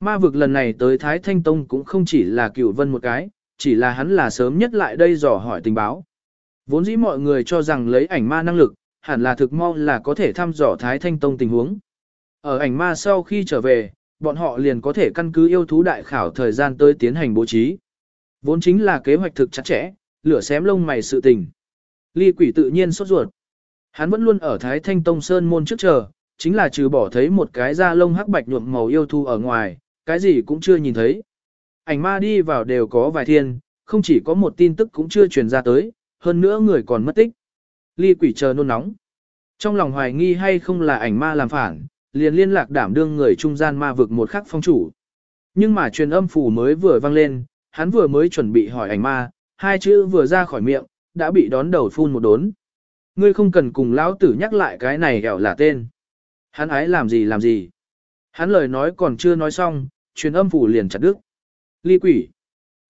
Ma vực lần này tới Thái Thanh Tông cũng không chỉ là cửu vân một cái, chỉ là hắn là sớm nhất lại đây dò hỏi tình báo. Vốn dĩ mọi người cho rằng lấy ảnh ma năng lực, hẳn là thực mong là có thể thăm dò Thái Thanh Tông tình huống. Ở ảnh ma sau khi trở về, bọn họ liền có thể căn cứ yêu thú đại khảo thời gian tới tiến hành bố trí. Vốn chính là kế hoạch thực chặt chẽ, lửa xém lông mày sự tình. Ly quỷ tự nhiên sốt ruột. Hắn vẫn luôn ở Thái Thanh Tông Sơn môn trước chờ, chính là trừ bỏ thấy một cái da lông hắc bạch nhuộm màu yêu thu ở ngoài, cái gì cũng chưa nhìn thấy. Ảnh ma đi vào đều có vài thiên, không chỉ có một tin tức cũng chưa truyền ra tới, hơn nữa người còn mất tích. Ly quỷ chờ nôn nóng. Trong lòng hoài nghi hay không là ảnh ma làm phản, liền liên lạc đảm đương người trung gian ma vực một khắc phong chủ. Nhưng mà truyền âm phủ mới vừa vang lên, hắn vừa mới chuẩn bị hỏi ảnh ma, hai chữ vừa ra khỏi miệng, đã bị đón đầu phun một đốn. Ngươi không cần cùng lão tử nhắc lại cái này hẻo là tên. Hắn ái làm gì làm gì. Hắn lời nói còn chưa nói xong, truyền âm phủ liền chặt đứt. Ly quỷ.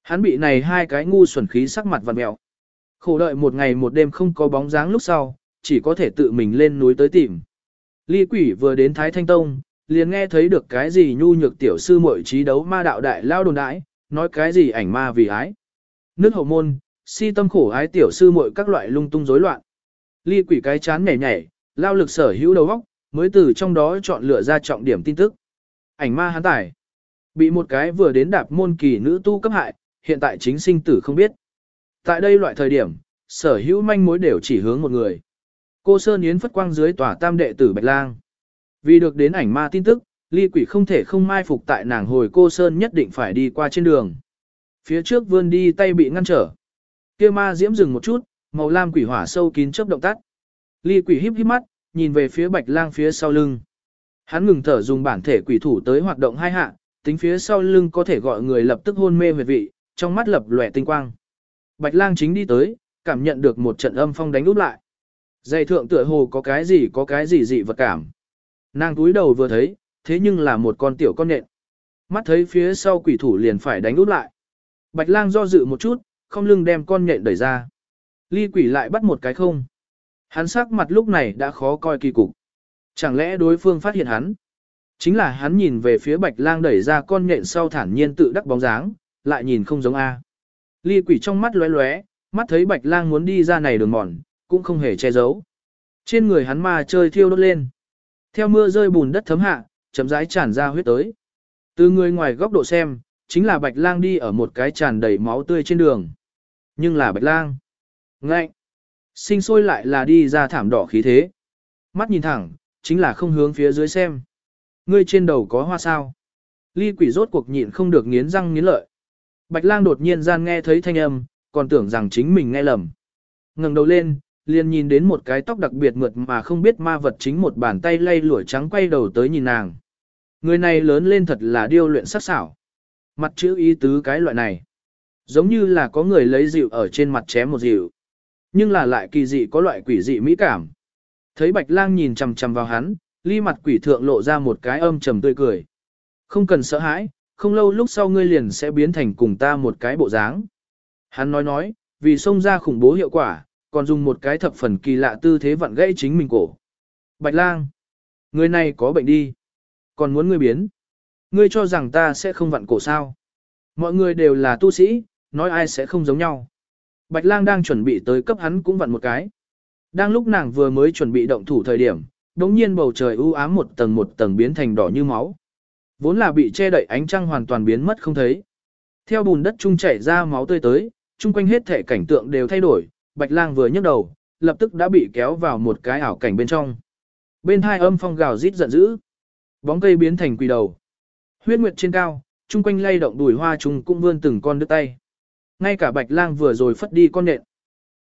Hắn bị này hai cái ngu xuẩn khí sắc mặt vặn mẹo. Khổ đợi một ngày một đêm không có bóng dáng lúc sau, chỉ có thể tự mình lên núi tới tìm. Ly quỷ vừa đến Thái Thanh Tông, liền nghe thấy được cái gì nhu nhược tiểu sư muội trí đấu ma đạo đại lao đồn đãi, nói cái gì ảnh ma vì ái. Nước hậu môn, si tâm khổ ái tiểu sư muội các loại lung tung rối loạn. Ly quỷ cái chán nhảy nhảy, lao lực sở hữu đầu óc, mới từ trong đó chọn lựa ra trọng điểm tin tức. Ảnh ma hắn tải. Bị một cái vừa đến đạp môn kỳ nữ tu cấp hại, hiện tại chính sinh tử không biết. Tại đây loại thời điểm, sở hữu manh mối đều chỉ hướng một người. Cô Sơn Yến phất quang dưới tòa tam đệ tử Bạch Lang. Vì được đến ảnh ma tin tức, ly quỷ không thể không mai phục tại nàng hồi cô Sơn nhất định phải đi qua trên đường. Phía trước vươn đi tay bị ngăn trở. kia ma diễm dừng một chút, màu lam quỷ hỏa sâu kín chớp động tắt. Ly quỷ híp híp mắt, nhìn về phía Bạch Lang phía sau lưng. Hắn ngừng thở dùng bản thể quỷ thủ tới hoạt động hai hạ, tính phía sau lưng có thể gọi người lập tức hôn mê huyệt vị, trong mắt lập lòe tinh quang. Bạch lang chính đi tới, cảm nhận được một trận âm phong đánh úp lại. Dây thượng tựa hồ có cái gì có cái gì dị vật cảm. Nàng túi đầu vừa thấy, thế nhưng là một con tiểu con nện. Mắt thấy phía sau quỷ thủ liền phải đánh úp lại. Bạch lang do dự một chút, không lưng đem con nhện đẩy ra. Ly quỷ lại bắt một cái không. Hắn sắc mặt lúc này đã khó coi kỳ cục. Chẳng lẽ đối phương phát hiện hắn? Chính là hắn nhìn về phía bạch lang đẩy ra con nhện sau thản nhiên tự đắc bóng dáng, lại nhìn không giống A. Ly quỷ trong mắt lóe lóe, mắt thấy bạch lang muốn đi ra này đường mòn, cũng không hề che giấu. Trên người hắn ma chơi thiêu đốt lên. Theo mưa rơi bùn đất thấm hạ, chấm rãi tràn ra huyết tới. Từ người ngoài góc độ xem, chính là bạch lang đi ở một cái tràn đầy máu tươi trên đường. Nhưng là bạch lang. ngạnh Sinh sôi lại là đi ra thảm đỏ khí thế. Mắt nhìn thẳng, chính là không hướng phía dưới xem. Ngươi trên đầu có hoa sao? Ly quỷ rốt cuộc nhịn không được nghiến răng nghiến lợi. Bạch lang đột nhiên gian nghe thấy thanh âm, còn tưởng rằng chính mình nghe lầm. ngẩng đầu lên, liền nhìn đến một cái tóc đặc biệt mượt mà không biết ma vật chính một bàn tay lay lụa trắng quay đầu tới nhìn nàng. Người này lớn lên thật là điêu luyện sắc sảo. Mặt chữ ý tứ cái loại này. Giống như là có người lấy dịu ở trên mặt chém một dịu. Nhưng là lại kỳ dị có loại quỷ dị mỹ cảm. Thấy bạch lang nhìn chằm chằm vào hắn, ly mặt quỷ thượng lộ ra một cái âm trầm tươi cười. Không cần sợ hãi, không lâu lúc sau ngươi liền sẽ biến thành cùng ta một cái bộ dáng. Hắn nói nói, vì xông ra khủng bố hiệu quả, còn dùng một cái thập phần kỳ lạ tư thế vặn gãy chính mình cổ. Bạch lang, người này có bệnh đi. Còn muốn ngươi biến. Ngươi cho rằng ta sẽ không vặn cổ sao. Mọi người đều là tu sĩ, nói ai sẽ không giống nhau. Bạch lang đang chuẩn bị tới cấp hắn cũng vặn một cái. Đang lúc nàng vừa mới chuẩn bị động thủ thời điểm, đống nhiên bầu trời u ám một tầng một tầng biến thành đỏ như máu. Vốn là bị che đậy ánh trăng hoàn toàn biến mất không thấy. Theo bùn đất trung chảy ra máu tươi tới, chung quanh hết thể cảnh tượng đều thay đổi, bạch lang vừa nhấc đầu, lập tức đã bị kéo vào một cái ảo cảnh bên trong. Bên hai âm phong gào rít giận dữ. Bóng cây biến thành quỷ đầu. Huyết nguyệt trên cao, chung quanh lay động đùi hoa trùng cũng vươn từng con đứt tay. Ngay cả bạch lang vừa rồi phất đi con nện.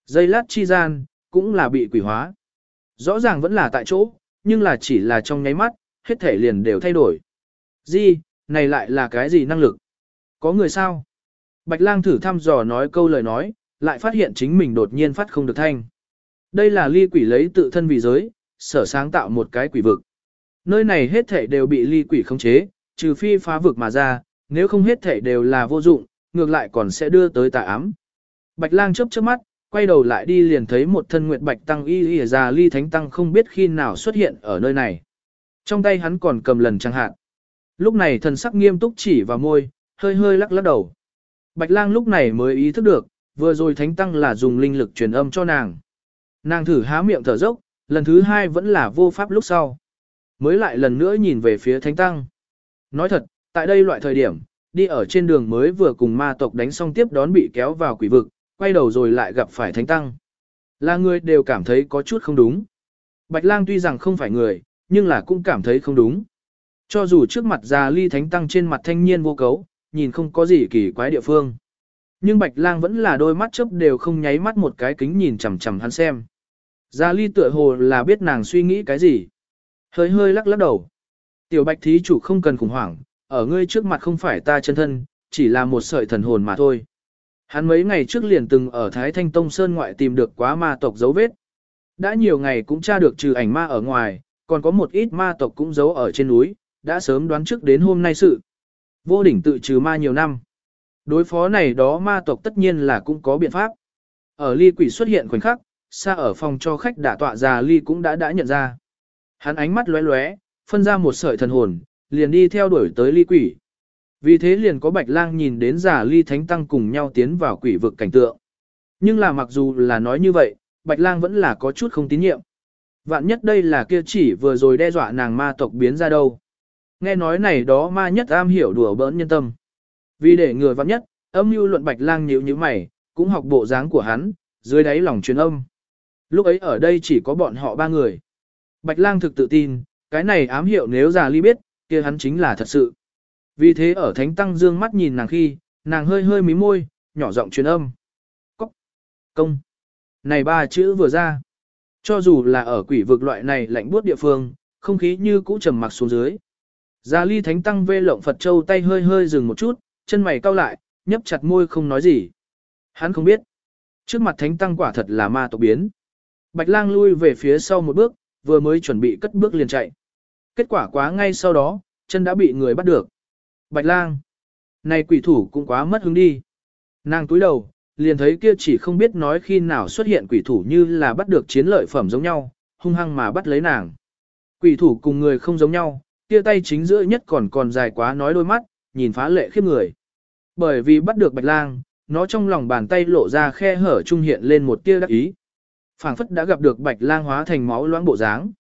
Dây lát chi gian, cũng là bị quỷ hóa. Rõ ràng vẫn là tại chỗ, nhưng là chỉ là trong nháy mắt, hết thể liền đều thay đổi. di, này lại là cái gì năng lực? Có người sao? Bạch lang thử thăm dò nói câu lời nói, lại phát hiện chính mình đột nhiên phát không được thanh. Đây là ly quỷ lấy tự thân vì giới, sở sáng tạo một cái quỷ vực. Nơi này hết thể đều bị ly quỷ khống chế, trừ phi phá vực mà ra, nếu không hết thể đều là vô dụng, ngược lại còn sẽ đưa tới tà ám. Bạch lang chớp chớp mắt, quay đầu lại đi liền thấy một thân nguyệt bạch tăng y y già ly thánh tăng không biết khi nào xuất hiện ở nơi này. Trong tay hắn còn cầm lần chẳng hạn. Lúc này thần sắc nghiêm túc chỉ vào môi, hơi hơi lắc lắc đầu. Bạch lang lúc này mới ý thức được, vừa rồi thánh tăng là dùng linh lực truyền âm cho nàng. Nàng thử há miệng thở dốc, lần thứ hai vẫn là vô pháp lúc sau. Mới lại lần nữa nhìn về phía thánh tăng. Nói thật, tại đây loại thời điểm, đi ở trên đường mới vừa cùng ma tộc đánh xong tiếp đón bị kéo vào quỷ vực, quay đầu rồi lại gặp phải thánh tăng. Là người đều cảm thấy có chút không đúng. Bạch lang tuy rằng không phải người, nhưng là cũng cảm thấy không đúng. Cho dù trước mặt già ly thánh tăng trên mặt thanh niên vô cấu, nhìn không có gì kỳ quái địa phương. Nhưng bạch lang vẫn là đôi mắt chớp đều không nháy mắt một cái kính nhìn chằm chằm hắn xem. Gia ly tựa hồ là biết nàng suy nghĩ cái gì. Hơi hơi lắc lắc đầu. Tiểu bạch thí chủ không cần khủng hoảng, ở ngươi trước mặt không phải ta chân thân, chỉ là một sợi thần hồn mà thôi. Hắn mấy ngày trước liền từng ở Thái Thanh Tông Sơn ngoại tìm được quá ma tộc dấu vết. Đã nhiều ngày cũng tra được trừ ảnh ma ở ngoài, còn có một ít ma tộc cũng giấu ở trên núi, đã sớm đoán trước đến hôm nay sự. Vô đỉnh tự trừ ma nhiều năm. Đối phó này đó ma tộc tất nhiên là cũng có biện pháp. Ở ly quỷ xuất hiện khoảnh khắc, xa ở phòng cho khách đã tọa già ly cũng đã đã nhận ra. Hắn ánh mắt lóe lóe, phân ra một sợi thần hồn, liền đi theo đuổi tới ly quỷ. Vì thế liền có bạch lang nhìn đến giả ly thánh tăng cùng nhau tiến vào quỷ vực cảnh tượng. Nhưng là mặc dù là nói như vậy, bạch lang vẫn là có chút không tín nhiệm. Vạn nhất đây là kia chỉ vừa rồi đe dọa nàng ma tộc biến ra đâu. Nghe nói này đó ma nhất am hiểu đùa bỡn nhân tâm. Vì để ngừa vạn nhất, âm mưu luận bạch lang nhíu như mày, cũng học bộ dáng của hắn, dưới đáy lòng truyền âm. Lúc ấy ở đây chỉ có bọn họ ba người. Bạch lang thực tự tin, cái này ám hiệu nếu già ly biết, kia hắn chính là thật sự. Vì thế ở thánh tăng dương mắt nhìn nàng khi, nàng hơi hơi mí môi, nhỏ giọng truyền âm. Cốc, công. Này ba chữ vừa ra. Cho dù là ở quỷ vực loại này lạnh buốt địa phương, không khí như cũ trầm mặc xuống dưới. Gia ly thánh tăng vê lộng Phật Châu tay hơi hơi dừng một chút, chân mày cau lại, nhấp chặt môi không nói gì. Hắn không biết. Trước mặt thánh tăng quả thật là ma tộc biến. Bạch lang lui về phía sau một bước, vừa mới chuẩn bị cất bước liền chạy. Kết quả quá ngay sau đó, chân đã bị người bắt được. Bạch lang. Này quỷ thủ cũng quá mất hứng đi. Nàng túi đầu, liền thấy kia chỉ không biết nói khi nào xuất hiện quỷ thủ như là bắt được chiến lợi phẩm giống nhau, hung hăng mà bắt lấy nàng. Quỷ thủ cùng người không giống nhau, kia tay chính giữa nhất còn còn dài quá nói đôi mắt, nhìn phá lệ khiếp người. Bởi vì bắt được bạch lang, nó trong lòng bàn tay lộ ra khe hở trung hiện lên một tia đắc ý. phảng phất đã gặp được bạch lang hóa thành máu loãng bộ dáng.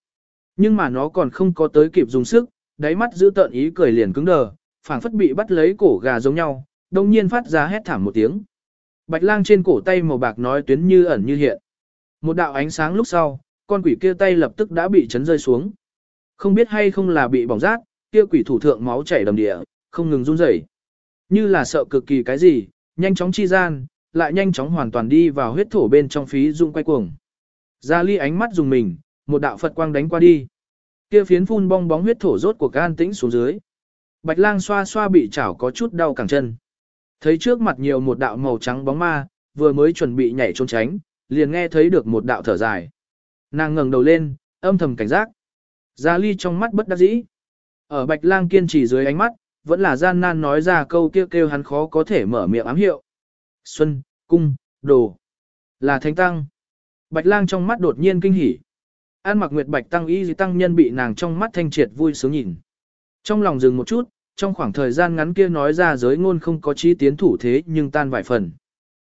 Nhưng mà nó còn không có tới kịp dùng sức, đáy mắt giữ tợn ý cười liền cứng đờ, phảng phất bị bắt lấy cổ gà giống nhau, đồng nhiên phát ra hét thảm một tiếng. Bạch lang trên cổ tay màu bạc nói tuyến như ẩn như hiện. Một đạo ánh sáng lúc sau, con quỷ kia tay lập tức đã bị chấn rơi xuống. Không biết hay không là bị bỏng rát, kia quỷ thủ thượng máu chảy đầm địa, không ngừng run rẩy. Như là sợ cực kỳ cái gì, nhanh chóng chi gian, lại nhanh chóng hoàn toàn đi vào huyết thổ bên trong phí dung quay cuồng. Gia ly ánh mắt dùng mình, một đạo Phật quang đánh qua đi. Kia phiến phun bong bóng huyết thổ rốt của can tĩnh xuống dưới. Bạch lang xoa xoa bị chảo có chút đau cẳng chân. Thấy trước mặt nhiều một đạo màu trắng bóng ma, vừa mới chuẩn bị nhảy trốn tránh, liền nghe thấy được một đạo thở dài. Nàng ngẩng đầu lên, âm thầm cảnh giác. Gia ly trong mắt bất đắc dĩ. Ở bạch lang kiên trì dưới ánh mắt, vẫn là gian nan nói ra câu kêu kêu hắn khó có thể mở miệng ám hiệu. Xuân, cung, đồ. Là thánh tăng. Bạch lang trong mắt đột nhiên kinh hỉ. An mặc nguyệt bạch tăng y tăng nhân bị nàng trong mắt thanh triệt vui sướng nhìn. Trong lòng dừng một chút, trong khoảng thời gian ngắn kia nói ra giới ngôn không có chi tiến thủ thế nhưng tan vài phần.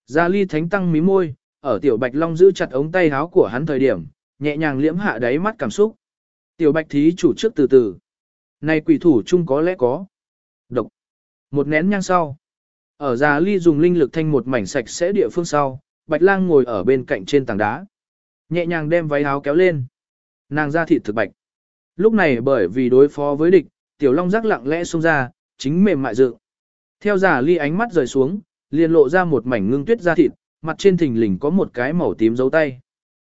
Gia ly thánh tăng mí môi, ở tiểu bạch long giữ chặt ống tay áo của hắn thời điểm, nhẹ nhàng liễm hạ đáy mắt cảm xúc. Tiểu bạch thí chủ trước từ từ. Này quỷ thủ chung có lẽ có. Độc. Một nén nhang sau. Ở Gia ly dùng linh lực thanh một mảnh sạch sẽ địa phương sau, bạch lang ngồi ở bên cạnh trên tảng đá. Nhẹ nhàng đem váy áo kéo lên. Nàng ra thịt thực bạch. Lúc này bởi vì đối phó với địch, tiểu long rắc lặng lẽ xông ra, chính mềm mại dự. Theo giả ly ánh mắt rời xuống, liền lộ ra một mảnh ngưng tuyết da thịt, mặt trên thình lình có một cái màu tím dấu tay.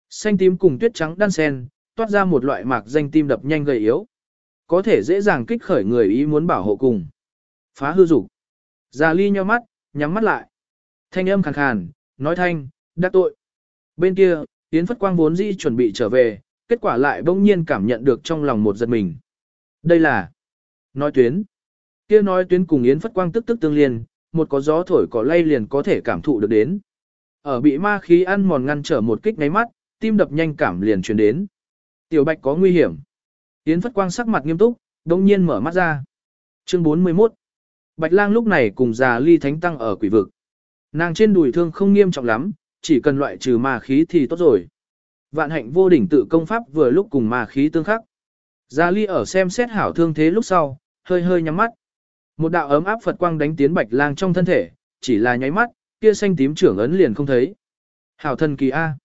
Xanh tím cùng tuyết trắng đan sen, toát ra một loại mạc danh tim đập nhanh gầy yếu. Có thể dễ dàng kích khởi người ý muốn bảo hộ cùng. Phá hư dục. Già ly nheo mắt, nhắm mắt lại. Thanh âm khàn khàn, nói thanh, đắc tội. Bên kia, Yến Phất Quang vốn dĩ chuẩn bị trở về, kết quả lại bỗng nhiên cảm nhận được trong lòng một giật mình. Đây là Nói tuyến. kia nói tuyến cùng Yến Phất Quang tức tức tương liên, một có gió thổi có lay liền có thể cảm thụ được đến. Ở bị ma khí ăn mòn ngăn trở một kích ngáy mắt, tim đập nhanh cảm liền truyền đến. Tiểu Bạch có nguy hiểm. Yến Phất Quang sắc mặt nghiêm túc, đồng nhiên mở mắt ra. Chương 41 Bạch lang lúc này cùng già ly thánh tăng ở quỷ vực. Nàng trên đùi thương không nghiêm trọng lắm, chỉ cần loại trừ ma khí thì tốt rồi. Vạn hạnh vô đỉnh tự công pháp vừa lúc cùng ma khí tương khắc. Gia ly ở xem xét hảo thương thế lúc sau, hơi hơi nhắm mắt. Một đạo ấm áp Phật quang đánh tiến bạch lang trong thân thể, chỉ là nháy mắt, kia xanh tím trưởng ấn liền không thấy. Hảo thần kỳ A.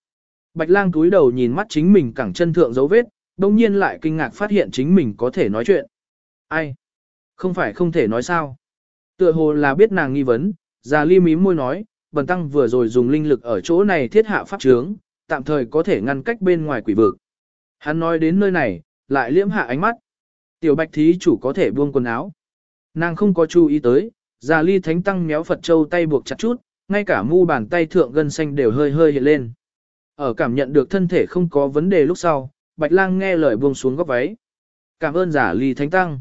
Bạch lang túi đầu nhìn mắt chính mình cẳng chân thượng dấu vết, đồng nhiên lại kinh ngạc phát hiện chính mình có thể nói chuyện. Ai? Không phải không thể nói sao? Tựa hồ là biết nàng nghi vấn, Gia ly mím môi nói, bần tăng vừa rồi dùng linh lực ở chỗ này thiết hạ pháp trướng, tạm thời có thể ngăn cách bên ngoài quỷ vực. Hắn nói đến nơi này, lại liễm hạ ánh mắt. Tiểu bạch thí chủ có thể buông quần áo. Nàng không có chú ý tới, già ly thánh tăng méo Phật Châu tay buộc chặt chút, ngay cả mu bàn tay thượng gân xanh đều hơi hơi hiện lên. Ở cảm nhận được thân thể không có vấn đề lúc sau, Bạch Lang nghe lời buông xuống góc váy. Cảm ơn giả ly thánh tăng.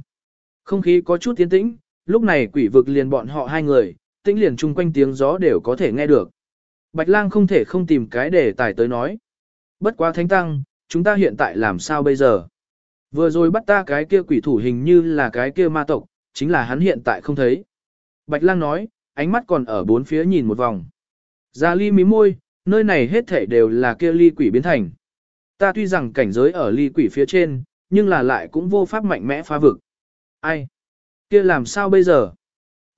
Không khí có chút tiến tĩnh, lúc này quỷ vực liền bọn họ hai người, tĩnh liền chung quanh tiếng gió đều có thể nghe được. Bạch lang không thể không tìm cái để tài tới nói. Bất quá thánh tăng, chúng ta hiện tại làm sao bây giờ? Vừa rồi bắt ta cái kia quỷ thủ hình như là cái kia ma tộc, chính là hắn hiện tại không thấy. Bạch lang nói, ánh mắt còn ở bốn phía nhìn một vòng. Ra ly mí môi, nơi này hết thể đều là kia ly quỷ biến thành. Ta tuy rằng cảnh giới ở ly quỷ phía trên, nhưng là lại cũng vô pháp mạnh mẽ phá vực. Ai? kia làm sao bây giờ?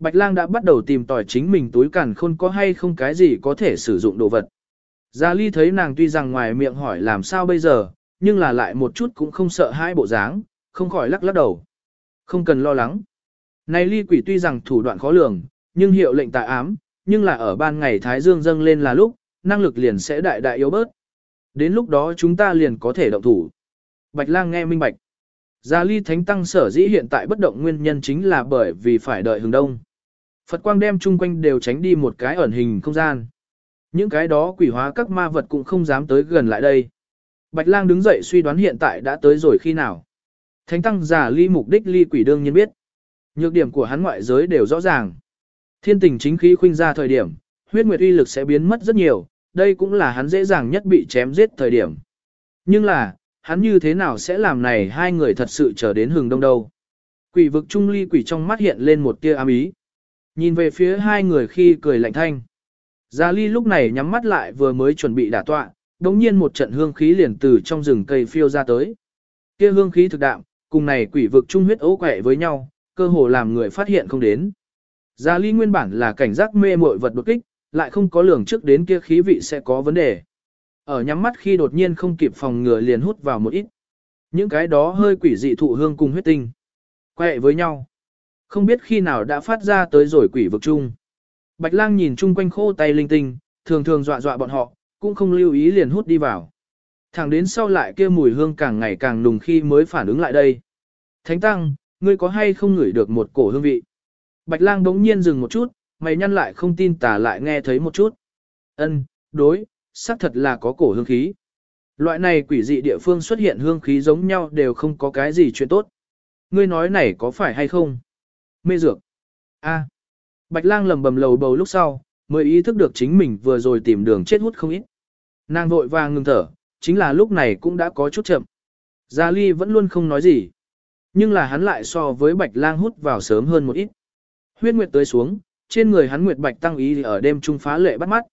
Bạch lang đã bắt đầu tìm tòi chính mình túi càn khôn có hay không cái gì có thể sử dụng đồ vật. Gia Ly thấy nàng tuy rằng ngoài miệng hỏi làm sao bây giờ, nhưng là lại một chút cũng không sợ hai bộ dáng, không khỏi lắc lắc đầu. Không cần lo lắng. Này ly quỷ tuy rằng thủ đoạn khó lường, nhưng hiệu lệnh tại ám, nhưng là ở ban ngày Thái Dương dâng lên là lúc, năng lực liền sẽ đại đại yếu bớt. Đến lúc đó chúng ta liền có thể động thủ. Bạch lang nghe minh bạch. Gia ly thánh tăng sở dĩ hiện tại bất động nguyên nhân chính là bởi vì phải đợi hướng đông. Phật quang đem chung quanh đều tránh đi một cái ẩn hình không gian. Những cái đó quỷ hóa các ma vật cũng không dám tới gần lại đây. Bạch lang đứng dậy suy đoán hiện tại đã tới rồi khi nào. Thánh tăng giả ly mục đích ly quỷ đương nhiên biết. Nhược điểm của hắn ngoại giới đều rõ ràng. Thiên tình chính khí khuynh ra thời điểm, huyết nguyệt uy lực sẽ biến mất rất nhiều, đây cũng là hắn dễ dàng nhất bị chém giết thời điểm. Nhưng là, hắn như thế nào sẽ làm này hai người thật sự trở đến hừng đông đâu. Quỷ vực trung ly quỷ trong mắt hiện lên một tia ám ý. Nhìn về phía hai người khi cười lạnh thanh. Gia ly lúc này nhắm mắt lại vừa mới chuẩn bị đả tọa, đống nhiên một trận hương khí liền từ trong rừng cây phiêu ra tới. Kia hương khí thực đạm, cùng này quỷ vực trung huyết ấu quẻ với nhau, cơ hồ làm người phát hiện không đến. Gia ly nguyên bản là cảnh giác mê muội vật đột kích, lại không có lường trước đến kia khí vị sẽ có vấn đề. Ở nhắm mắt khi đột nhiên không kịp phòng ngừa liền hút vào một ít. Những cái đó hơi quỷ dị thụ hương cùng huyết tinh. Quẹ với nhau. Không biết khi nào đã phát ra tới rồi quỷ vực chung. Bạch lang nhìn chung quanh khô tay linh tinh, thường thường dọa dọa bọn họ, cũng không lưu ý liền hút đi vào. Thẳng đến sau lại kia mùi hương càng ngày càng nùng khi mới phản ứng lại đây. Thánh tăng, ngươi có hay không ngửi được một cổ hương vị? Bạch lang đống nhiên dừng một chút, mày nhăn lại không tin tả lại nghe thấy một chút. Ân, đối, xác thật là có cổ hương khí. Loại này quỷ dị địa phương xuất hiện hương khí giống nhau đều không có cái gì chuyện tốt. Ngươi nói này có phải hay không? Mê dược. A. Bạch lang lầm bầm lầu bầu lúc sau, mới ý thức được chính mình vừa rồi tìm đường chết hút không ít. Nàng vội vàng ngừng thở, chính là lúc này cũng đã có chút chậm. Gia Ly vẫn luôn không nói gì. Nhưng là hắn lại so với bạch lang hút vào sớm hơn một ít. Huyết nguyệt tới xuống, trên người hắn nguyệt bạch tăng ý ở đêm trung phá lệ bắt mắt.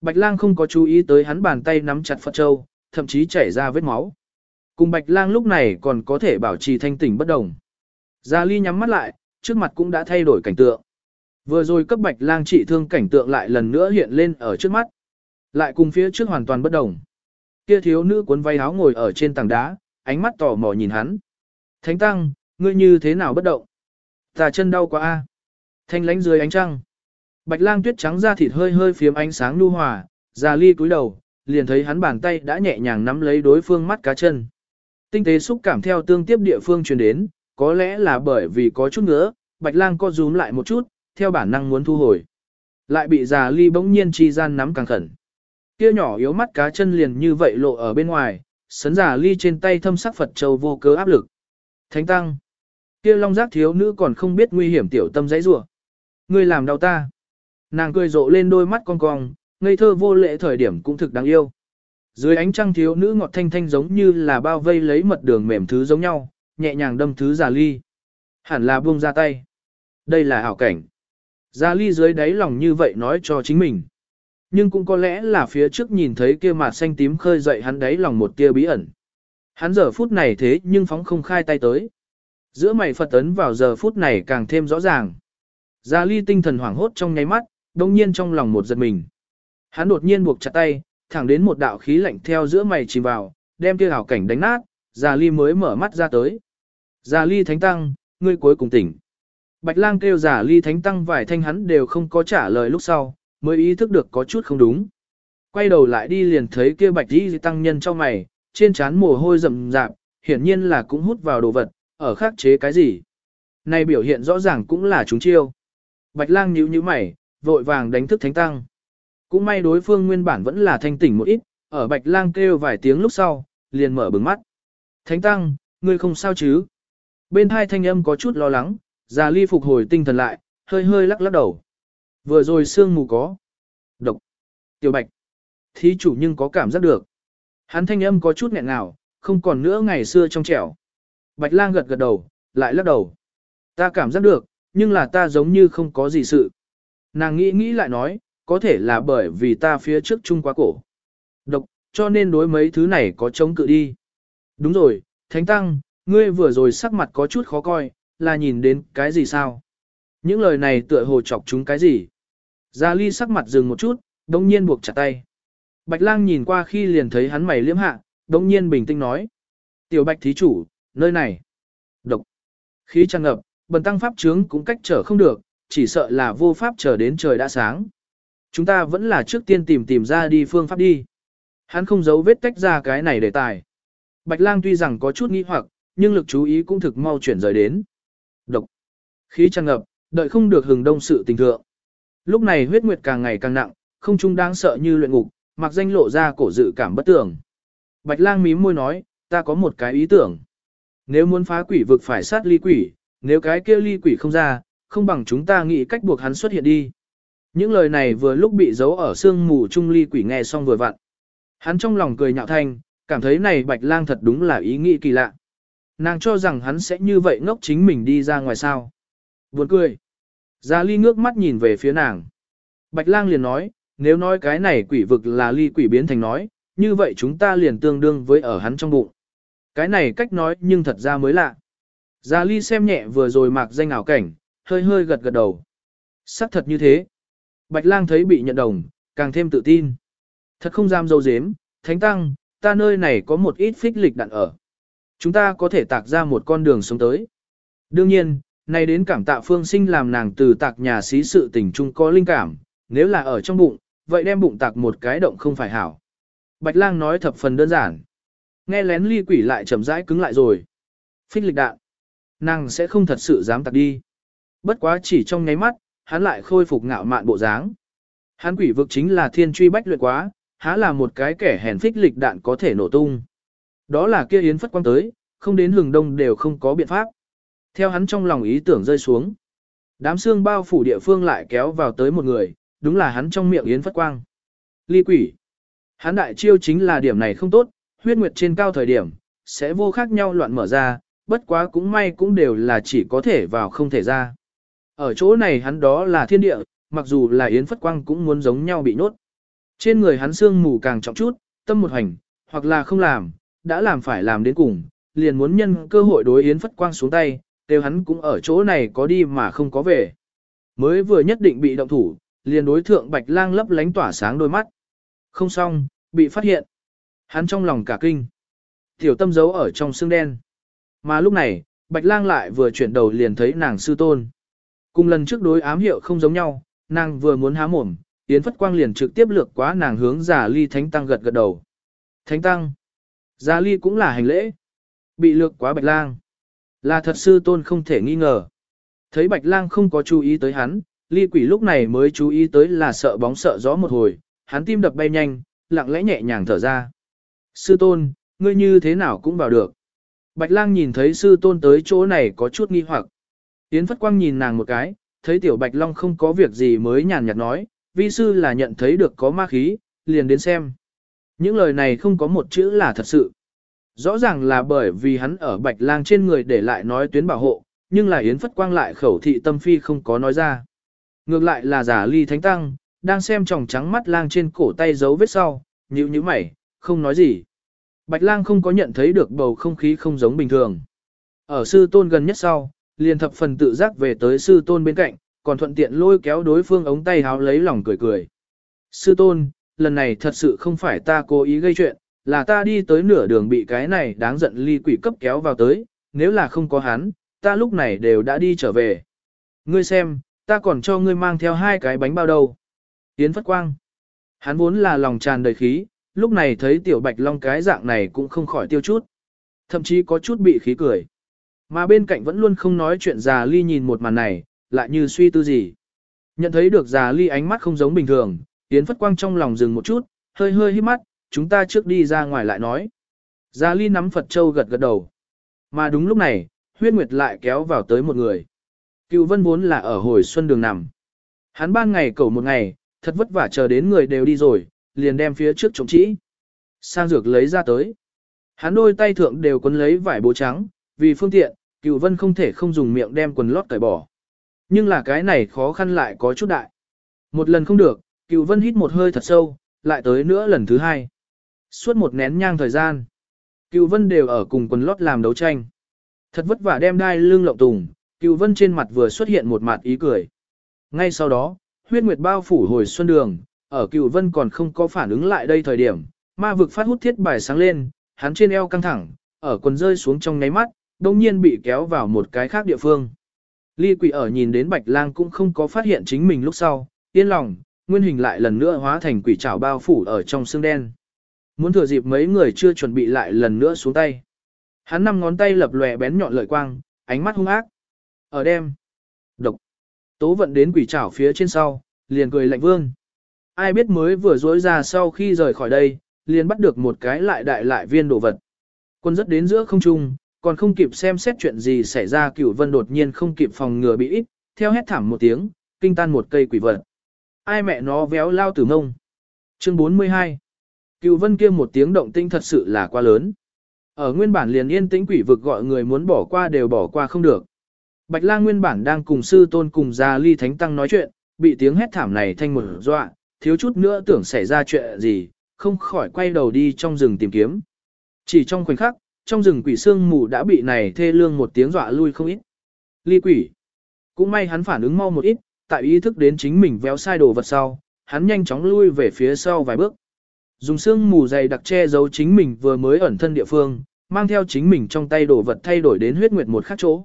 Bạch lang không có chú ý tới hắn bàn tay nắm chặt Phật Châu, thậm chí chảy ra vết máu. Cùng bạch lang lúc này còn có thể bảo trì thanh tỉnh bất đồng. Gia Ly nhắm mắt lại, trước mặt cũng đã thay đổi cảnh tượng. Vừa rồi cấp bạch lang trị thương cảnh tượng lại lần nữa hiện lên ở trước mắt. Lại cùng phía trước hoàn toàn bất đồng. Kia thiếu nữ cuốn váy áo ngồi ở trên tảng đá, ánh mắt tò mò nhìn hắn. Thánh tăng, ngươi như thế nào bất động? Tà chân đau quá a. Thanh lánh dưới ánh trăng. Bạch lang tuyết trắng da thịt hơi hơi phiếm ánh sáng nu hòa, già ly cúi đầu, liền thấy hắn bàn tay đã nhẹ nhàng nắm lấy đối phương mắt cá chân. Tinh tế xúc cảm theo tương tiếp địa phương truyền đến, có lẽ là bởi vì có chút nữa, bạch lang co rúm lại một chút, theo bản năng muốn thu hồi. Lại bị già ly bỗng nhiên chi gian nắm càng khẩn. Kia nhỏ yếu mắt cá chân liền như vậy lộ ở bên ngoài, sấn già ly trên tay thâm sắc Phật châu vô cớ áp lực. Thánh tăng. Kia long giác thiếu nữ còn không biết nguy hiểm tiểu tâm dãy rủa. Ngươi làm đau ta. Nàng cười rộ lên đôi mắt con cong, ngây thơ vô lệ thời điểm cũng thực đáng yêu. Dưới ánh trăng thiếu nữ ngọt thanh thanh giống như là bao vây lấy mật đường mềm thứ giống nhau, nhẹ nhàng đâm thứ giả ly. Hẳn là buông ra tay. Đây là ảo cảnh. Gia ly dưới đáy lòng như vậy nói cho chính mình. Nhưng cũng có lẽ là phía trước nhìn thấy kia mặt xanh tím khơi dậy hắn đáy lòng một tia bí ẩn. Hắn giờ phút này thế nhưng phóng không khai tay tới. Giữa mày Phật tấn vào giờ phút này càng thêm rõ ràng. Gia ly tinh thần hoảng hốt trong nháy mắt, đồng nhiên trong lòng một giật mình. Hắn đột nhiên buộc chặt tay, thẳng đến một đạo khí lạnh theo giữa mày chìm vào, đem kia hảo cảnh đánh nát, Già ly mới mở mắt ra tới. Già ly thánh tăng, ngươi cuối cùng tỉnh. Bạch lang kêu Già ly thánh tăng vài thanh hắn đều không có trả lời lúc sau, mới ý thức được có chút không đúng. Quay đầu lại đi liền thấy kia bạch đi tăng nhân cho mày, trên trán mồ hôi rậm rạp, hiển nhiên là cũng hút vào đồ vật, ở khắc chế cái gì. Này biểu hiện rõ ràng cũng là chúng chiêu. Bạch lang nhíu nhíu mày, vội vàng đánh thức thánh tăng. Cũng may đối phương nguyên bản vẫn là thanh tỉnh một ít, ở bạch lang kêu vài tiếng lúc sau, liền mở bừng mắt. Thánh tăng, ngươi không sao chứ? Bên hai thanh âm có chút lo lắng, già ly phục hồi tinh thần lại, hơi hơi lắc lắc đầu. Vừa rồi sương mù có. Độc. Tiểu bạch. Thí chủ nhưng có cảm giác được. Hắn thanh âm có chút nghẹn ngào, không còn nữa ngày xưa trong trẻo. Bạch lang gật gật đầu, lại lắc đầu. Ta cảm giác được, nhưng là ta giống như không có gì sự. Nàng nghĩ nghĩ lại nói, có thể là bởi vì ta phía trước chung quá cổ. Độc, cho nên đối mấy thứ này có chống cự đi. Đúng rồi, Thánh Tăng, ngươi vừa rồi sắc mặt có chút khó coi, là nhìn đến cái gì sao? Những lời này tựa hồ chọc chúng cái gì? Gia Ly sắc mặt dừng một chút, đồng nhiên buộc chặt tay. Bạch lang nhìn qua khi liền thấy hắn mày liếm hạ, đồng nhiên bình tĩnh nói. Tiểu bạch thí chủ, nơi này. Độc. Khí tràn ngập, bần tăng pháp trướng cũng cách trở không được, chỉ sợ là vô pháp chờ đến trời đã sáng. Chúng ta vẫn là trước tiên tìm tìm ra đi phương pháp đi. Hắn không giấu vết tách ra cái này để tài. Bạch lang tuy rằng có chút nghi hoặc, nhưng lực chú ý cũng thực mau chuyển rời đến. Độc. Khí tràn ngập, đợi không được hừng đông sự tình thượng. Lúc này huyết nguyệt càng ngày càng nặng, không trung đáng sợ như luyện ngục, mặc danh lộ ra cổ dự cảm bất tưởng. Bạch lang mím môi nói, ta có một cái ý tưởng. Nếu muốn phá quỷ vực phải sát ly quỷ, nếu cái kia ly quỷ không ra, không bằng chúng ta nghĩ cách buộc hắn xuất hiện đi. Những lời này vừa lúc bị giấu ở sương mù trung ly quỷ nghe xong vừa vặn. Hắn trong lòng cười nhạo thanh, cảm thấy này bạch lang thật đúng là ý nghĩ kỳ lạ. Nàng cho rằng hắn sẽ như vậy ngốc chính mình đi ra ngoài sao. Buồn cười. Gia ly ngước mắt nhìn về phía nàng. Bạch lang liền nói, nếu nói cái này quỷ vực là ly quỷ biến thành nói, như vậy chúng ta liền tương đương với ở hắn trong bụng. Cái này cách nói nhưng thật ra mới lạ. Gia ly xem nhẹ vừa rồi mạc danh ảo cảnh, hơi hơi gật gật đầu. Sắc thật như thế. Bạch lang thấy bị nhận đồng, càng thêm tự tin. Thật không dám dâu dếm, thánh tăng, ta nơi này có một ít phích lịch đạn ở. Chúng ta có thể tạc ra một con đường sống tới. Đương nhiên, nay đến cảm tạ phương sinh làm nàng từ tạc nhà xí sự tình trung có linh cảm, nếu là ở trong bụng, vậy đem bụng tạc một cái động không phải hảo. Bạch lang nói thập phần đơn giản. Nghe lén ly quỷ lại chậm rãi cứng lại rồi. Phích lịch đạn. Nàng sẽ không thật sự dám tạc đi. Bất quá chỉ trong nháy mắt, hắn lại khôi phục ngạo mạn bộ dáng. Hắn quỷ vực chính là thiên truy bách luyện quá, há là một cái kẻ hèn phích lịch đạn có thể nổ tung. Đó là kia yến phất quang tới, không đến hừng đông đều không có biện pháp. Theo hắn trong lòng ý tưởng rơi xuống. Đám xương bao phủ địa phương lại kéo vào tới một người, đúng là hắn trong miệng yến phất quang. Ly quỷ. Hắn đại chiêu chính là điểm này không tốt, huyết nguyệt trên cao thời điểm, sẽ vô khác nhau loạn mở ra, bất quá cũng may cũng đều là chỉ có thể vào không thể ra. Ở chỗ này hắn đó là thiên địa, mặc dù là yến phất quang cũng muốn giống nhau bị nốt. Trên người hắn xương mù càng trọng chút, tâm một hành, hoặc là không làm, đã làm phải làm đến cùng, liền muốn nhân cơ hội đối yến phất quang xuống tay, đều hắn cũng ở chỗ này có đi mà không có về. Mới vừa nhất định bị động thủ, liền đối thượng bạch lang lấp lánh tỏa sáng đôi mắt. Không xong, bị phát hiện. Hắn trong lòng cả kinh. Tiểu tâm giấu ở trong xương đen. Mà lúc này, bạch lang lại vừa chuyển đầu liền thấy nàng sư tôn. Cùng lần trước đối ám hiệu không giống nhau, nàng vừa muốn há mồm, Yến Phất Quang liền trực tiếp lược quá nàng hướng giả ly thánh tăng gật gật đầu. Thánh tăng. Giả ly cũng là hành lễ. Bị lược quá bạch lang. Là thật sư tôn không thể nghi ngờ. Thấy bạch lang không có chú ý tới hắn, ly quỷ lúc này mới chú ý tới là sợ bóng sợ gió một hồi, hắn tim đập bay nhanh, lặng lẽ nhẹ nhàng thở ra. Sư tôn, ngươi như thế nào cũng vào được. Bạch lang nhìn thấy sư tôn tới chỗ này có chút nghi hoặc. Yến Phất Quang nhìn nàng một cái, thấy tiểu Bạch Long không có việc gì mới nhàn nhạt nói, vi sư là nhận thấy được có ma khí, liền đến xem. Những lời này không có một chữ là thật sự. Rõ ràng là bởi vì hắn ở Bạch Lang trên người để lại nói tuyến bảo hộ, nhưng là Yến Phất Quang lại khẩu thị tâm phi không có nói ra. Ngược lại là giả ly thánh tăng, đang xem tròng trắng mắt lang trên cổ tay dấu vết sau, nhíu nhíu mày, không nói gì. Bạch lang không có nhận thấy được bầu không khí không giống bình thường. Ở sư tôn gần nhất sau, liền thập phần tự giác về tới sư tôn bên cạnh, còn thuận tiện lôi kéo đối phương ống tay háo lấy lòng cười cười. Sư tôn, lần này thật sự không phải ta cố ý gây chuyện, là ta đi tới nửa đường bị cái này đáng giận ly quỷ cấp kéo vào tới, nếu là không có hắn, ta lúc này đều đã đi trở về. Ngươi xem, ta còn cho ngươi mang theo hai cái bánh bao đâu. Yến Phất Quang. Hắn vốn là lòng tràn đầy khí, lúc này thấy tiểu bạch long cái dạng này cũng không khỏi tiêu chút. Thậm chí có chút bị khí cười. Mà bên cạnh vẫn luôn không nói chuyện già ly nhìn một màn này, lại như suy tư gì. Nhận thấy được già ly ánh mắt không giống bình thường, Yến Phất Quang trong lòng dừng một chút, hơi hơi hít mắt, chúng ta trước đi ra ngoài lại nói. già Ly nắm Phật Châu gật gật đầu. Mà đúng lúc này, huyết nguyệt lại kéo vào tới một người. Cựu vân vốn là ở hồi xuân đường nằm. Hắn ban ngày cầu một ngày, thật vất vả chờ đến người đều đi rồi, liền đem phía trước chống chỉ Sang dược lấy ra tới. Hắn đôi tay thượng đều quấn lấy vải bố trắng, vì phương tiện, cựu vân không thể không dùng miệng đem quần lót cởi bỏ. Nhưng là cái này khó khăn lại có chút đại. Một lần không được, cựu vân hít một hơi thật sâu, lại tới nữa lần thứ hai. Suốt một nén nhang thời gian, cựu vân đều ở cùng quần lót làm đấu tranh. Thật vất vả đem đai lưng lộng tùng, cựu vân trên mặt vừa xuất hiện một mặt ý cười. Ngay sau đó, huyết nguyệt bao phủ hồi xuân đường, ở cựu vân còn không có phản ứng lại đây thời điểm, ma vực phát hút thiết bài sáng lên, hắn trên eo căng thẳng, ở quần rơi xuống trong nháy mắt, đồng nhiên bị kéo vào một cái khác địa phương. Ly quỷ ở nhìn đến bạch lang cũng không có phát hiện chính mình lúc sau, yên lòng, nguyên hình lại lần nữa hóa thành quỷ trảo bao phủ ở trong xương đen. Muốn thừa dịp mấy người chưa chuẩn bị lại lần nữa xuống tay. Hắn năm ngón tay lập lòe bén nhọn lợi quang, ánh mắt hung ác. Ở đêm. Độc. Tố vận đến quỷ trảo phía trên sau, liền cười lạnh vương. Ai biết mới vừa dối ra sau khi rời khỏi đây, liền bắt được một cái lại đại lại viên đồ vật. Quân rất đến giữa không trung, còn không kịp xem xét chuyện gì xảy ra cửu vân đột nhiên không kịp phòng ngừa bị ít, theo hét thảm một tiếng, kinh tan một cây quỷ vật. Ai mẹ nó véo lao tử mông Chương 42 Cửu vân kia một tiếng động tinh thật sự là quá lớn. Ở nguyên bản liền yên tĩnh quỷ vực gọi người muốn bỏ qua đều bỏ qua không được. Bạch lang nguyên bản đang cùng sư tôn cùng gia ly thánh tăng nói chuyện, bị tiếng hét thảm này thanh một dọa, thiếu chút nữa tưởng xảy ra chuyện gì, không khỏi quay đầu đi trong rừng tìm kiếm. Chỉ trong khoảnh khắc, trong rừng quỷ sương mù đã bị này thê lương một tiếng dọa lui không ít. Ly quỷ. Cũng may hắn phản ứng mau một ít, tại ý thức đến chính mình véo sai đồ vật sau, hắn nhanh chóng lui về phía sau vài bước. Dùng sương mù dày đặc che giấu chính mình vừa mới ẩn thân địa phương, mang theo chính mình trong tay đồ vật thay đổi đến huyết nguyệt một khác chỗ.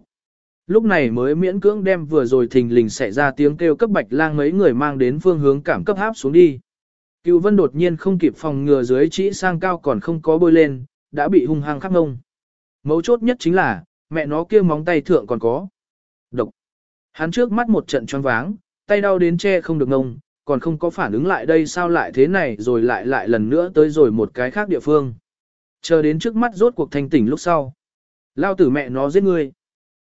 Lúc này mới miễn cưỡng đem vừa rồi thình lình xảy ra tiếng kêu cấp bạch lang mấy người mang đến phương hướng cảm cấp áp xuống đi. Cựu vân đột nhiên không kịp phòng ngừa dưới chỉ sang cao còn không có bơi lên, đã bị hung hăng khắc ngông. Mấu chốt nhất chính là, mẹ nó kia móng tay thượng còn có. Độc. Hắn trước mắt một trận choáng váng, tay đau đến che không được ngông, còn không có phản ứng lại đây sao lại thế này rồi lại lại lần nữa tới rồi một cái khác địa phương. Chờ đến trước mắt rốt cuộc thanh tỉnh lúc sau. Lao tử mẹ nó giết ngươi.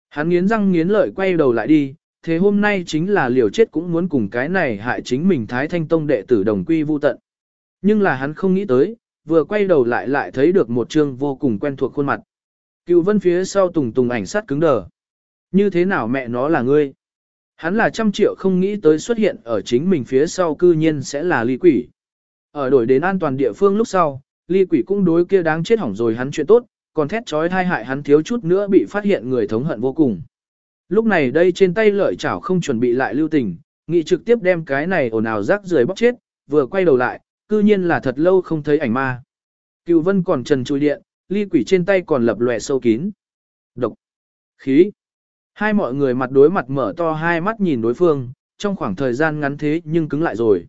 Hắn nghiến răng nghiến lợi quay đầu lại đi, thế hôm nay chính là liều chết cũng muốn cùng cái này hại chính mình Thái Thanh Tông đệ tử đồng quy vu tận. Nhưng là hắn không nghĩ tới, vừa quay đầu lại lại thấy được một chương vô cùng quen thuộc khuôn mặt. Cựu vân phía sau tùng tùng ảnh sát cứng đờ. Như thế nào mẹ nó là ngươi? Hắn là trăm triệu không nghĩ tới xuất hiện ở chính mình phía sau cư nhiên sẽ là ly quỷ. Ở đổi đến an toàn địa phương lúc sau, ly quỷ cũng đối kia đáng chết hỏng rồi hắn chuyện tốt, còn thét trói thai hại hắn thiếu chút nữa bị phát hiện người thống hận vô cùng. Lúc này đây trên tay lợi chảo không chuẩn bị lại lưu tình, nghị trực tiếp đem cái này ồn ào rác rưởi bóc chết, vừa quay đầu lại, cư nhiên là thật lâu không thấy ảnh ma. Cựu vân còn trần chui điện, ly quỷ trên tay còn lập lòe sâu kín. Độc. Khí. Hai mọi người mặt đối mặt mở to hai mắt nhìn đối phương, trong khoảng thời gian ngắn thế nhưng cứng lại rồi.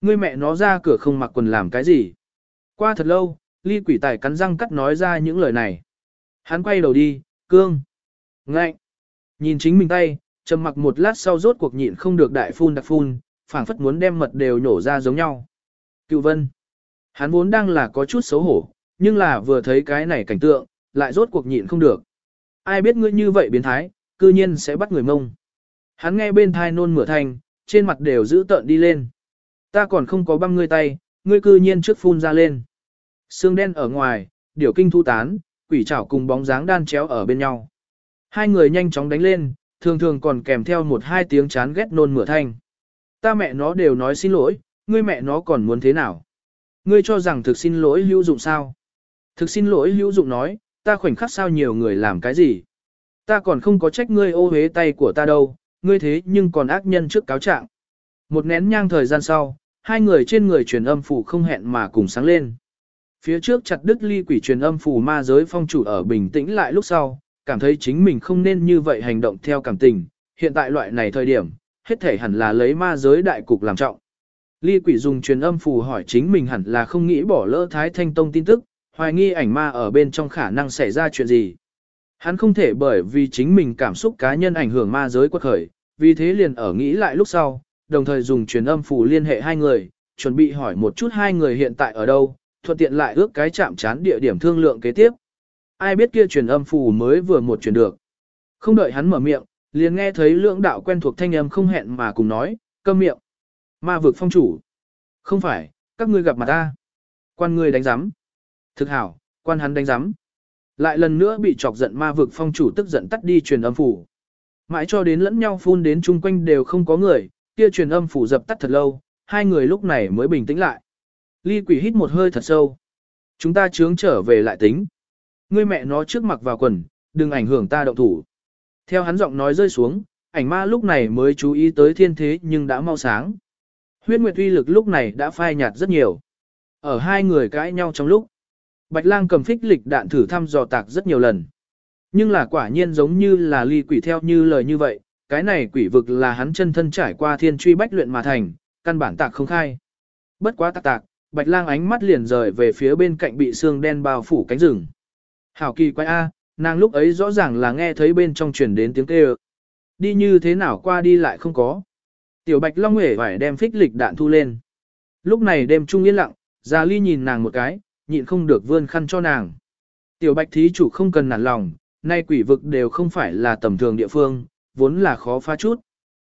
Ngươi mẹ nó ra cửa không mặc quần làm cái gì. Qua thật lâu, ly quỷ tài cắn răng cắt nói ra những lời này. Hắn quay đầu đi, cương. Ngạnh. Nhìn chính mình tay, trầm mặc một lát sau rốt cuộc nhịn không được đại phun đặc phun, phảng phất muốn đem mật đều nhổ ra giống nhau. Cựu vân. Hắn vốn đang là có chút xấu hổ, nhưng là vừa thấy cái này cảnh tượng, lại rốt cuộc nhịn không được. Ai biết ngươi như vậy biến thái, cư nhiên sẽ bắt người mông. Hắn nghe bên thai nôn mửa thanh, trên mặt đều giữ tợn đi lên. Ta còn không có băm ngươi tay, ngươi cư nhiên trước phun ra lên. Sương đen ở ngoài, điểu kinh thu tán, quỷ chảo cùng bóng dáng đan chéo ở bên nhau. Hai người nhanh chóng đánh lên, thường thường còn kèm theo một hai tiếng chán ghét nôn mửa thanh. Ta mẹ nó đều nói xin lỗi, ngươi mẹ nó còn muốn thế nào? Ngươi cho rằng thực xin lỗi hữu dụng sao? Thực xin lỗi hữu dụng nói, ta khoảnh khắc sao nhiều người làm cái gì? Ta còn không có trách ngươi ô hế tay của ta đâu, ngươi thế nhưng còn ác nhân trước cáo trạng. Một nén nhang thời gian sau, hai người trên người truyền âm phủ không hẹn mà cùng sáng lên. Phía trước chặt đứt ly quỷ truyền âm phủ ma giới phong chủ ở bình tĩnh lại lúc sau, cảm thấy chính mình không nên như vậy hành động theo cảm tình, hiện tại loại này thời điểm, hết thể hẳn là lấy ma giới đại cục làm trọng. Ly quỷ dùng truyền âm phù hỏi chính mình hẳn là không nghĩ bỏ lỡ Thái Thanh Tông tin tức, hoài nghi ảnh ma ở bên trong khả năng xảy ra chuyện gì. Hắn không thể bởi vì chính mình cảm xúc cá nhân ảnh hưởng ma giới quật khởi, vì thế liền ở nghĩ lại lúc sau, đồng thời dùng truyền âm phù liên hệ hai người, chuẩn bị hỏi một chút hai người hiện tại ở đâu, thuận tiện lại ước cái chạm chán địa điểm thương lượng kế tiếp. Ai biết kia truyền âm phù mới vừa một truyền được. Không đợi hắn mở miệng, liền nghe thấy lưỡng đạo quen thuộc thanh âm không hẹn mà cùng nói, câm miệng. Ma vực phong chủ. Không phải, các ngươi gặp mặt ta. Quan ngươi đánh giám. Thực hảo, quan hắn đánh giám. Lại lần nữa bị chọc giận ma vực phong chủ tức giận tắt đi truyền âm phủ. Mãi cho đến lẫn nhau phun đến chung quanh đều không có người, kia truyền âm phủ dập tắt thật lâu, hai người lúc này mới bình tĩnh lại. Ly quỷ hít một hơi thật sâu. Chúng ta trướng trở về lại tính. Ngươi mẹ nó trước mặc vào quần, đừng ảnh hưởng ta động thủ. Theo hắn giọng nói rơi xuống, ảnh ma lúc này mới chú ý tới thiên thế nhưng đã mau sáng. Huyết nguyệt uy lực lúc này đã phai nhạt rất nhiều. Ở hai người cãi nhau trong lúc, Bạch lang cầm phích lịch đạn thử thăm dò tạc rất nhiều lần. Nhưng là quả nhiên giống như là ly quỷ theo như lời như vậy, cái này quỷ vực là hắn chân thân trải qua thiên truy bách luyện mà thành, căn bản tạc không khai. Bất quá tạc tạc, bạch lang ánh mắt liền rời về phía bên cạnh bị xương đen bao phủ cánh rừng. Hảo kỳ quay A, nàng lúc ấy rõ ràng là nghe thấy bên trong truyền đến tiếng kêu. Đi như thế nào qua đi lại không có. Tiểu bạch long hề phải đem phích lịch đạn thu lên. Lúc này đêm trung yên lặng, Già ly nhìn nàng một cái, nhịn không được vươn khăn cho nàng. Tiểu bạch thí chủ không cần nản lòng, nay quỷ vực đều không phải là tầm thường địa phương, vốn là khó phá chút.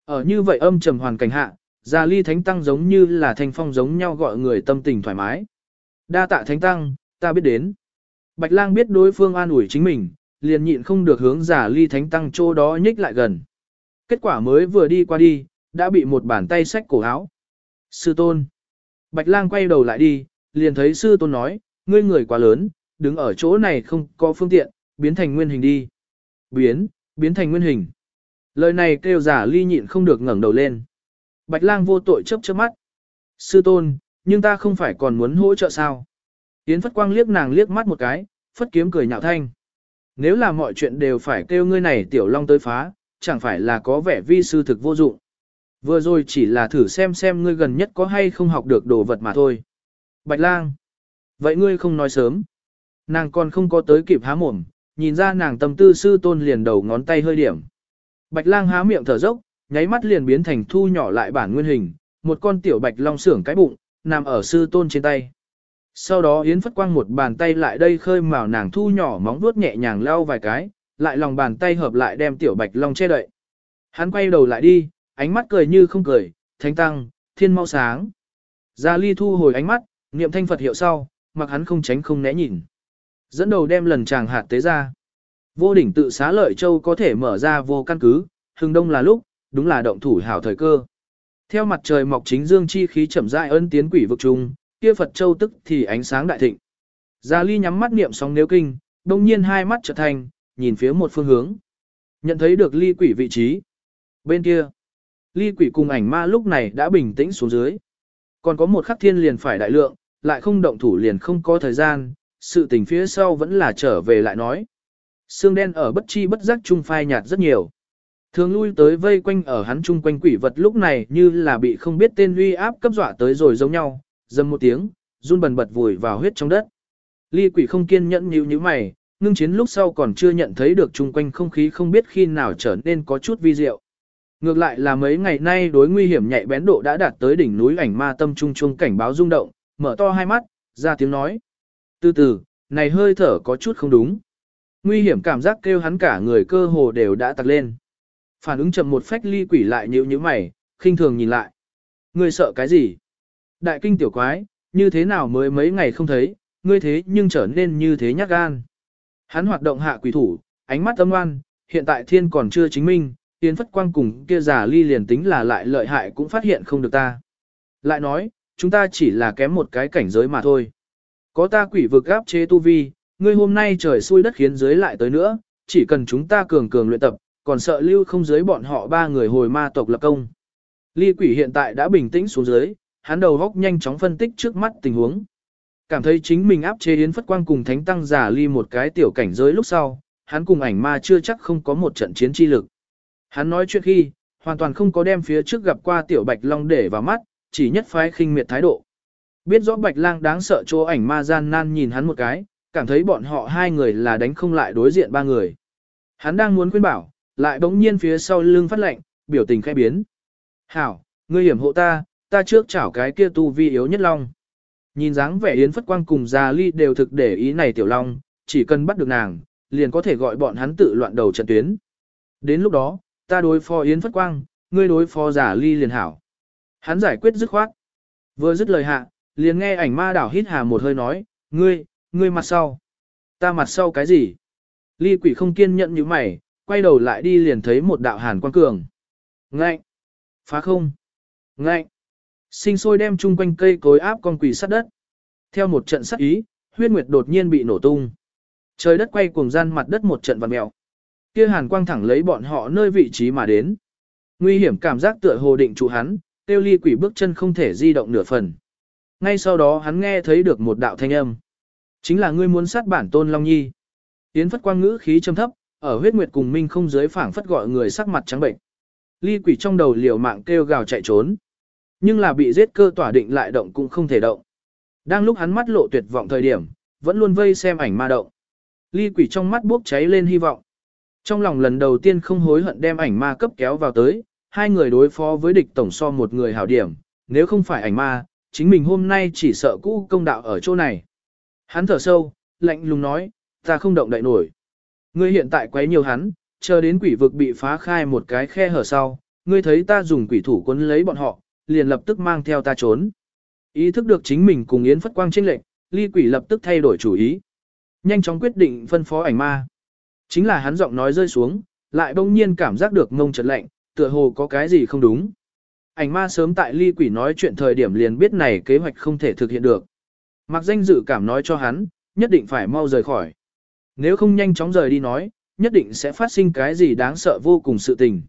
Ở như vậy âm trầm hoàn cảnh hạ, Già ly thánh tăng giống như là thanh phong giống nhau gọi người tâm tình thoải mái. Đa tạ thánh tăng, ta biết đến. Bạch lang biết đối phương an ủi chính mình, liền nhịn không được hướng Gia ly thánh tăng chỗ đó nhích lại gần. Kết quả mới vừa đi qua đi, đã bị một bàn tay xách cổ áo. Sư tôn. Bạch lang quay đầu lại đi, liền thấy sư tôn nói, ngươi người quá lớn, đứng ở chỗ này không có phương tiện, biến thành nguyên hình đi. Biến, biến thành nguyên hình. Lời này kêu giả ly nhịn không được ngẩng đầu lên. Bạch lang vô tội chớp chớp mắt. Sư tôn, nhưng ta không phải còn muốn hỗ trợ sao? Yến Phất Quang liếc nàng liếc mắt một cái, Phất kiếm cười nhạo thanh. Nếu là mọi chuyện đều phải kêu ngươi này tiểu long tới phá, chẳng phải là có vẻ vi sư thực vô dụng. Vừa rồi chỉ là thử xem xem ngươi gần nhất có hay không học được đồ vật mà thôi. Bạch lang. Vậy ngươi không nói sớm. Nàng còn không có tới kịp há mồm, nhìn ra nàng tâm tư sư tôn liền đầu ngón tay hơi điểm. Bạch lang há miệng thở dốc, nháy mắt liền biến thành thu nhỏ lại bản nguyên hình, một con tiểu bạch long sưởng cái bụng, nằm ở sư tôn trên tay. Sau đó Yến Phất Quang một bàn tay lại đây khơi mào nàng thu nhỏ móng vuốt nhẹ nhàng lau vài cái, lại lòng bàn tay hợp lại đem tiểu bạch long che đậy. Hắn quay đầu lại đi, ánh mắt cười như không cười, thánh tăng, thiên mau sáng. Gia Ly thu hồi ánh mắt, niệm thanh Phật hiệu sau, mặc hắn không tránh không né nhìn. Dẫn đầu đem lần chàng hạt tế ra. Vô đỉnh tự xá lợi châu có thể mở ra vô căn cứ, hừng đông là lúc, đúng là động thủ hảo thời cơ. Theo mặt trời mọc chính dương chi khí chậm rãi ân tiến quỷ vực trung, kia Phật châu tức thì ánh sáng đại thịnh. Gia Ly nhắm mắt niệm sóng nếu kinh, đông nhiên hai mắt trở thành, nhìn phía một phương hướng. Nhận thấy được ly quỷ vị trí. Bên kia, ly quỷ cùng ảnh ma lúc này đã bình tĩnh xuống dưới. Còn có một khắc thiên liền phải đại lượng, lại không động thủ liền không có thời gian, sự tình phía sau vẫn là trở về lại nói. Sương đen ở bất chi bất giác trung phai nhạt rất nhiều. Thường lui tới vây quanh ở hắn chung quanh quỷ vật lúc này như là bị không biết tên uy áp cấp dọa tới rồi giống nhau, dầm một tiếng, run bần bật vùi vào huyết trong đất. Ly quỷ không kiên nhẫn nhíu như mày, ngưng chiến lúc sau còn chưa nhận thấy được chung quanh không khí không biết khi nào trở nên có chút vi diệu. Ngược lại là mấy ngày nay đối nguy hiểm nhạy bén độ đã đạt tới đỉnh núi ảnh ma tâm trung trung cảnh báo rung động, mở to hai mắt, ra tiếng nói. Từ từ, này hơi thở có chút không đúng. Nguy hiểm cảm giác kêu hắn cả người cơ hồ đều đã tặc lên. Phản ứng chậm một phách ly quỷ lại nhíu nhíu mày, khinh thường nhìn lại. Ngươi sợ cái gì? Đại kinh tiểu quái, như thế nào mới mấy ngày không thấy, ngươi thế nhưng trở nên như thế nhát gan. Hắn hoạt động hạ quỷ thủ, ánh mắt âm oan, hiện tại thiên còn chưa chính minh, Yến Phất Quang cùng kia giả ly liền tính là lại lợi hại cũng phát hiện không được ta. Lại nói, chúng ta chỉ là kém một cái cảnh giới mà thôi. Có ta quỷ vực gáp chế tu vi, ngươi hôm nay trời xui đất khiến dưới lại tới nữa, chỉ cần chúng ta cường cường luyện tập, còn sợ lưu không dưới bọn họ ba người hồi ma tộc lập công. Ly quỷ hiện tại đã bình tĩnh xuống dưới, hắn đầu góc nhanh chóng phân tích trước mắt tình huống. Cảm thấy chính mình áp chế Yến Phất Quang cùng Thánh Tăng giả ly một cái tiểu cảnh giới lúc sau, hắn cùng ảnh ma chưa chắc không có một trận chiến chi lực. Hắn nói chuyện khi, hoàn toàn không có đem phía trước gặp qua tiểu Bạch Long để vào mắt, chỉ nhất phái khinh miệt thái độ. Biết rõ Bạch Lang đáng sợ chỗ ảnh ma gian nan nhìn hắn một cái, cảm thấy bọn họ hai người là đánh không lại đối diện ba người. Hắn đang muốn khuyên bảo, lại bỗng nhiên phía sau lưng phát lệnh, biểu tình khẽ biến. Hảo, ngươi hiểm hộ ta, ta trước chảo cái kia tu vi yếu nhất long. Nhìn dáng vẻ Yến Phất Quang cùng Già Ly đều thực để ý này Tiểu Long, chỉ cần bắt được nàng, liền có thể gọi bọn hắn tự loạn đầu trận tuyến. Đến lúc đó, ta đối phó Yến Phất Quang, ngươi đối phó giả Ly liền hảo. Hắn giải quyết dứt khoát. Vừa dứt lời hạ, liền nghe ảnh ma đảo hít hà một hơi nói, ngươi, ngươi mặt sau. Ta mặt sau cái gì? Ly quỷ không kiên nhẫn như mày, quay đầu lại đi liền thấy một đạo hàn quang cường. Ngạnh! Phá không! Ngạnh! Sinh sôi đem chung quanh cây cối áp con quỷ sát đất. Theo một trận sát ý, huyết nguyệt đột nhiên bị nổ tung. Trời đất quay cuồng gian mặt đất một trận vằn mèo. Kia hàn quang thẳng lấy bọn họ nơi vị trí mà đến. Nguy hiểm cảm giác tựa hồ định trụ hắn, tiêu ly quỷ bước chân không thể di động nửa phần. Ngay sau đó hắn nghe thấy được một đạo thanh âm. Chính là ngươi muốn sát bản tôn Long Nhi. Yến phất quang ngữ khí trầm thấp, ở huyết nguyệt cùng minh không giới phảng phất gọi người sắc mặt trắng bệnh. Ly quỷ trong đầu liều mạng kêu gào chạy trốn. Nhưng là bị giết cơ tỏa định lại động cũng không thể động. Đang lúc hắn mắt lộ tuyệt vọng thời điểm, vẫn luôn vây xem ảnh ma động. Ly quỷ trong mắt bốc cháy lên hy vọng. Trong lòng lần đầu tiên không hối hận đem ảnh ma cấp kéo vào tới, hai người đối phó với địch tổng so một người hảo điểm, nếu không phải ảnh ma, chính mình hôm nay chỉ sợ cũ công đạo ở chỗ này. Hắn thở sâu, lạnh lùng nói, ta không động đậy nổi. Ngươi hiện tại quấy nhiều hắn, chờ đến quỷ vực bị phá khai một cái khe hở sau, ngươi thấy ta dùng quỷ thủ quấn lấy bọn họ, liền lập tức mang theo ta trốn. Ý thức được chính mình cùng Yến Phất Quang chênh lệnh, ly quỷ lập tức thay đổi chủ ý. Nhanh chóng quyết định phân phó ảnh ma. Chính là hắn giọng nói rơi xuống, lại bỗng nhiên cảm giác được ngông chật lạnh, tựa hồ có cái gì không đúng. Ảnh ma sớm tại ly quỷ nói chuyện thời điểm liền biết này kế hoạch không thể thực hiện được. Mặc danh dự cảm nói cho hắn, nhất định phải mau rời khỏi. Nếu không nhanh chóng rời đi nói, nhất định sẽ phát sinh cái gì đáng sợ vô cùng sự tình.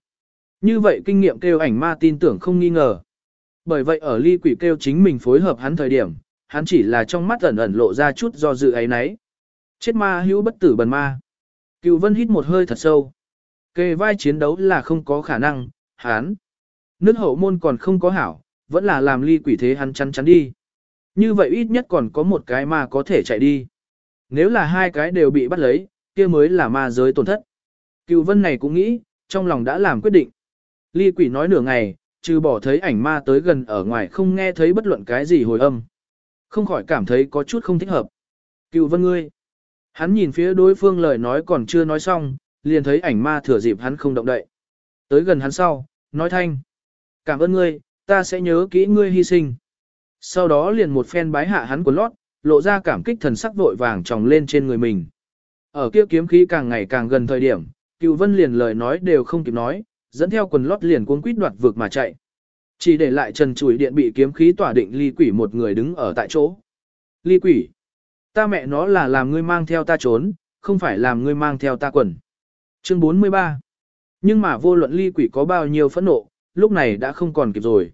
Như vậy kinh nghiệm kêu ảnh ma tin tưởng không nghi ngờ. Bởi vậy ở ly quỷ kêu chính mình phối hợp hắn thời điểm, hắn chỉ là trong mắt ẩn ẩn lộ ra chút do dự ấy nấy. Chết ma hữu bất tử bần ma. Cựu vân hít một hơi thật sâu. Kề vai chiến đấu là không có khả năng, hắn. Nước hậu môn còn không có hảo, vẫn là làm ly quỷ thế hắn chắn chắn đi. Như vậy ít nhất còn có một cái mà có thể chạy đi. Nếu là hai cái đều bị bắt lấy, kia mới là ma giới tổn thất. Cựu vân này cũng nghĩ, trong lòng đã làm quyết định. Ly quỷ nói nửa ngày, trừ bỏ thấy ảnh ma tới gần ở ngoài không nghe thấy bất luận cái gì hồi âm. Không khỏi cảm thấy có chút không thích hợp. Cựu vân ngươi. Hắn nhìn phía đối phương lời nói còn chưa nói xong, liền thấy ảnh ma thừa dịp hắn không động đậy. Tới gần hắn sau, nói thanh. Cảm ơn ngươi, ta sẽ nhớ kỹ ngươi hy sinh. Sau đó liền một phen bái hạ hắn quần lót, lộ ra cảm kích thần sắc vội vàng tròng lên trên người mình. Ở kia kiếm khí càng ngày càng gần thời điểm, cựu vân liền lời nói đều không kịp nói, dẫn theo quần lót liền cuốn quýt đoạt vực mà chạy. Chỉ để lại trần chùi điện bị kiếm khí tỏa định ly quỷ một người đứng ở tại chỗ. Ly quỷ, ta mẹ nó là làm ngươi mang theo ta trốn, không phải làm ngươi mang theo ta quần. Chương 43 Nhưng mà vô luận ly quỷ có bao nhiêu phẫn nộ, lúc này đã không còn kịp rồi.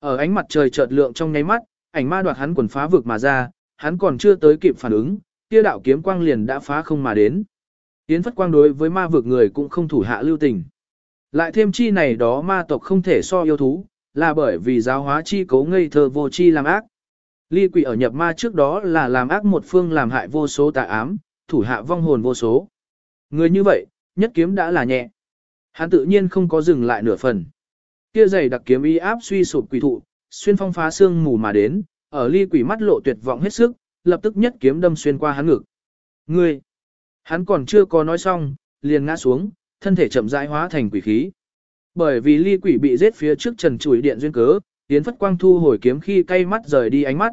Ở ánh mặt trời chợt lượng trong nháy mắt, ảnh ma đoạt hắn quần phá vực mà ra, hắn còn chưa tới kịp phản ứng, kia đạo kiếm quang liền đã phá không mà đến. Tiến phất quang đối với ma vực người cũng không thủ hạ lưu tình. Lại thêm chi này đó ma tộc không thể so yêu thú, là bởi vì giáo hóa chi cố ngây thơ vô chi làm ác. Ly quỷ ở nhập ma trước đó là làm ác một phương làm hại vô số tà ám, thủ hạ vong hồn vô số. Người như vậy, nhất kiếm đã là nhẹ. Hắn tự nhiên không có dừng lại nửa phần. Kia giày đặc kiếm y áp suy sụp quỷ thụ, xuyên phong phá xương mù mà đến, ở ly quỷ mắt lộ tuyệt vọng hết sức, lập tức nhất kiếm đâm xuyên qua hắn ngực. Ngươi! Hắn còn chưa có nói xong, liền ngã xuống, thân thể chậm rãi hóa thành quỷ khí. Bởi vì ly quỷ bị giết phía trước trần chuỗi điện duyên cớ, tiến phất quang thu hồi kiếm khi cay mắt rời đi ánh mắt.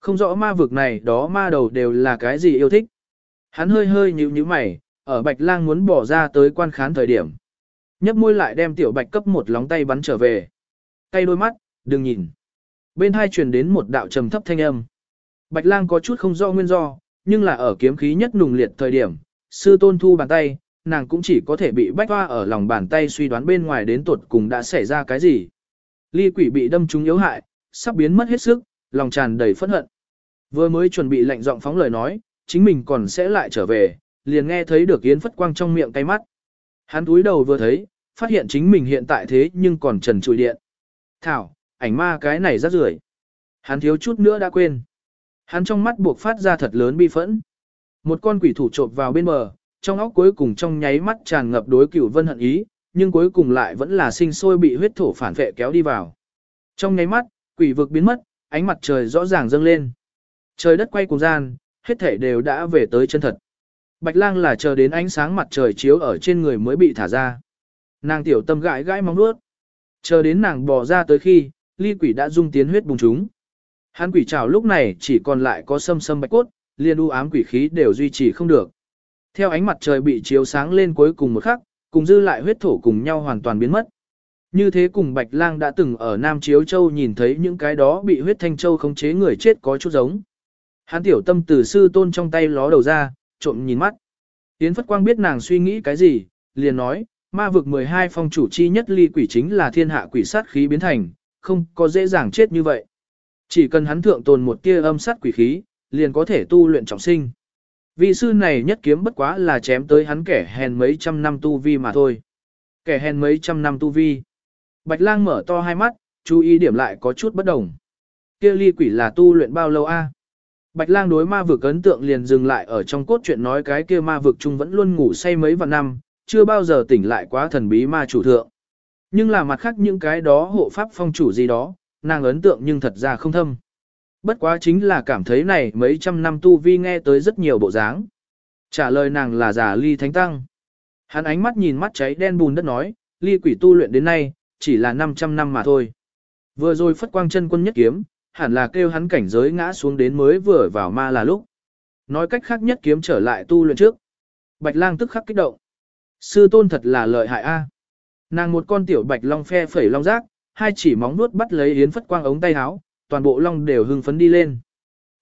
Không rõ ma vực này đó ma đầu đều là cái gì yêu thích. Hắn hơi hơi nhíu nhíu mày, ở bạch lang muốn bỏ ra tới quan khán thời điểm. Nhấp môi lại đem tiểu bạch cấp một lóng tay bắn trở về. Tay đôi mắt, đừng nhìn. Bên hai truyền đến một đạo trầm thấp thanh âm. Bạch lang có chút không rõ nguyên do, nhưng là ở kiếm khí nhất nùng liệt thời điểm, sư tôn thu bàn tay, nàng cũng chỉ có thể bị bách hoa ở lòng bàn tay suy đoán bên ngoài đến tuột cùng đã xảy ra cái gì. Ly quỷ bị đâm trúng yếu hại, sắp biến mất hết sức, lòng tràn đầy phẫn hận. Vừa mới chuẩn bị lạnh giọng phóng lời nói, chính mình còn sẽ lại trở về, liền nghe thấy được yến phất quang trong miệng cay mắt. Hắn túi đầu vừa thấy, phát hiện chính mình hiện tại thế nhưng còn trần trụi điện. Thảo, ảnh ma cái này rất rưởi. Hắn thiếu chút nữa đã quên. Hắn trong mắt buộc phát ra thật lớn bi phẫn. Một con quỷ thủ trộm vào bên bờ, trong óc cuối cùng trong nháy mắt tràn ngập đối cửu vân hận ý, nhưng cuối cùng lại vẫn là sinh sôi bị huyết thổ phản vệ kéo đi vào. Trong nháy mắt, quỷ vực biến mất, ánh mặt trời rõ ràng dâng lên. Trời đất quay cùng gian, hết thể đều đã về tới chân thật. Bạch lang là chờ đến ánh sáng mặt trời chiếu ở trên người mới bị thả ra. Nàng tiểu tâm gãi gãi mong nuốt. Chờ đến nàng bò ra tới khi, ly quỷ đã dung tiến huyết bùng chúng. Hắn quỷ trào lúc này chỉ còn lại có sâm sâm bạch cốt, liền u ám quỷ khí đều duy trì không được. Theo ánh mặt trời bị chiếu sáng lên cuối cùng một khắc, cùng dư lại huyết thổ cùng nhau hoàn toàn biến mất. Như thế cùng Bạch Lang đã từng ở Nam Chiếu Châu nhìn thấy những cái đó bị huyết thanh châu khống chế người chết có chút giống. hán tiểu tâm từ sư tôn trong tay ló đầu ra, trộm nhìn mắt. Yến Phất Quang biết nàng suy nghĩ cái gì, liền nói, ma vực 12 phong chủ chi nhất ly quỷ chính là thiên hạ quỷ sát khí biến thành, không có dễ dàng chết như vậy. Chỉ cần hắn thượng tồn một tia âm sát quỷ khí, liền có thể tu luyện trọng sinh. Vị sư này nhất kiếm bất quá là chém tới hắn kẻ hèn mấy trăm năm tu vi mà thôi. Kẻ hèn mấy trăm năm tu vi. Bạch lang mở to hai mắt, chú ý điểm lại có chút bất đồng. Kia ly quỷ là tu luyện bao lâu a? Bạch lang đối ma vực ấn tượng liền dừng lại ở trong cốt truyện nói cái kia ma vực chung vẫn luôn ngủ say mấy vạn năm, chưa bao giờ tỉnh lại quá thần bí ma chủ thượng. Nhưng là mặt khác những cái đó hộ pháp phong chủ gì đó, nàng ấn tượng nhưng thật ra không thâm. Bất quá chính là cảm thấy này mấy trăm năm tu vi nghe tới rất nhiều bộ dáng. Trả lời nàng là giả ly thánh tăng. Hắn ánh mắt nhìn mắt cháy đen bùn đất nói, ly quỷ tu luyện đến nay, chỉ là 500 năm mà thôi. Vừa rồi phất quang chân quân nhất kiếm, hẳn là kêu hắn cảnh giới ngã xuống đến mới vừa vào ma là lúc. Nói cách khác nhất kiếm trở lại tu luyện trước. Bạch lang tức khắc kích động. Sư tôn thật là lợi hại a. Nàng một con tiểu bạch long phe phẩy long rác, hai chỉ móng nuốt bắt lấy yến phất quang ống tay áo, toàn bộ long đều hưng phấn đi lên.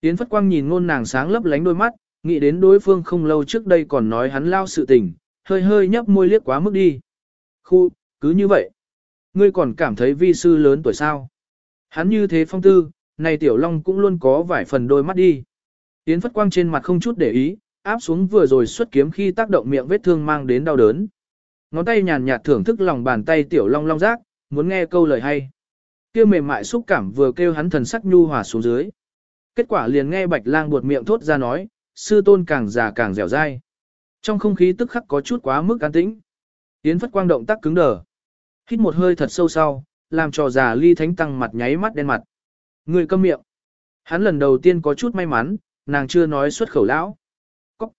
Yến phất quang nhìn ngôn nàng sáng lấp lánh đôi mắt, nghĩ đến đối phương không lâu trước đây còn nói hắn lao sự tình, hơi hơi nhấp môi liếc quá mức đi. Khu, cứ như vậy. Ngươi còn cảm thấy vi sư lớn tuổi sao? Hắn như thế phong tư, này tiểu long cũng luôn có vài phần đôi mắt đi. Yến phất quang trên mặt không chút để ý, áp xuống vừa rồi xuất kiếm khi tác động miệng vết thương mang đến đau đớn. Ngón tay nhàn nhạt thưởng thức lòng bàn tay tiểu long long rác, muốn nghe câu lời hay. Kia mềm mại xúc cảm vừa kêu hắn thần sắc nhu hòa xuống dưới. Kết quả liền nghe Bạch Lang buột miệng thốt ra nói, sư tôn càng già càng dẻo dai. Trong không khí tức khắc có chút quá mức an tĩnh. Yến phất quang động tác cứng đờ. Hít một hơi thật sâu sau, làm cho già ly thánh tăng mặt nháy mắt đen mặt. Người câm miệng. Hắn lần đầu tiên có chút may mắn, nàng chưa nói xuất khẩu lão. Cóc.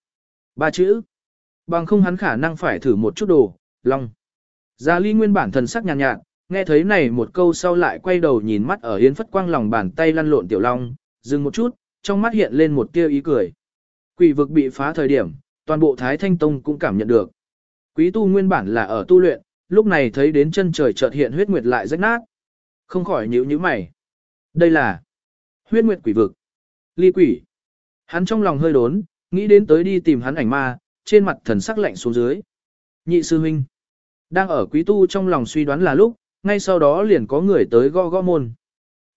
Ba chữ. Bằng không hắn khả năng phải thử một chút đồ, long. Già ly nguyên bản thần sắc nhàn nhạt, nhạt, nghe thấy này một câu sau lại quay đầu nhìn mắt ở yến phất quang lòng bàn tay lăn lộn tiểu long, dừng một chút, trong mắt hiện lên một tia ý cười. Quỷ vực bị phá thời điểm, toàn bộ Thái Thanh Tông cũng cảm nhận được. Quý tu nguyên bản là ở tu luyện, lúc này thấy đến chân trời chợt hiện huyết nguyệt lại rách nát. Không khỏi nhíu nhíu mày. Đây là huyết nguyệt quỷ vực. Ly quỷ. Hắn trong lòng hơi đốn, nghĩ đến tới đi tìm hắn ảnh ma, trên mặt thần sắc lạnh xuống dưới. Nhị sư huynh. Đang ở quý tu trong lòng suy đoán là lúc, ngay sau đó liền có người tới gõ gõ môn.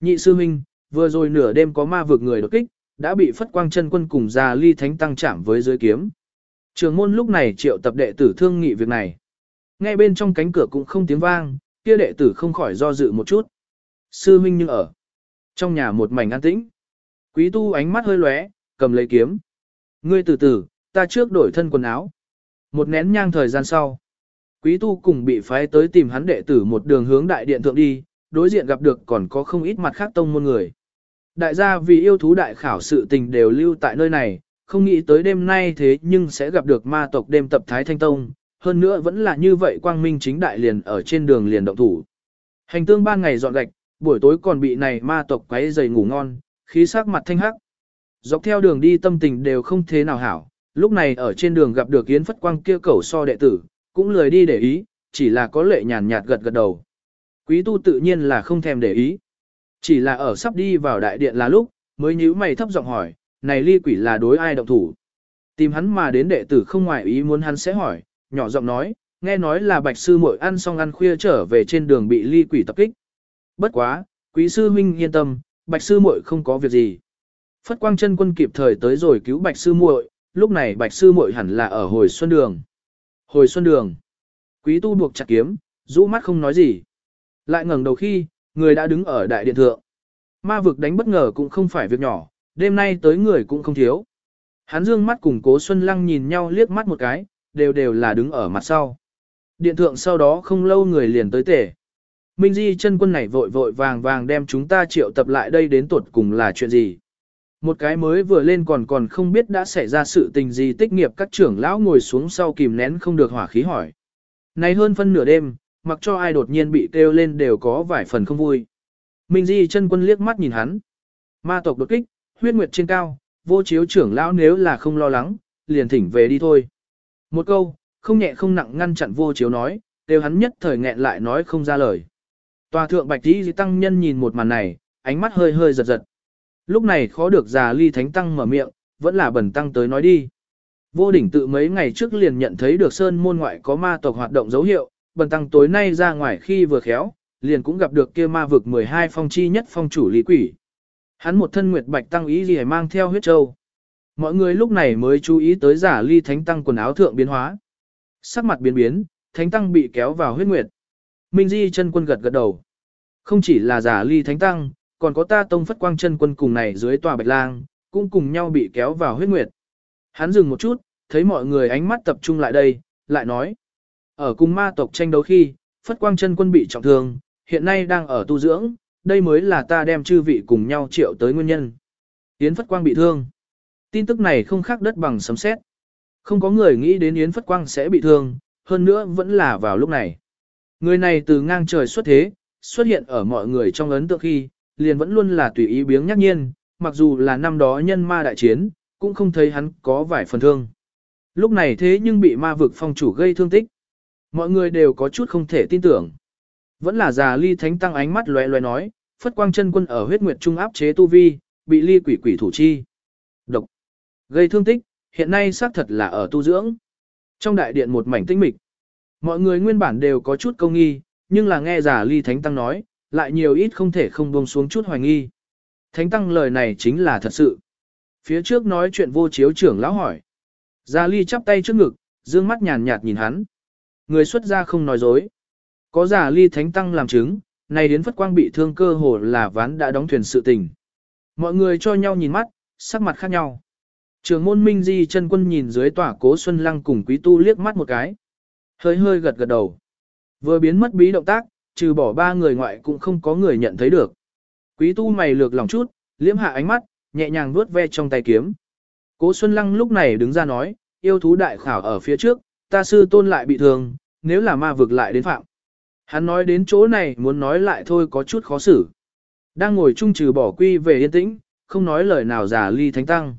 Nhị sư huynh, vừa rồi nửa đêm có ma vực người đột kích, đã bị phất quang chân quân cùng già ly thánh tăng chạm với dưới kiếm. Trường môn lúc này triệu tập đệ tử thương nghị việc này. Ngay bên trong cánh cửa cũng không tiếng vang, kia đệ tử không khỏi do dự một chút. Sư huynh như ở. Trong nhà một mảnh an tĩnh. Quý tu ánh mắt hơi lóe, cầm lấy kiếm. Ngươi từ từ, ta trước đổi thân quần áo. Một nén nhang thời gian sau. Quý tu cùng bị phái tới tìm hắn đệ tử một đường hướng đại điện thượng đi, đối diện gặp được còn có không ít mặt khác tông môn người. Đại gia vì yêu thú đại khảo sự tình đều lưu tại nơi này, không nghĩ tới đêm nay thế nhưng sẽ gặp được ma tộc đêm tập Thái Thanh Tông, hơn nữa vẫn là như vậy quang minh chính đại liền ở trên đường liền động thủ. Hành tương ban ngày dọn gạch, buổi tối còn bị này ma tộc quấy giày ngủ ngon, khí sắc mặt thanh hắc. Dọc theo đường đi tâm tình đều không thế nào hảo, lúc này ở trên đường gặp được Yến Phất Quang kia cẩu so đệ tử, cũng lười đi để ý, chỉ là có lệ nhàn nhạt gật gật đầu. Quý tu tự nhiên là không thèm để ý. Chỉ là ở sắp đi vào đại điện là lúc, mới nhíu mày thấp giọng hỏi, này ly quỷ là đối ai động thủ. Tìm hắn mà đến đệ tử không ngoại ý muốn hắn sẽ hỏi, nhỏ giọng nói, nghe nói là bạch sư muội ăn xong ăn khuya trở về trên đường bị ly quỷ tập kích. Bất quá, quý sư huynh yên tâm, bạch sư muội không có việc gì. Phất quang chân quân kịp thời tới rồi cứu bạch sư muội, lúc này bạch sư muội hẳn là ở hồi xuân đường. Hồi xuân đường. Quý tu buộc chặt kiếm, rũ mắt không nói gì. Lại ngẩng đầu khi, người đã đứng ở đại điện thượng. Ma vực đánh bất ngờ cũng không phải việc nhỏ, đêm nay tới người cũng không thiếu. Hắn dương mắt cùng cố Xuân Lăng nhìn nhau liếc mắt một cái, đều đều là đứng ở mặt sau. Điện thượng sau đó không lâu người liền tới tể. Minh Di chân quân này vội vội vàng vàng đem chúng ta triệu tập lại đây đến tuột cùng là chuyện gì. Một cái mới vừa lên còn còn không biết đã xảy ra sự tình gì tích nghiệp các trưởng lão ngồi xuống sau kìm nén không được hỏa khí hỏi. Này hơn phân nửa đêm, mặc cho ai đột nhiên bị kêu lên đều có vài phần không vui. Minh Di chân quân liếc mắt nhìn hắn. Ma tộc đột kích, huyết nguyệt trên cao, vô chiếu trưởng lão nếu là không lo lắng, liền thỉnh về đi thôi. Một câu, không nhẹ không nặng ngăn chặn vô chiếu nói, đều hắn nhất thời nghẹn lại nói không ra lời. Tòa thượng bạch tí tăng nhân nhìn một màn này, ánh mắt hơi hơi giật giật. Lúc này khó được già ly thánh tăng mở miệng, vẫn là bẩn tăng tới nói đi. Vô đỉnh tự mấy ngày trước liền nhận thấy được sơn môn ngoại có ma tộc hoạt động dấu hiệu, bần tăng tối nay ra ngoài khi vừa khéo, liền cũng gặp được kia ma vực 12 phong chi nhất phong chủ lý quỷ. Hắn một thân nguyệt bạch tăng ý gì mang theo huyết châu. Mọi người lúc này mới chú ý tới giả ly thánh tăng quần áo thượng biến hóa. Sắc mặt biến biến, thánh tăng bị kéo vào huyết nguyệt. Minh Di chân quân gật gật đầu. Không chỉ là giả ly thánh tăng, còn có ta tông phất quang chân quân cùng này dưới tòa bạch lang, cũng cùng nhau bị kéo vào huyết nguyệt. Hắn dừng một chút, thấy mọi người ánh mắt tập trung lại đây, lại nói. Ở cùng ma tộc tranh đấu khi, phất quang chân quân bị trọng thương, hiện nay đang ở tu dưỡng, đây mới là ta đem chư vị cùng nhau triệu tới nguyên nhân. Yến phất quang bị thương. Tin tức này không khác đất bằng sấm sét. Không có người nghĩ đến Yến phất quang sẽ bị thương, hơn nữa vẫn là vào lúc này. Người này từ ngang trời xuất thế, xuất hiện ở mọi người trong ấn tượng khi, liền vẫn luôn là tùy ý biếng nhắc nhiên, mặc dù là năm đó nhân ma đại chiến, cũng không thấy hắn có vài phần thương. Lúc này thế nhưng bị ma vực phong chủ gây thương tích. Mọi người đều có chút không thể tin tưởng. Vẫn là già ly thánh tăng ánh mắt loe loe nói, phất quang chân quân ở huyết nguyệt trung áp chế tu vi, bị ly quỷ quỷ thủ chi. Độc. Gây thương tích, hiện nay xác thật là ở tu dưỡng. Trong đại điện một mảnh tinh mịch. Mọi người nguyên bản đều có chút công nghi, nhưng là nghe giả ly thánh tăng nói, lại nhiều ít không thể không buông xuống chút hoài nghi. Thánh tăng lời này chính là thật sự. Phía trước nói chuyện vô chiếu trưởng lão hỏi. Gia ly chắp tay trước ngực, dương mắt nhàn nhạt nhìn hắn. Người xuất gia không nói dối. Có gia ly thánh tăng làm chứng, này đến phất quang bị thương cơ hồ là ván đã đóng thuyền sự tình. Mọi người cho nhau nhìn mắt, sắc mặt khác nhau. Trường môn minh di chân quân nhìn dưới tỏa cố xuân lăng cùng quý tu liếc mắt một cái. Hơi hơi gật gật đầu. Vừa biến mất bí động tác, trừ bỏ ba người ngoại cũng không có người nhận thấy được. Quý tu mày lược lòng chút, liếm hạ ánh mắt, nhẹ nhàng vuốt ve trong tay kiếm. Cố Xuân Lăng lúc này đứng ra nói, yêu thú đại khảo ở phía trước, ta sư tôn lại bị thương, nếu là ma vực lại đến phạm. Hắn nói đến chỗ này muốn nói lại thôi có chút khó xử. Đang ngồi chung trừ bỏ quy về yên tĩnh, không nói lời nào giả ly thánh tăng.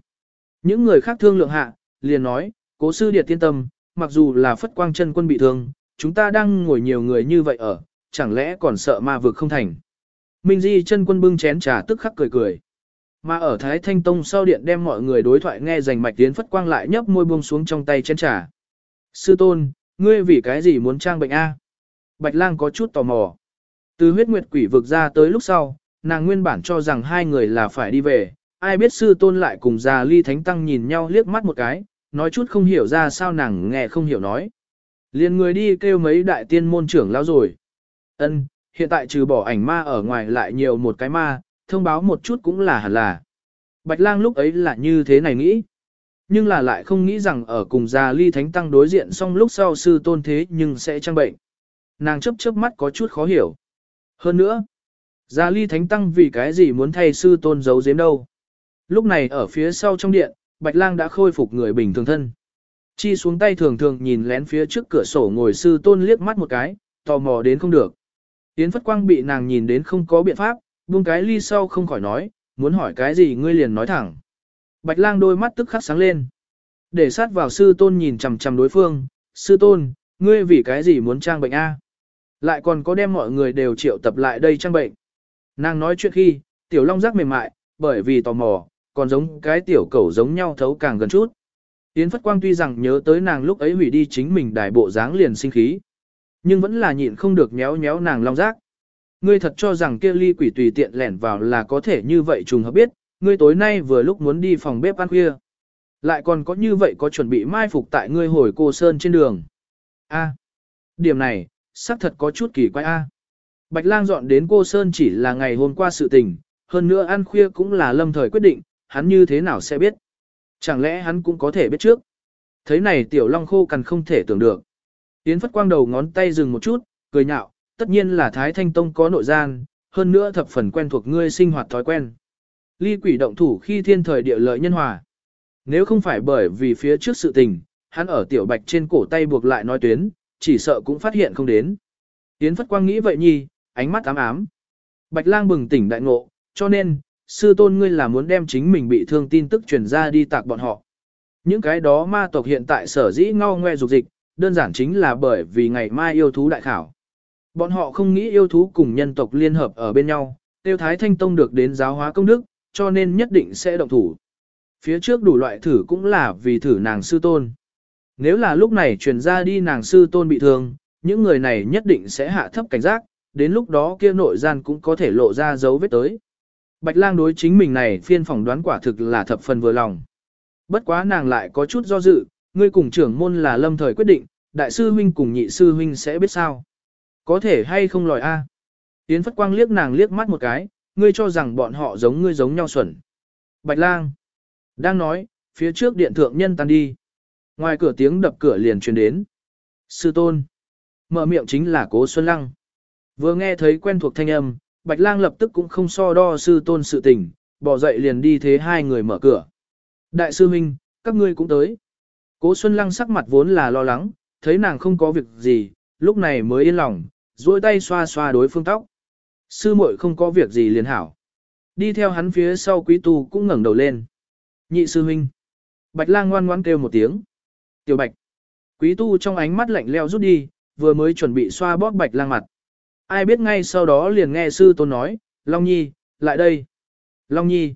Những người khác thương lượng hạ, liền nói, cố sư điệt tiên tâm, mặc dù là phất quang chân quân bị thương, chúng ta đang ngồi nhiều người như vậy ở, chẳng lẽ còn sợ ma vực không thành. Minh Di chân quân bưng chén trà tức khắc cười cười. Mà ở Thái Thanh Tông sau điện đem mọi người đối thoại nghe rành mạch tiến phất quang lại nhấp môi buông xuống trong tay chén trà. Sư tôn, ngươi vì cái gì muốn trang bệnh A? Bạch lang có chút tò mò. Từ huyết nguyệt quỷ vực ra tới lúc sau, nàng nguyên bản cho rằng hai người là phải đi về, ai biết sư tôn lại cùng già ly thánh tăng nhìn nhau liếc mắt một cái, nói chút không hiểu ra sao nàng nghe không hiểu nói. Liền người đi kêu mấy đại tiên môn trưởng lao rồi. Ân, hiện tại trừ bỏ ảnh ma ở ngoài lại nhiều một cái ma, thông báo một chút cũng là hẳn là. Bạch lang lúc ấy là như thế này nghĩ. Nhưng là lại không nghĩ rằng ở cùng già ly thánh tăng đối diện xong lúc sau sư tôn thế nhưng sẽ trang bệnh. Nàng chấp chớp mắt có chút khó hiểu. Hơn nữa, già ly thánh tăng vì cái gì muốn thay sư tôn giấu giếm đâu. Lúc này ở phía sau trong điện, Bạch lang đã khôi phục người bình thường thân. Chi xuống tay thường thường nhìn lén phía trước cửa sổ ngồi sư tôn liếc mắt một cái, tò mò đến không được. Yến Phất Quang bị nàng nhìn đến không có biện pháp, buông cái ly sau không khỏi nói, muốn hỏi cái gì ngươi liền nói thẳng. Bạch lang đôi mắt tức khắc sáng lên. Để sát vào sư tôn nhìn chằm chằm đối phương, sư tôn, ngươi vì cái gì muốn trang bệnh A. Lại còn có đem mọi người đều triệu tập lại đây trang bệnh. Nàng nói chuyện khi, tiểu long giác mềm mại, bởi vì tò mò, còn giống cái tiểu cẩu giống nhau thấu càng gần chút. Yến Phất Quang tuy rằng nhớ tới nàng lúc ấy hủy đi chính mình đài bộ dáng liền sinh khí. Nhưng vẫn là nhịn không được nhéo nhéo nàng long giác. Ngươi thật cho rằng kia ly quỷ tùy tiện lẻn vào là có thể như vậy trùng hợp biết, ngươi tối nay vừa lúc muốn đi phòng bếp ăn khuya. Lại còn có như vậy có chuẩn bị mai phục tại ngươi hồi cô Sơn trên đường. A. điểm này, xác thật có chút kỳ quái A. Bạch lang dọn đến cô Sơn chỉ là ngày hôm qua sự tình, hơn nữa ăn khuya cũng là lâm thời quyết định, hắn như thế nào sẽ biết. Chẳng lẽ hắn cũng có thể biết trước. Thấy này tiểu long khô cần không thể tưởng được. Yến Phất Quang đầu ngón tay dừng một chút, cười nhạo, tất nhiên là Thái Thanh Tông có nội gian, hơn nữa thập phần quen thuộc ngươi sinh hoạt thói quen. Ly quỷ động thủ khi thiên thời địa lợi nhân hòa. Nếu không phải bởi vì phía trước sự tình, hắn ở tiểu bạch trên cổ tay buộc lại nói tuyến, chỉ sợ cũng phát hiện không đến. Yến Phất Quang nghĩ vậy nhi, ánh mắt ám ám. Bạch lang bừng tỉnh đại ngộ, cho nên, sư tôn ngươi là muốn đem chính mình bị thương tin tức truyền ra đi tạc bọn họ. Những cái đó ma tộc hiện tại sở dĩ ngao ngoe dục dịch, đơn giản chính là bởi vì ngày mai yêu thú đại khảo. Bọn họ không nghĩ yêu thú cùng nhân tộc liên hợp ở bên nhau, tiêu thái thanh tông được đến giáo hóa công đức, cho nên nhất định sẽ động thủ. Phía trước đủ loại thử cũng là vì thử nàng sư tôn. Nếu là lúc này truyền ra đi nàng sư tôn bị thương, những người này nhất định sẽ hạ thấp cảnh giác, đến lúc đó kia nội gian cũng có thể lộ ra dấu vết tới. Bạch lang đối chính mình này phiên phỏng đoán quả thực là thập phần vừa lòng. Bất quá nàng lại có chút do dự, ngươi cùng trưởng môn là lâm thời quyết định, đại sư huynh cùng nhị sư huynh sẽ biết sao. Có thể hay không lòi a? Yến Phất Quang liếc nàng liếc mắt một cái, ngươi cho rằng bọn họ giống ngươi giống nhau xuẩn. Bạch lang. Đang nói, phía trước điện thượng nhân tan đi. Ngoài cửa tiếng đập cửa liền truyền đến. Sư tôn. Mở miệng chính là cố Xuân Lăng. Vừa nghe thấy quen thuộc thanh âm, Bạch lang lập tức cũng không so đo sư tôn sự tình, bỏ dậy liền đi thế hai người mở cửa. Đại sư huynh, các ngươi cũng tới. Cố Xuân Lăng sắc mặt vốn là lo lắng, thấy nàng không có việc gì, lúc này mới yên lòng, duỗi tay xoa xoa đối phương tóc. Sư muội không có việc gì liền hảo. Đi theo hắn phía sau quý tu cũng ngẩng đầu lên. Nhị sư huynh. Bạch lang ngoan ngoan kêu một tiếng. Tiểu bạch. Quý tu trong ánh mắt lạnh leo rút đi, vừa mới chuẩn bị xoa bóp bạch lang mặt. Ai biết ngay sau đó liền nghe sư tôn nói, Long Nhi, lại đây. Long Nhi.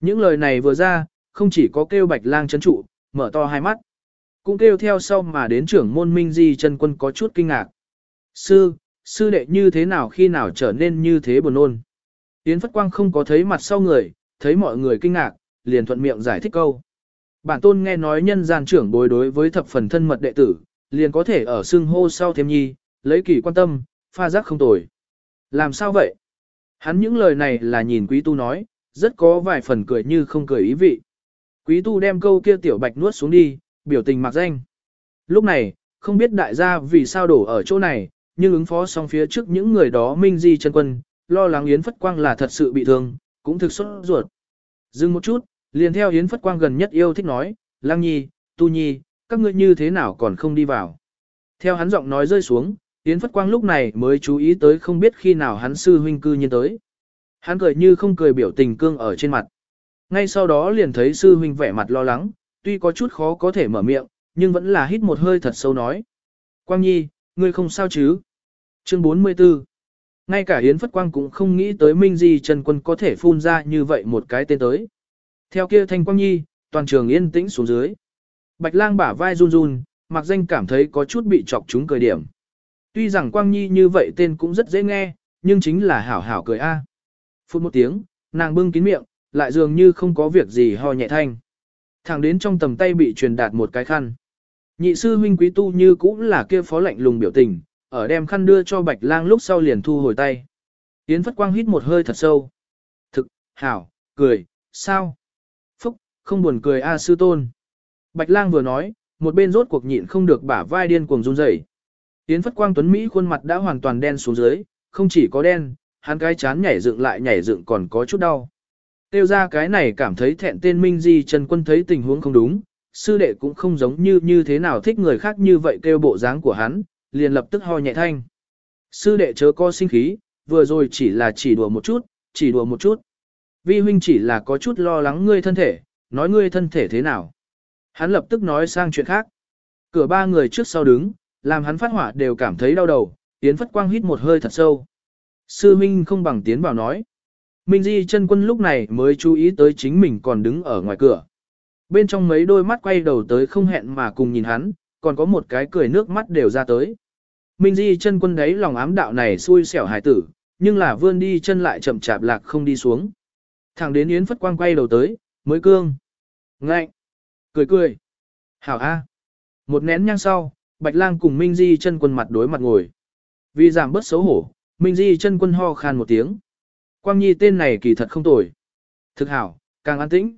Những lời này vừa ra, không chỉ có kêu bạch lang chấn trụ, mở to hai mắt. Cũng kêu theo sau mà đến trưởng môn minh di chân quân có chút kinh ngạc. Sư, sư đệ như thế nào khi nào trở nên như thế buồn ôn. Yến Phất Quang không có thấy mặt sau người, thấy mọi người kinh ngạc, liền thuận miệng giải thích câu. Bản tôn nghe nói nhân gian trưởng bối đối với thập phần thân mật đệ tử, liền có thể ở xưng hô sau thêm nhi, lấy kỳ quan tâm, pha giác không tồi. Làm sao vậy? Hắn những lời này là nhìn quý tu nói, rất có vài phần cười như không cười ý vị. Quý tu đem câu kia tiểu bạch nuốt xuống đi, biểu tình mặc danh. Lúc này, không biết đại gia vì sao đổ ở chỗ này, nhưng ứng phó xong phía trước những người đó minh di chân quân, lo lắng Yến Phất Quang là thật sự bị thương, cũng thực xuất ruột. Dừng một chút, liền theo Yến Phất Quang gần nhất yêu thích nói, Lăng Nhi, Tu Nhi, các ngươi như thế nào còn không đi vào. Theo hắn giọng nói rơi xuống, Yến Phất Quang lúc này mới chú ý tới không biết khi nào hắn sư huynh cư nhiên tới. Hắn cười như không cười biểu tình cương ở trên mặt. Ngay sau đó liền thấy sư huynh vẻ mặt lo lắng, tuy có chút khó có thể mở miệng, nhưng vẫn là hít một hơi thật sâu nói. Quang Nhi, ngươi không sao chứ? Chương 44 Ngay cả Yến Phất Quang cũng không nghĩ tới Minh Di Trần Quân có thể phun ra như vậy một cái tên tới. Theo kia Thanh Quang Nhi, toàn trường yên tĩnh xuống dưới. Bạch lang bả vai run run, mặc danh cảm thấy có chút bị chọc chúng cười điểm. Tuy rằng Quang Nhi như vậy tên cũng rất dễ nghe, nhưng chính là hảo hảo cười a. Phút một tiếng, nàng bưng kín miệng, lại dường như không có việc gì ho nhẹ thanh. Thẳng đến trong tầm tay bị truyền đạt một cái khăn. Nhị sư huynh quý tu như cũng là kia phó lạnh lùng biểu tình, ở đem khăn đưa cho bạch lang lúc sau liền thu hồi tay. Yến Phất Quang hít một hơi thật sâu. Thực, hảo, cười, sao? Phúc, không buồn cười a sư tôn. Bạch lang vừa nói, một bên rốt cuộc nhịn không được bả vai điên cuồng run rẩy. Yến Phất Quang Tuấn Mỹ khuôn mặt đã hoàn toàn đen xuống dưới, không chỉ có đen, hắn cái chán nhảy dựng lại nhảy dựng còn có chút đau. Tiêu ra cái này cảm thấy thẹn tên Minh Di Trần Quân thấy tình huống không đúng, sư đệ cũng không giống như như thế nào thích người khác như vậy kêu bộ dáng của hắn, liền lập tức ho nhẹ thanh. Sư đệ chớ co sinh khí, vừa rồi chỉ là chỉ đùa một chút, chỉ đùa một chút. Vi huynh chỉ là có chút lo lắng ngươi thân thể, nói ngươi thân thể thế nào. Hắn lập tức nói sang chuyện khác. Cửa ba người trước sau đứng, làm hắn phát hỏa đều cảm thấy đau đầu, Tiến Phất Quang hít một hơi thật sâu. Sư huynh không bằng tiến vào nói. Minh Di chân quân lúc này mới chú ý tới chính mình còn đứng ở ngoài cửa. Bên trong mấy đôi mắt quay đầu tới không hẹn mà cùng nhìn hắn, còn có một cái cười nước mắt đều ra tới. Minh Di chân quân đấy lòng ám đạo này xui xẻo hài tử, nhưng là vươn đi chân lại chậm chạp lạc không đi xuống. Thẳng đến Yến Phất Quang quay đầu tới, mới cương. Ngạnh. Cười cười. Hảo A. Một nén nhang sau, Bạch Lang cùng Minh Di chân quân mặt đối mặt ngồi. Vì giảm bớt xấu hổ, Minh Di chân quân ho khan một tiếng. Quang Nhi tên này kỳ thật không tồi. Thực hảo, càng an tĩnh.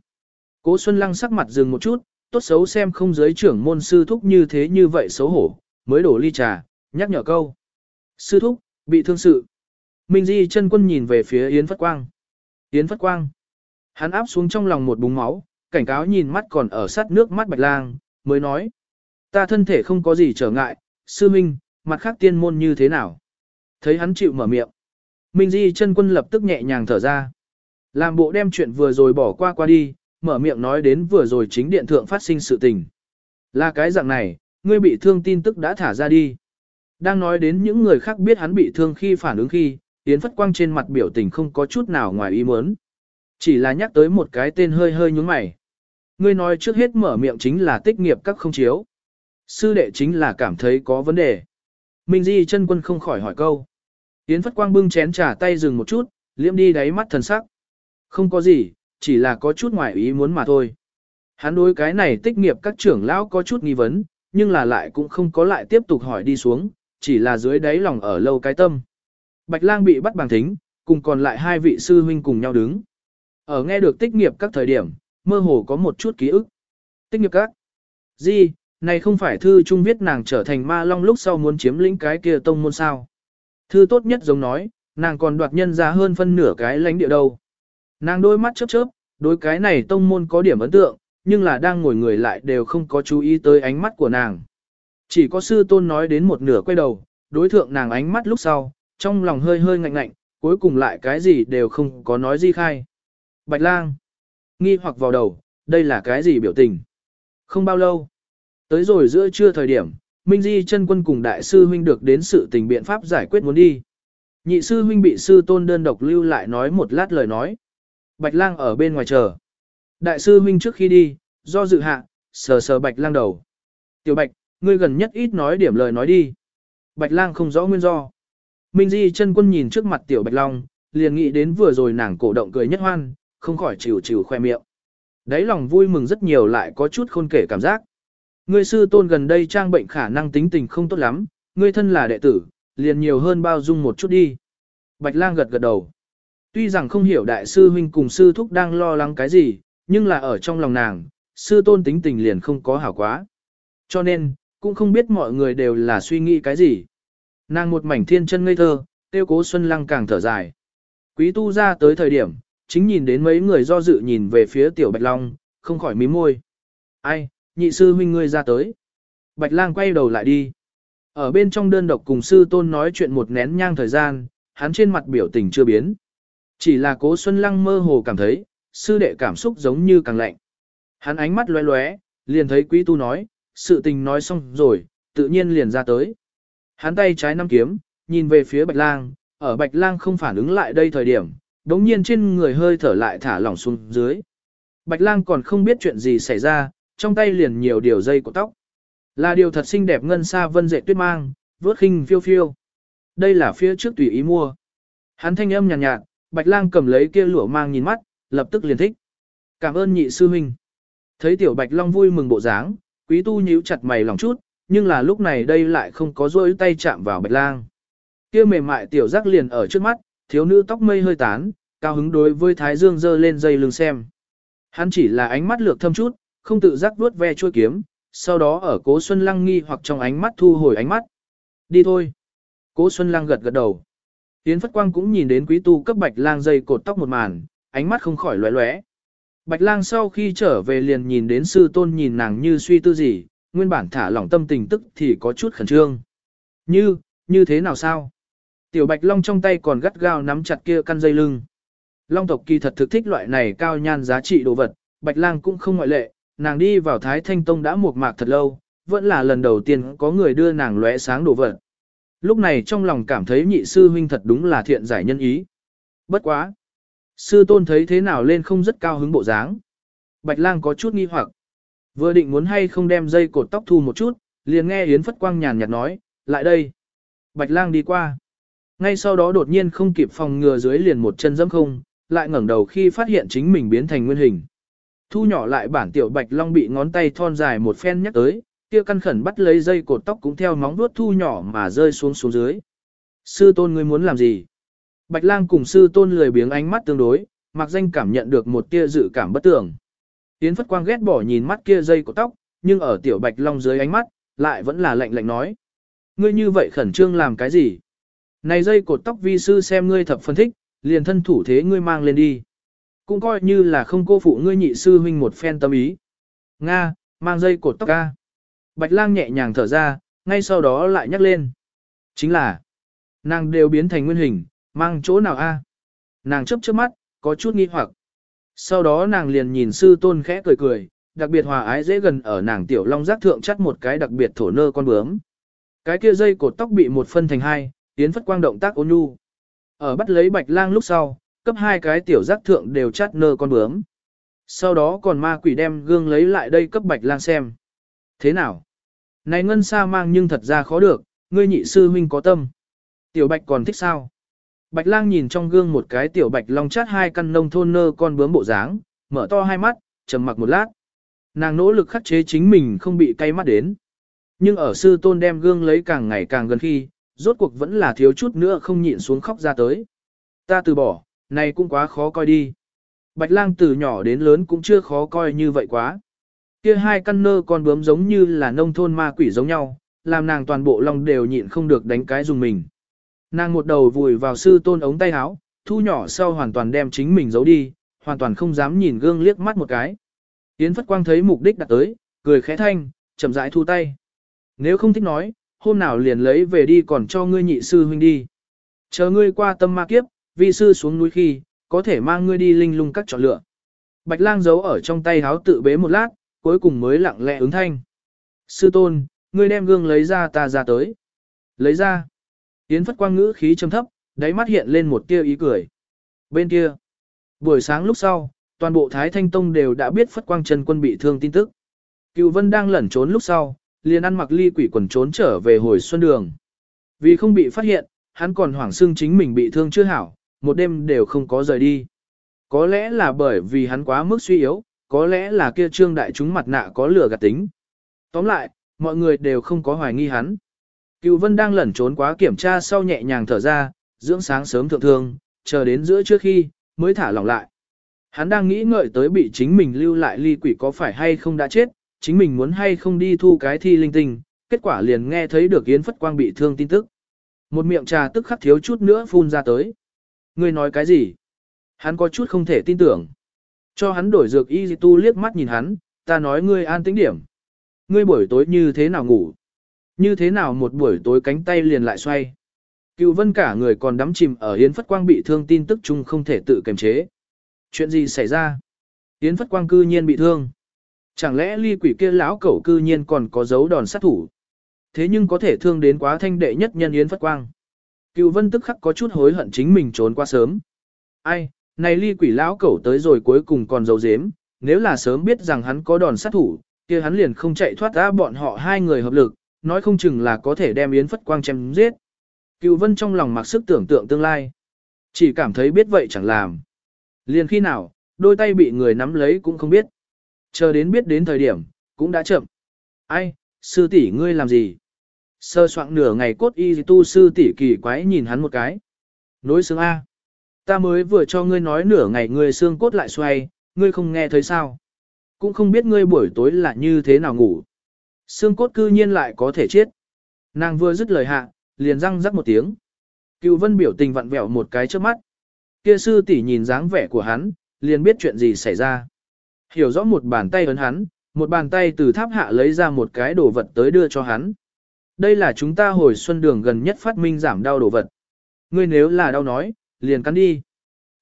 Cố Xuân Lăng sắc mặt dừng một chút, tốt xấu xem không giới trưởng môn sư thúc như thế như vậy xấu hổ, mới đổ ly trà, nhắc nhở câu. Sư thúc, bị thương sự. Minh Di chân quân nhìn về phía Yến Phất Quang. Yến Phất Quang. Hắn áp xuống trong lòng một búng máu, cảnh cáo nhìn mắt còn ở sát nước mắt bạch lang, mới nói. Ta thân thể không có gì trở ngại, sư minh, mặt khác tiên môn như thế nào? Thấy hắn chịu mở miệng. Minh Di chân quân lập tức nhẹ nhàng thở ra. Làm bộ đem chuyện vừa rồi bỏ qua qua đi, mở miệng nói đến vừa rồi chính điện thượng phát sinh sự tình. Là cái dạng này, ngươi bị thương tin tức đã thả ra đi. Đang nói đến những người khác biết hắn bị thương khi phản ứng khi, Yến Phất Quang trên mặt biểu tình không có chút nào ngoài ý muốn. Chỉ là nhắc tới một cái tên hơi hơi nhúng mày. Ngươi nói trước hết mở miệng chính là tích nghiệp các không chiếu. Sư đệ chính là cảm thấy có vấn đề. Minh Di chân quân không khỏi hỏi câu. Yến Phất Quang bưng chén trà tay dừng một chút, liễm đi đáy mắt thần sắc. Không có gì, chỉ là có chút ngoài ý muốn mà thôi. Hắn đối cái này tích nghiệp các trưởng lão có chút nghi vấn, nhưng là lại cũng không có lại tiếp tục hỏi đi xuống, chỉ là dưới đáy lòng ở lâu cái tâm. Bạch lang bị bắt bằng thính, cùng còn lại hai vị sư huynh cùng nhau đứng. Ở nghe được tích nghiệp các thời điểm, mơ hồ có một chút ký ức. Tích nghiệp các. Gì, này không phải thư trung viết nàng trở thành ma long lúc sau muốn chiếm lĩnh cái kia tông môn sao. Thư tốt nhất giống nói, nàng còn đoạt nhân ra hơn phân nửa cái lãnh địa đâu. Nàng đôi mắt chớp chớp, đối cái này tông môn có điểm ấn tượng, nhưng là đang ngồi người lại đều không có chú ý tới ánh mắt của nàng. Chỉ có sư tôn nói đến một nửa quay đầu, đối thượng nàng ánh mắt lúc sau, trong lòng hơi hơi ngạnh ngạnh, cuối cùng lại cái gì đều không có nói di khai. Bạch lang, nghi hoặc vào đầu, đây là cái gì biểu tình? Không bao lâu, tới rồi giữa trưa thời điểm, Minh Di chân quân cùng đại sư huynh được đến sự tình biện pháp giải quyết muốn đi. Nhị sư huynh bị sư tôn đơn độc lưu lại nói một lát lời nói. Bạch lang ở bên ngoài chờ. Đại sư huynh trước khi đi, do dự hạ, sờ sờ bạch lang đầu. Tiểu bạch, ngươi gần nhất ít nói điểm lời nói đi. Bạch lang không rõ nguyên do. Minh Di chân quân nhìn trước mặt tiểu bạch long, liền nghĩ đến vừa rồi nàng cổ động cười nhất hoan, không khỏi chịu chịu khoe miệng. Đấy lòng vui mừng rất nhiều lại có chút khôn kể cảm giác. Ngươi sư tôn gần đây trang bệnh khả năng tính tình không tốt lắm, ngươi thân là đệ tử, liền nhiều hơn bao dung một chút đi. Bạch lang gật gật đầu. Tuy rằng không hiểu đại sư huynh cùng sư thúc đang lo lắng cái gì, nhưng là ở trong lòng nàng, sư tôn tính tình liền không có hảo quá. Cho nên, cũng không biết mọi người đều là suy nghĩ cái gì. Nàng một mảnh thiên chân ngây thơ, tiêu cố Xuân Lăng càng thở dài. Quý tu ra tới thời điểm, chính nhìn đến mấy người do dự nhìn về phía tiểu Bạch Long, không khỏi mím môi. Ai, nhị sư huynh ngươi ra tới. Bạch lang quay đầu lại đi. Ở bên trong đơn độc cùng sư tôn nói chuyện một nén nhang thời gian, hắn trên mặt biểu tình chưa biến. Chỉ là cố Xuân Lăng mơ hồ cảm thấy, sư đệ cảm xúc giống như càng lạnh. Hắn ánh mắt lóe lóe, liền thấy quý tu nói, sự tình nói xong rồi, tự nhiên liền ra tới. Hắn tay trái nắm kiếm, nhìn về phía bạch lang, ở bạch lang không phản ứng lại đây thời điểm, đống nhiên trên người hơi thở lại thả lỏng xuống dưới. Bạch lang còn không biết chuyện gì xảy ra, trong tay liền nhiều điều dây của tóc. Là điều thật xinh đẹp ngân xa vân dệ tuyết mang, vớt khinh phiêu phiêu. Đây là phía trước tùy ý mua. Hắn thanh âm nhàn nhạt, nhạt, bạch lang cầm lấy kia lụa mang nhìn mắt, lập tức liền thích. Cảm ơn nhị sư huynh. Thấy tiểu bạch long vui mừng bộ dáng, quý tu nhíu chặt mày lòng chút, nhưng là lúc này đây lại không có rôi tay chạm vào bạch lang. Kia mềm mại tiểu giác liền ở trước mắt, thiếu nữ tóc mây hơi tán, cao hứng đối với thái dương dơ lên dây lưng xem. Hắn chỉ là ánh mắt lược thâm chút, không tự giác vuốt ve chuôi kiếm, sau đó ở cố Xuân Lăng nghi hoặc trong ánh mắt thu hồi ánh mắt. Đi thôi. Cố Xuân Lăng gật gật đầu. Yến Phất Quang cũng nhìn đến quý tu cấp bạch lang dây cột tóc một màn, ánh mắt không khỏi lóe lóe. Bạch lang sau khi trở về liền nhìn đến sư tôn nhìn nàng như suy tư gì, nguyên bản thả lỏng tâm tình tức thì có chút khẩn trương. Như, như thế nào sao? Tiểu bạch long trong tay còn gắt gao nắm chặt kia căn dây lưng. Long tộc kỳ thật thực thích loại này cao nhan giá trị đồ vật, bạch lang cũng không ngoại lệ, nàng đi vào Thái Thanh Tông đã một mạc thật lâu, vẫn là lần đầu tiên có người đưa nàng lóe sáng đồ vật. Lúc này trong lòng cảm thấy nhị sư huynh thật đúng là thiện giải nhân ý. Bất quá. Sư tôn thấy thế nào lên không rất cao hứng bộ dáng. Bạch lang có chút nghi hoặc. Vừa định muốn hay không đem dây cột tóc thu một chút, liền nghe Yến Phất Quang nhàn nhạt nói, lại đây. Bạch lang đi qua. Ngay sau đó đột nhiên không kịp phòng ngừa dưới liền một chân dẫm không, lại ngẩng đầu khi phát hiện chính mình biến thành nguyên hình. Thu nhỏ lại bản tiểu bạch long bị ngón tay thon dài một phen nhắc tới, kia căn khẩn bắt lấy dây cột tóc cũng theo móng vuốt thu nhỏ mà rơi xuống xuống dưới. Sư tôn ngươi muốn làm gì? Bạch lang cùng sư tôn lười biếng ánh mắt tương đối, mặc danh cảm nhận được một tia dự cảm bất tường. tiến Phất Quang ghét bỏ nhìn mắt kia dây cột tóc, nhưng ở tiểu bạch long dưới ánh mắt, lại vẫn là lạnh lạnh nói. Ngươi như vậy khẩn trương làm cái gì? Này dây cột tóc vi sư xem ngươi thập phân thích, liền thân thủ thế ngươi mang lên đi cũng coi như là không cô phụ ngươi nhị sư huynh một phen tâm ý. Nga, mang dây cột tóc ca. Bạch lang nhẹ nhàng thở ra, ngay sau đó lại nhắc lên. Chính là, nàng đều biến thành nguyên hình, mang chỗ nào a? Nàng chấp chớp mắt, có chút nghi hoặc. Sau đó nàng liền nhìn sư tôn khẽ cười cười, đặc biệt hòa ái dễ gần ở nàng tiểu long giác thượng chắt một cái đặc biệt thổ nơ con bướm. Cái kia dây cột tóc bị một phân thành hai, tiến phất quang động tác ôn nhu. Ở bắt lấy bạch lang lúc sau, cấp hai cái tiểu giác thượng đều chát nơ con bướm. Sau đó còn ma quỷ đem gương lấy lại đây cấp bạch lang xem. Thế nào? Này ngân sa mang nhưng thật ra khó được, ngươi nhị sư huynh có tâm. Tiểu bạch còn thích sao? Bạch lang nhìn trong gương một cái tiểu bạch long chát hai căn nông thôn nơ con bướm bộ dáng, mở to hai mắt, trầm mặc một lát. Nàng nỗ lực khắc chế chính mình không bị cay mắt đến. Nhưng ở sư tôn đem gương lấy càng ngày càng gần khi, rốt cuộc vẫn là thiếu chút nữa không nhịn xuống khóc ra tới. Ta từ bỏ, này cũng quá khó coi đi. Bạch lang từ nhỏ đến lớn cũng chưa khó coi như vậy quá. Kia hai căn nơ con bướm giống như là nông thôn ma quỷ giống nhau, làm nàng toàn bộ lòng đều nhịn không được đánh cái dùng mình. Nàng một đầu vùi vào sư tôn ống tay áo, thu nhỏ sau hoàn toàn đem chính mình giấu đi, hoàn toàn không dám nhìn gương liếc mắt một cái. Yến Phất Quang thấy mục đích đặt tới, cười khẽ thanh, chậm rãi thu tay. Nếu không thích nói, hôm nào liền lấy về đi còn cho ngươi nhị sư huynh đi. Chờ ngươi qua tâm ma kiếp, vi sư xuống núi khi, có thể mang ngươi đi linh lung các chọn lựa. Bạch lang giấu ở trong tay háo tự bế một lát, cuối cùng mới lặng lẽ ứng thanh. Sư tôn, ngươi đem gương lấy ra ta ra tới. Lấy ra. Yến phất quang ngữ khí trầm thấp, đáy mắt hiện lên một tia ý cười. Bên kia, buổi sáng lúc sau, toàn bộ Thái Thanh Tông đều đã biết phất quang chân quân bị thương tin tức. Cựu Vân đang lẩn trốn lúc sau, liền ăn mặc ly quỷ quần trốn trở về hồi xuân đường. Vì không bị phát hiện, hắn còn hoảng xưng chính mình bị thương chưa hảo, một đêm đều không có rời đi. Có lẽ là bởi vì hắn quá mức suy yếu, có lẽ là kia trương đại chúng mặt nạ có lửa gạt tính. Tóm lại, mọi người đều không có hoài nghi hắn. Cựu Vân đang lẩn trốn quá kiểm tra sau nhẹ nhàng thở ra, dưỡng sáng sớm thượng thương, chờ đến giữa trước khi, mới thả lỏng lại. Hắn đang nghĩ ngợi tới bị chính mình lưu lại ly quỷ có phải hay không đã chết, chính mình muốn hay không đi thu cái thi linh tinh, kết quả liền nghe thấy được Yến Phất Quang bị thương tin tức. Một miệng trà tức khắc thiếu chút nữa phun ra tới. Ngươi nói cái gì? Hắn có chút không thể tin tưởng. Cho hắn đổi dược y tu liếc mắt nhìn hắn, ta nói ngươi an tĩnh điểm. Ngươi buổi tối như thế nào ngủ? Như thế nào một buổi tối cánh tay liền lại xoay? Cựu vân cả người còn đắm chìm ở Yến Phất Quang bị thương tin tức chung không thể tự kiềm chế. Chuyện gì xảy ra? Yến Phất Quang cư nhiên bị thương. Chẳng lẽ ly quỷ kia lão cẩu cư nhiên còn có dấu đòn sát thủ? Thế nhưng có thể thương đến quá thanh đệ nhất nhân Yến Phất Quang. Cựu vân tức khắc có chút hối hận chính mình trốn qua sớm. Ai, này ly quỷ lão cẩu tới rồi cuối cùng còn dấu dếm, nếu là sớm biết rằng hắn có đòn sát thủ, kia hắn liền không chạy thoát ra bọn họ hai người hợp lực, nói không chừng là có thể đem Yến Phất Quang chém giết. Cựu vân trong lòng mặc sức tưởng tượng tương lai. Chỉ cảm thấy biết vậy chẳng làm. Liền khi nào, đôi tay bị người nắm lấy cũng không biết. Chờ đến biết đến thời điểm, cũng đã chậm. Ai, sư tỷ ngươi làm gì? Sơ soạn nửa ngày cốt y tu sư tỷ kỳ quái nhìn hắn một cái. Nối xương A. Ta mới vừa cho ngươi nói nửa ngày ngươi xương cốt lại xoay, ngươi không nghe thấy sao? Cũng không biết ngươi buổi tối là như thế nào ngủ. Xương cốt cư nhiên lại có thể chết. Nàng vừa dứt lời hạ, liền răng rắc một tiếng. Cựu vân biểu tình vặn vẹo một cái trước mắt. Kia sư tỷ nhìn dáng vẻ của hắn, liền biết chuyện gì xảy ra. Hiểu rõ một bàn tay ấn hắn, một bàn tay từ tháp hạ lấy ra một cái đồ vật tới đưa cho hắn. Đây là chúng ta hồi xuân đường gần nhất phát minh giảm đau đồ vật. Ngươi nếu là đau nói, liền cắn đi.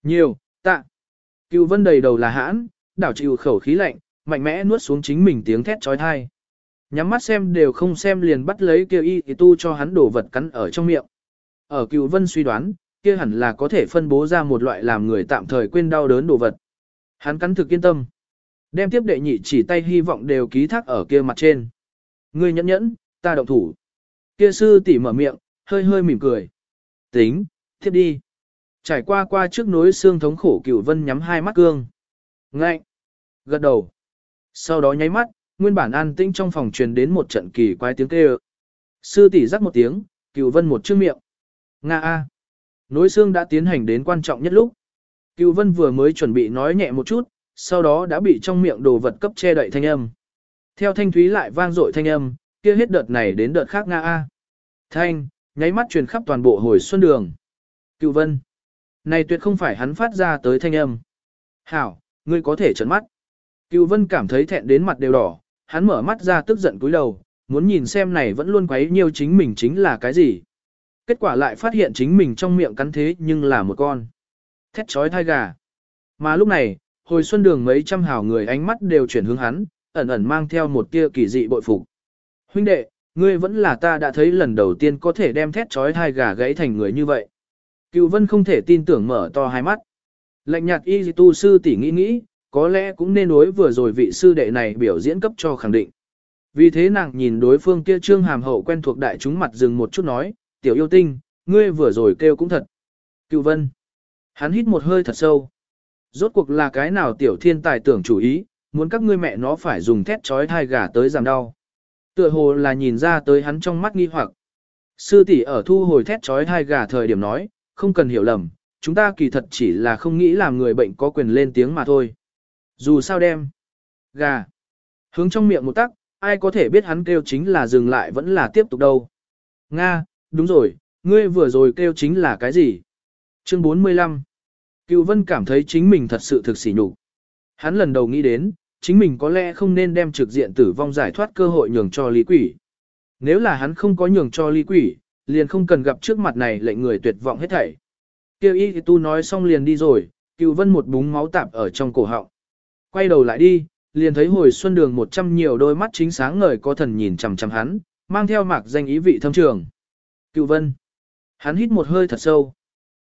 Nhiều, tạ. Cựu vân đầy đầu là hãn, đảo chịu khẩu khí lạnh, mạnh mẽ nuốt xuống chính mình tiếng thét trói thai. Nhắm mắt xem đều không xem liền bắt lấy kia y thì tu cho hắn đổ vật cắn ở trong miệng. Ở cựu vân suy đoán, kia hẳn là có thể phân bố ra một loại làm người tạm thời quên đau đớn đồ vật. Hắn cắn thực yên tâm. Đem tiếp đệ nhị chỉ tay hy vọng đều ký thác ở kia mặt trên. Ngươi nhẫn nhẫn, ta động thủ. Kia sư tỷ mở miệng, hơi hơi mỉm cười. Tính, tiếp đi. Trải qua qua trước nối xương thống khổ cựu vân nhắm hai mắt cương. Ngạnh. Gật đầu. Sau đó nháy mắt, nguyên bản an tĩnh trong phòng truyền đến một trận kỳ quái tiếng kêu. Sư tỷ rắc một tiếng, cựu vân một chữ miệng. Nga A. Nối xương đã tiến hành đến quan trọng nhất lúc. Cựu vân vừa mới chuẩn bị nói nhẹ một chút, sau đó đã bị trong miệng đồ vật cấp che đậy thanh âm. Theo thanh thúy lại vang dội thanh âm, kia hết đợt này đến đợt khác Nga A. Thanh, nháy mắt truyền khắp toàn bộ hồi xuân đường. Cựu vân. Này tuyệt không phải hắn phát ra tới thanh âm. Hảo, ngươi có thể trấn mắt. Cựu vân cảm thấy thẹn đến mặt đều đỏ, hắn mở mắt ra tức giận cúi đầu, muốn nhìn xem này vẫn luôn quấy nhiều chính mình chính là cái gì. Kết quả lại phát hiện chính mình trong miệng cắn thế nhưng là một con. Thét chói thai gà. Mà lúc này, hồi xuân đường mấy trăm hào người ánh mắt đều chuyển hướng hắn, ẩn ẩn mang theo một tia kỳ dị bội phục. Huynh đệ, ngươi vẫn là ta đã thấy lần đầu tiên có thể đem thét chói hai gà gãy thành người như vậy. Cựu vân không thể tin tưởng mở to hai mắt. Lạnh nhạt y tu sư tỷ nghĩ nghĩ, có lẽ cũng nên đối vừa rồi vị sư đệ này biểu diễn cấp cho khẳng định. Vì thế nàng nhìn đối phương kia trương hàm hậu quen thuộc đại chúng mặt dừng một chút nói, tiểu yêu tinh, ngươi vừa rồi kêu cũng thật. Cựu vân. Hắn hít một hơi thật sâu. Rốt cuộc là cái nào tiểu thiên tài tưởng chủ ý, muốn các ngươi mẹ nó phải dùng thét chói thai gà tới giảm đau. Tựa hồ là nhìn ra tới hắn trong mắt nghi hoặc. Sư tỷ ở thu hồi thét chói hai gà thời điểm nói, không cần hiểu lầm, chúng ta kỳ thật chỉ là không nghĩ làm người bệnh có quyền lên tiếng mà thôi. Dù sao đem. Gà. Hướng trong miệng một tắc, ai có thể biết hắn kêu chính là dừng lại vẫn là tiếp tục đâu. Nga, đúng rồi, ngươi vừa rồi kêu chính là cái gì? Chương 45 Cựu Vân cảm thấy chính mình thật sự thực sỉ nhục. Hắn lần đầu nghĩ đến, chính mình có lẽ không nên đem trực diện tử vong giải thoát cơ hội nhường cho lý quỷ. Nếu là hắn không có nhường cho lý quỷ, liền không cần gặp trước mặt này lệnh người tuyệt vọng hết thảy. Kêu y tu nói xong liền đi rồi, cựu vân một búng máu tạp ở trong cổ họng. Quay đầu lại đi, liền thấy hồi xuân đường một trăm nhiều đôi mắt chính sáng ngời có thần nhìn chằm chằm hắn, mang theo mạc danh ý vị thâm trường. Cựu vân. Hắn hít một hơi thật sâu.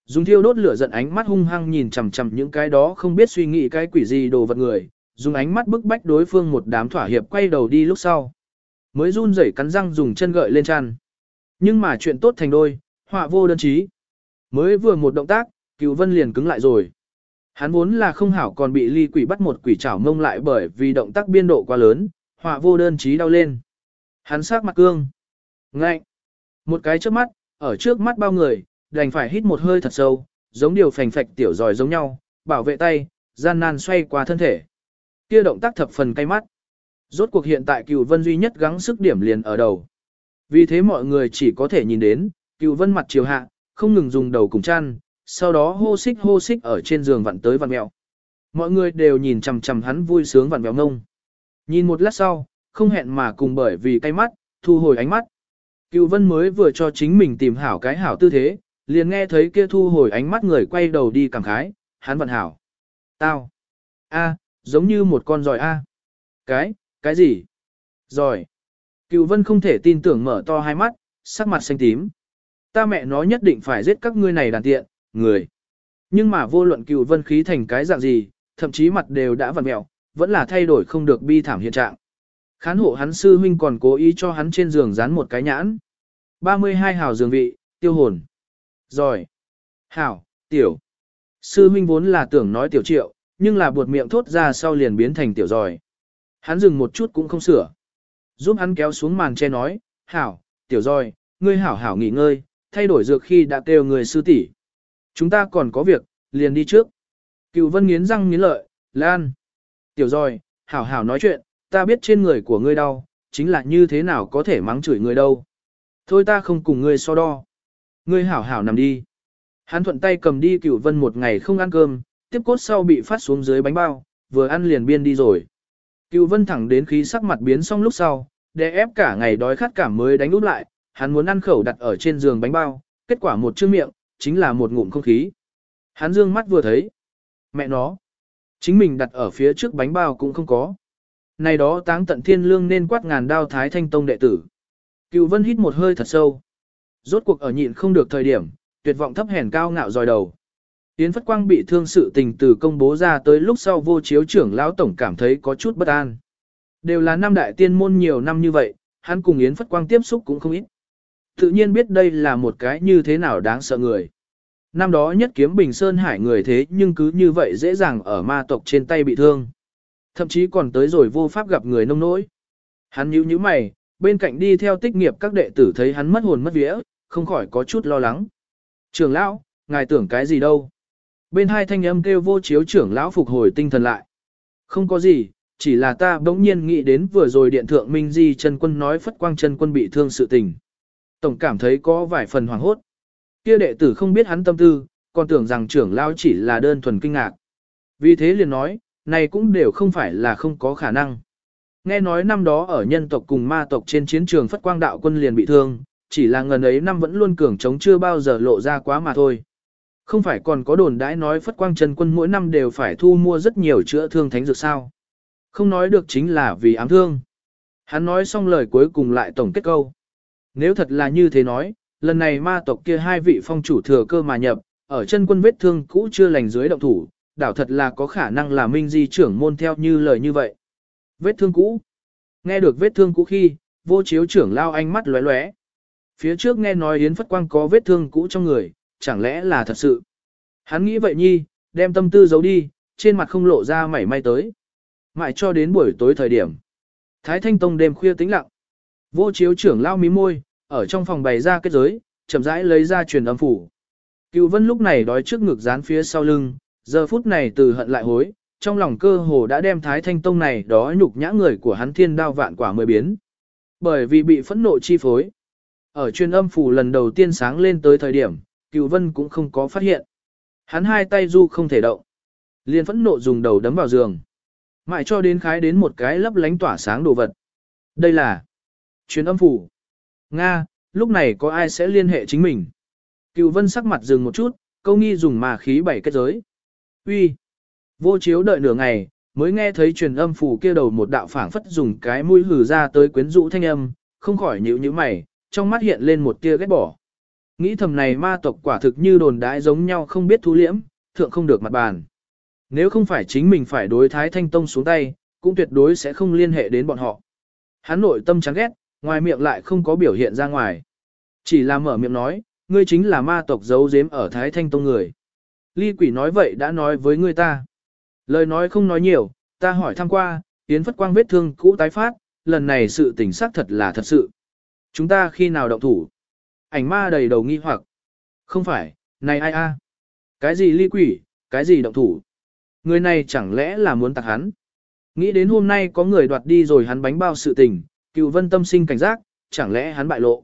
Dùng thiêu đốt lửa giận ánh mắt hung hăng nhìn chằm chằm những cái đó không biết suy nghĩ cái quỷ gì đồ vật người, dùng ánh mắt bức bách đối phương một đám thỏa hiệp quay đầu đi lúc sau. Mới run rẩy cắn răng dùng chân gợi lên chăn. Nhưng mà chuyện tốt thành đôi, họa vô đơn chí. Mới vừa một động tác, cựu vân liền cứng lại rồi. Hắn vốn là không hảo còn bị ly quỷ bắt một quỷ chảo mông lại bởi vì động tác biên độ quá lớn, họa vô đơn chí đau lên. Hắn sát mặt cương. Ngạnh. Một cái trước mắt, ở trước mắt bao người, đành phải hít một hơi thật sâu, giống điều phành phạch tiểu giỏi giống nhau, bảo vệ tay, gian nan xoay qua thân thể. Kia động tác thập phần cay mắt. Rốt cuộc hiện tại cựu vân duy nhất gắng sức điểm liền ở đầu. Vì thế mọi người chỉ có thể nhìn đến, cựu vân mặt chiều hạ, không ngừng dùng đầu cùng chăn, sau đó hô xích hô xích ở trên giường vặn tới vặn mẹo. Mọi người đều nhìn chằm chằm hắn vui sướng vặn mẹo ngông. Nhìn một lát sau, không hẹn mà cùng bởi vì cay mắt, thu hồi ánh mắt. Cựu vân mới vừa cho chính mình tìm hảo cái hảo tư thế, liền nghe thấy kia thu hồi ánh mắt người quay đầu đi cảm khái, hắn vặn hảo. Tao. A, giống như một con giỏi A. Cái, cái gì? Giỏi. Cựu vân không thể tin tưởng mở to hai mắt, sắc mặt xanh tím. Ta mẹ nó nhất định phải giết các ngươi này đàn tiện, người. Nhưng mà vô luận cựu vân khí thành cái dạng gì, thậm chí mặt đều đã vặn mẹo, vẫn là thay đổi không được bi thảm hiện trạng. Khán hộ hắn sư huynh còn cố ý cho hắn trên giường dán một cái nhãn. 32 hào giường vị, tiêu hồn. Rồi. Hảo, tiểu. Sư huynh vốn là tưởng nói tiểu triệu, nhưng là buột miệng thốt ra sau liền biến thành tiểu giỏi. Hắn dừng một chút cũng không sửa. Giúp hắn kéo xuống màn che nói, hảo, tiểu giỏi, ngươi hảo hảo nghỉ ngơi, thay đổi dược khi đã kêu người sư tỷ. Chúng ta còn có việc, liền đi trước. Cựu vân nghiến răng nghiến lợi, lan. Tiểu giỏi, hảo hảo nói chuyện, ta biết trên người của ngươi đau, chính là như thế nào có thể mắng chửi người đâu. Thôi ta không cùng ngươi so đo. Ngươi hảo hảo nằm đi. Hắn thuận tay cầm đi cựu vân một ngày không ăn cơm, tiếp cốt sau bị phát xuống dưới bánh bao, vừa ăn liền biên đi rồi. Cựu vân thẳng đến khí sắc mặt biến xong lúc sau, để ép cả ngày đói khát cảm mới đánh úp lại, hắn muốn ăn khẩu đặt ở trên giường bánh bao, kết quả một chữ miệng, chính là một ngụm không khí. Hắn dương mắt vừa thấy. Mẹ nó. Chính mình đặt ở phía trước bánh bao cũng không có. Này đó táng tận thiên lương nên quát ngàn đao thái thanh tông đệ tử. Cựu vân hít một hơi thật sâu. Rốt cuộc ở nhịn không được thời điểm, tuyệt vọng thấp hèn cao ngạo dòi đầu. Yến Phất Quang bị thương sự tình từ công bố ra tới lúc sau vô chiếu trưởng lão tổng cảm thấy có chút bất an. Đều là năm đại tiên môn nhiều năm như vậy, hắn cùng Yến Phất Quang tiếp xúc cũng không ít. Tự nhiên biết đây là một cái như thế nào đáng sợ người. Năm đó nhất kiếm Bình Sơn Hải người thế nhưng cứ như vậy dễ dàng ở ma tộc trên tay bị thương. Thậm chí còn tới rồi vô pháp gặp người nông nỗi. Hắn nhíu nhíu mày, bên cạnh đi theo tích nghiệp các đệ tử thấy hắn mất hồn mất vía, không khỏi có chút lo lắng. Trường lão, ngài tưởng cái gì đâu? Bên hai thanh âm kêu vô chiếu trưởng lão phục hồi tinh thần lại. Không có gì, chỉ là ta bỗng nhiên nghĩ đến vừa rồi điện thượng Minh Di chân quân nói phất quang chân quân bị thương sự tình. Tổng cảm thấy có vài phần hoàng hốt. Kia đệ tử không biết hắn tâm tư, còn tưởng rằng trưởng lão chỉ là đơn thuần kinh ngạc. Vì thế liền nói, này cũng đều không phải là không có khả năng. Nghe nói năm đó ở nhân tộc cùng ma tộc trên chiến trường Phất Quang Đạo quân liền bị thương, chỉ là ngần ấy năm vẫn luôn cường chống chưa bao giờ lộ ra quá mà thôi. Không phải còn có đồn đãi nói Phất Quang Trần Quân mỗi năm đều phải thu mua rất nhiều chữa thương thánh dược sao. Không nói được chính là vì ám thương. Hắn nói xong lời cuối cùng lại tổng kết câu. Nếu thật là như thế nói, lần này ma tộc kia hai vị phong chủ thừa cơ mà nhập, ở chân quân vết thương cũ chưa lành dưới động thủ, đảo thật là có khả năng là minh di trưởng môn theo như lời như vậy. Vết thương cũ. Nghe được vết thương cũ khi, vô chiếu trưởng lao ánh mắt lóe lóe. Phía trước nghe nói Yến Phất Quang có vết thương cũ trong người, chẳng lẽ là thật sự. Hắn nghĩ vậy nhi, đem tâm tư giấu đi, trên mặt không lộ ra mảy may tới. Mãi cho đến buổi tối thời điểm. Thái Thanh Tông đêm khuya tĩnh lặng. Vô chiếu trưởng lao mí môi, ở trong phòng bày ra kết giới, chậm rãi lấy ra truyền âm phủ. Cựu vân lúc này đói trước ngực dán phía sau lưng, giờ phút này từ hận lại hối, trong lòng cơ hồ đã đem Thái Thanh Tông này đó nhục nhã người của hắn thiên đao vạn quả mười biến. Bởi vì bị phẫn nộ chi phối. Ở truyền âm phủ lần đầu tiên sáng lên tới thời điểm, cựu vân cũng không có phát hiện. Hắn hai tay du không thể động. liền phẫn nộ dùng đầu đấm vào giường. Mãi cho đến khái đến một cái lấp lánh tỏa sáng đồ vật. Đây là truyền âm phủ. Nga, lúc này có ai sẽ liên hệ chính mình? Cựu vân sắc mặt dừng một chút, câu nghi dùng mà khí bảy kết giới. Uy, Vô chiếu đợi nửa ngày, mới nghe thấy truyền âm phủ kia đầu một đạo phảng phất dùng cái mũi hừ ra tới quyến rũ thanh âm, không khỏi nhíu nhíu mày, trong mắt hiện lên một tia ghét bỏ. Nghĩ thầm này ma tộc quả thực như đồn đãi giống nhau không biết thu liễm, thượng không được mặt bàn. Nếu không phải chính mình phải đối Thái Thanh Tông xuống tay, cũng tuyệt đối sẽ không liên hệ đến bọn họ. Hắn nội tâm chán ghét, ngoài miệng lại không có biểu hiện ra ngoài. Chỉ là mở miệng nói, ngươi chính là ma tộc giấu giếm ở Thái Thanh Tông người. Ly quỷ nói vậy đã nói với ngươi ta. Lời nói không nói nhiều, ta hỏi thăm qua, Yến Phất Quang vết thương cũ tái phát, lần này sự tình xác thật là thật sự. Chúng ta khi nào động thủ? Ảnh ma đầy đầu nghi hoặc. Không phải, này ai a? Cái gì ly quỷ, cái gì động thủ? Người này chẳng lẽ là muốn tặng hắn? Nghĩ đến hôm nay có người đoạt đi rồi hắn bánh bao sự tình, cựu vân tâm sinh cảnh giác, chẳng lẽ hắn bại lộ.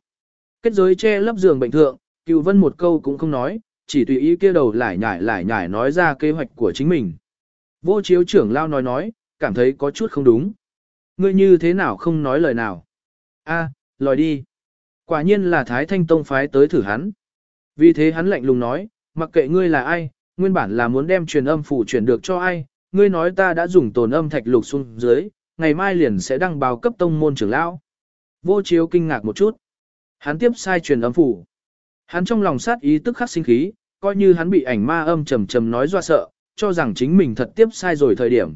Kết giới che lấp giường bệnh thượng, cựu vân một câu cũng không nói, chỉ tùy ý kia đầu lải nhải lải nhải nói ra kế hoạch của chính mình. Vô chiếu trưởng lao nói nói, cảm thấy có chút không đúng. Ngươi như thế nào không nói lời nào? A, à, lòi đi. Quả nhiên là Thái Thanh Tông phái tới thử hắn. Vì thế hắn lạnh lùng nói, mặc kệ ngươi là ai, nguyên bản là muốn đem truyền âm phủ truyền được cho ai, ngươi nói ta đã dùng tồn âm thạch lục xuống dưới, ngày mai liền sẽ đăng báo cấp tông môn trưởng lão. Vô chiếu kinh ngạc một chút. Hắn tiếp sai truyền âm phủ. Hắn trong lòng sát ý tức khắc sinh khí, coi như hắn bị ảnh ma âm trầm trầm nói dọa sợ, cho rằng chính mình thật tiếp sai rồi thời điểm.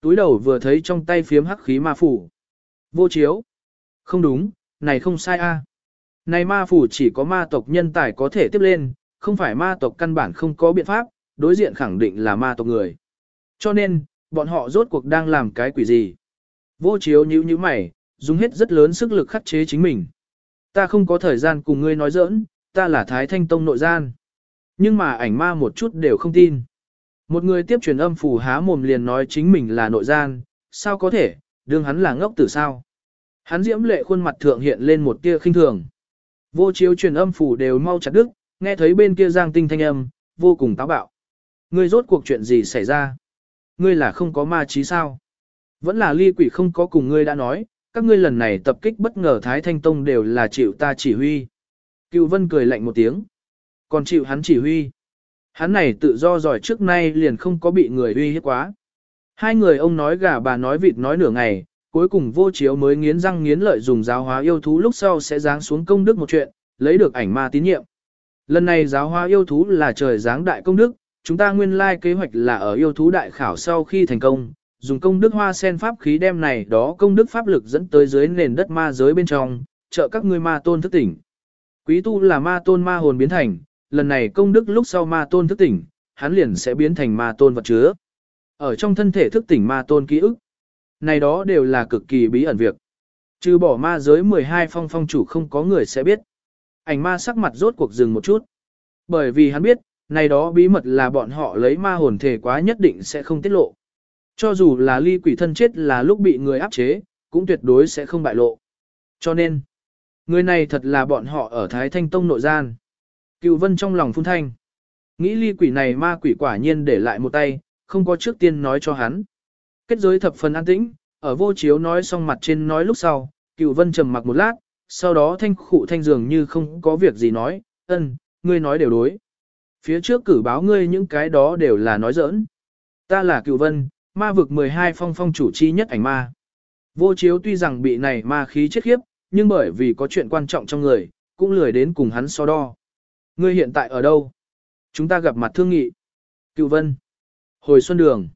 Túi đầu vừa thấy trong tay phiếm hắc khí ma phủ. Vô chiếu. Không đúng, này không sai a. Này ma phủ chỉ có ma tộc nhân tài có thể tiếp lên, không phải ma tộc căn bản không có biện pháp, đối diện khẳng định là ma tộc người. Cho nên, bọn họ rốt cuộc đang làm cái quỷ gì? Vô chiếu nhíu nhíu mày, dùng hết rất lớn sức lực khắc chế chính mình. Ta không có thời gian cùng ngươi nói giỡn, ta là Thái Thanh Tông nội gian. Nhưng mà ảnh ma một chút đều không tin. Một người tiếp truyền âm phù há mồm liền nói chính mình là nội gian, sao có thể, đương hắn là ngốc tử sao. Hắn diễm lệ khuôn mặt thượng hiện lên một tia khinh thường. Vô chiếu truyền âm phủ đều mau chặt đứt, nghe thấy bên kia giang tinh thanh âm, vô cùng táo bạo. Ngươi rốt cuộc chuyện gì xảy ra? Ngươi là không có ma trí sao? Vẫn là ly quỷ không có cùng ngươi đã nói, các ngươi lần này tập kích bất ngờ Thái Thanh Tông đều là chịu ta chỉ huy. Cựu Vân cười lạnh một tiếng. Còn chịu hắn chỉ huy. Hắn này tự do giỏi trước nay liền không có bị người uy hiếp quá. Hai người ông nói gà bà nói vịt nói nửa ngày, cuối cùng vô chiếu mới nghiến răng nghiến lợi dùng giáo hóa yêu thú lúc sau sẽ giáng xuống công đức một chuyện, lấy được ảnh ma tín nhiệm. Lần này giáo hóa yêu thú là trời giáng đại công đức, chúng ta nguyên lai kế hoạch là ở yêu thú đại khảo sau khi thành công, dùng công đức hoa sen pháp khí đem này đó công đức pháp lực dẫn tới dưới nền đất ma giới bên trong, trợ các ngươi ma tôn thức tỉnh. Quý tu là ma tôn ma hồn biến thành, lần này công đức lúc sau ma tôn thức tỉnh, hắn liền sẽ biến thành ma tôn vật chứa. Ở trong thân thể thức tỉnh ma tôn ký ức. Này đó đều là cực kỳ bí ẩn việc. Trừ bỏ ma giới 12 phong phong chủ không có người sẽ biết. Ảnh ma sắc mặt rốt cuộc dừng một chút. Bởi vì hắn biết, này đó bí mật là bọn họ lấy ma hồn thể quá nhất định sẽ không tiết lộ. Cho dù là ly quỷ thân chết là lúc bị người áp chế, cũng tuyệt đối sẽ không bại lộ. Cho nên, người này thật là bọn họ ở Thái Thanh Tông nội gian. Cựu vân trong lòng phun thanh. Nghĩ ly quỷ này ma quỷ quả nhiên để lại một tay, không có trước tiên nói cho hắn. Kết giới thập phần an tĩnh, ở vô chiếu nói xong mặt trên nói lúc sau, cựu vân trầm mặc một lát, sau đó thanh khụ thanh dường như không có việc gì nói, ân, ngươi nói đều đối. Phía trước cử báo ngươi những cái đó đều là nói giỡn. Ta là cựu vân, ma vực 12 phong phong chủ chi nhất ảnh ma. Vô chiếu tuy rằng bị này ma khí chết khiếp, nhưng bởi vì có chuyện quan trọng trong người, cũng lười đến cùng hắn so đo. Ngươi hiện tại ở đâu? Chúng ta gặp mặt thương nghị. Cựu vân. Hồi xuân đường.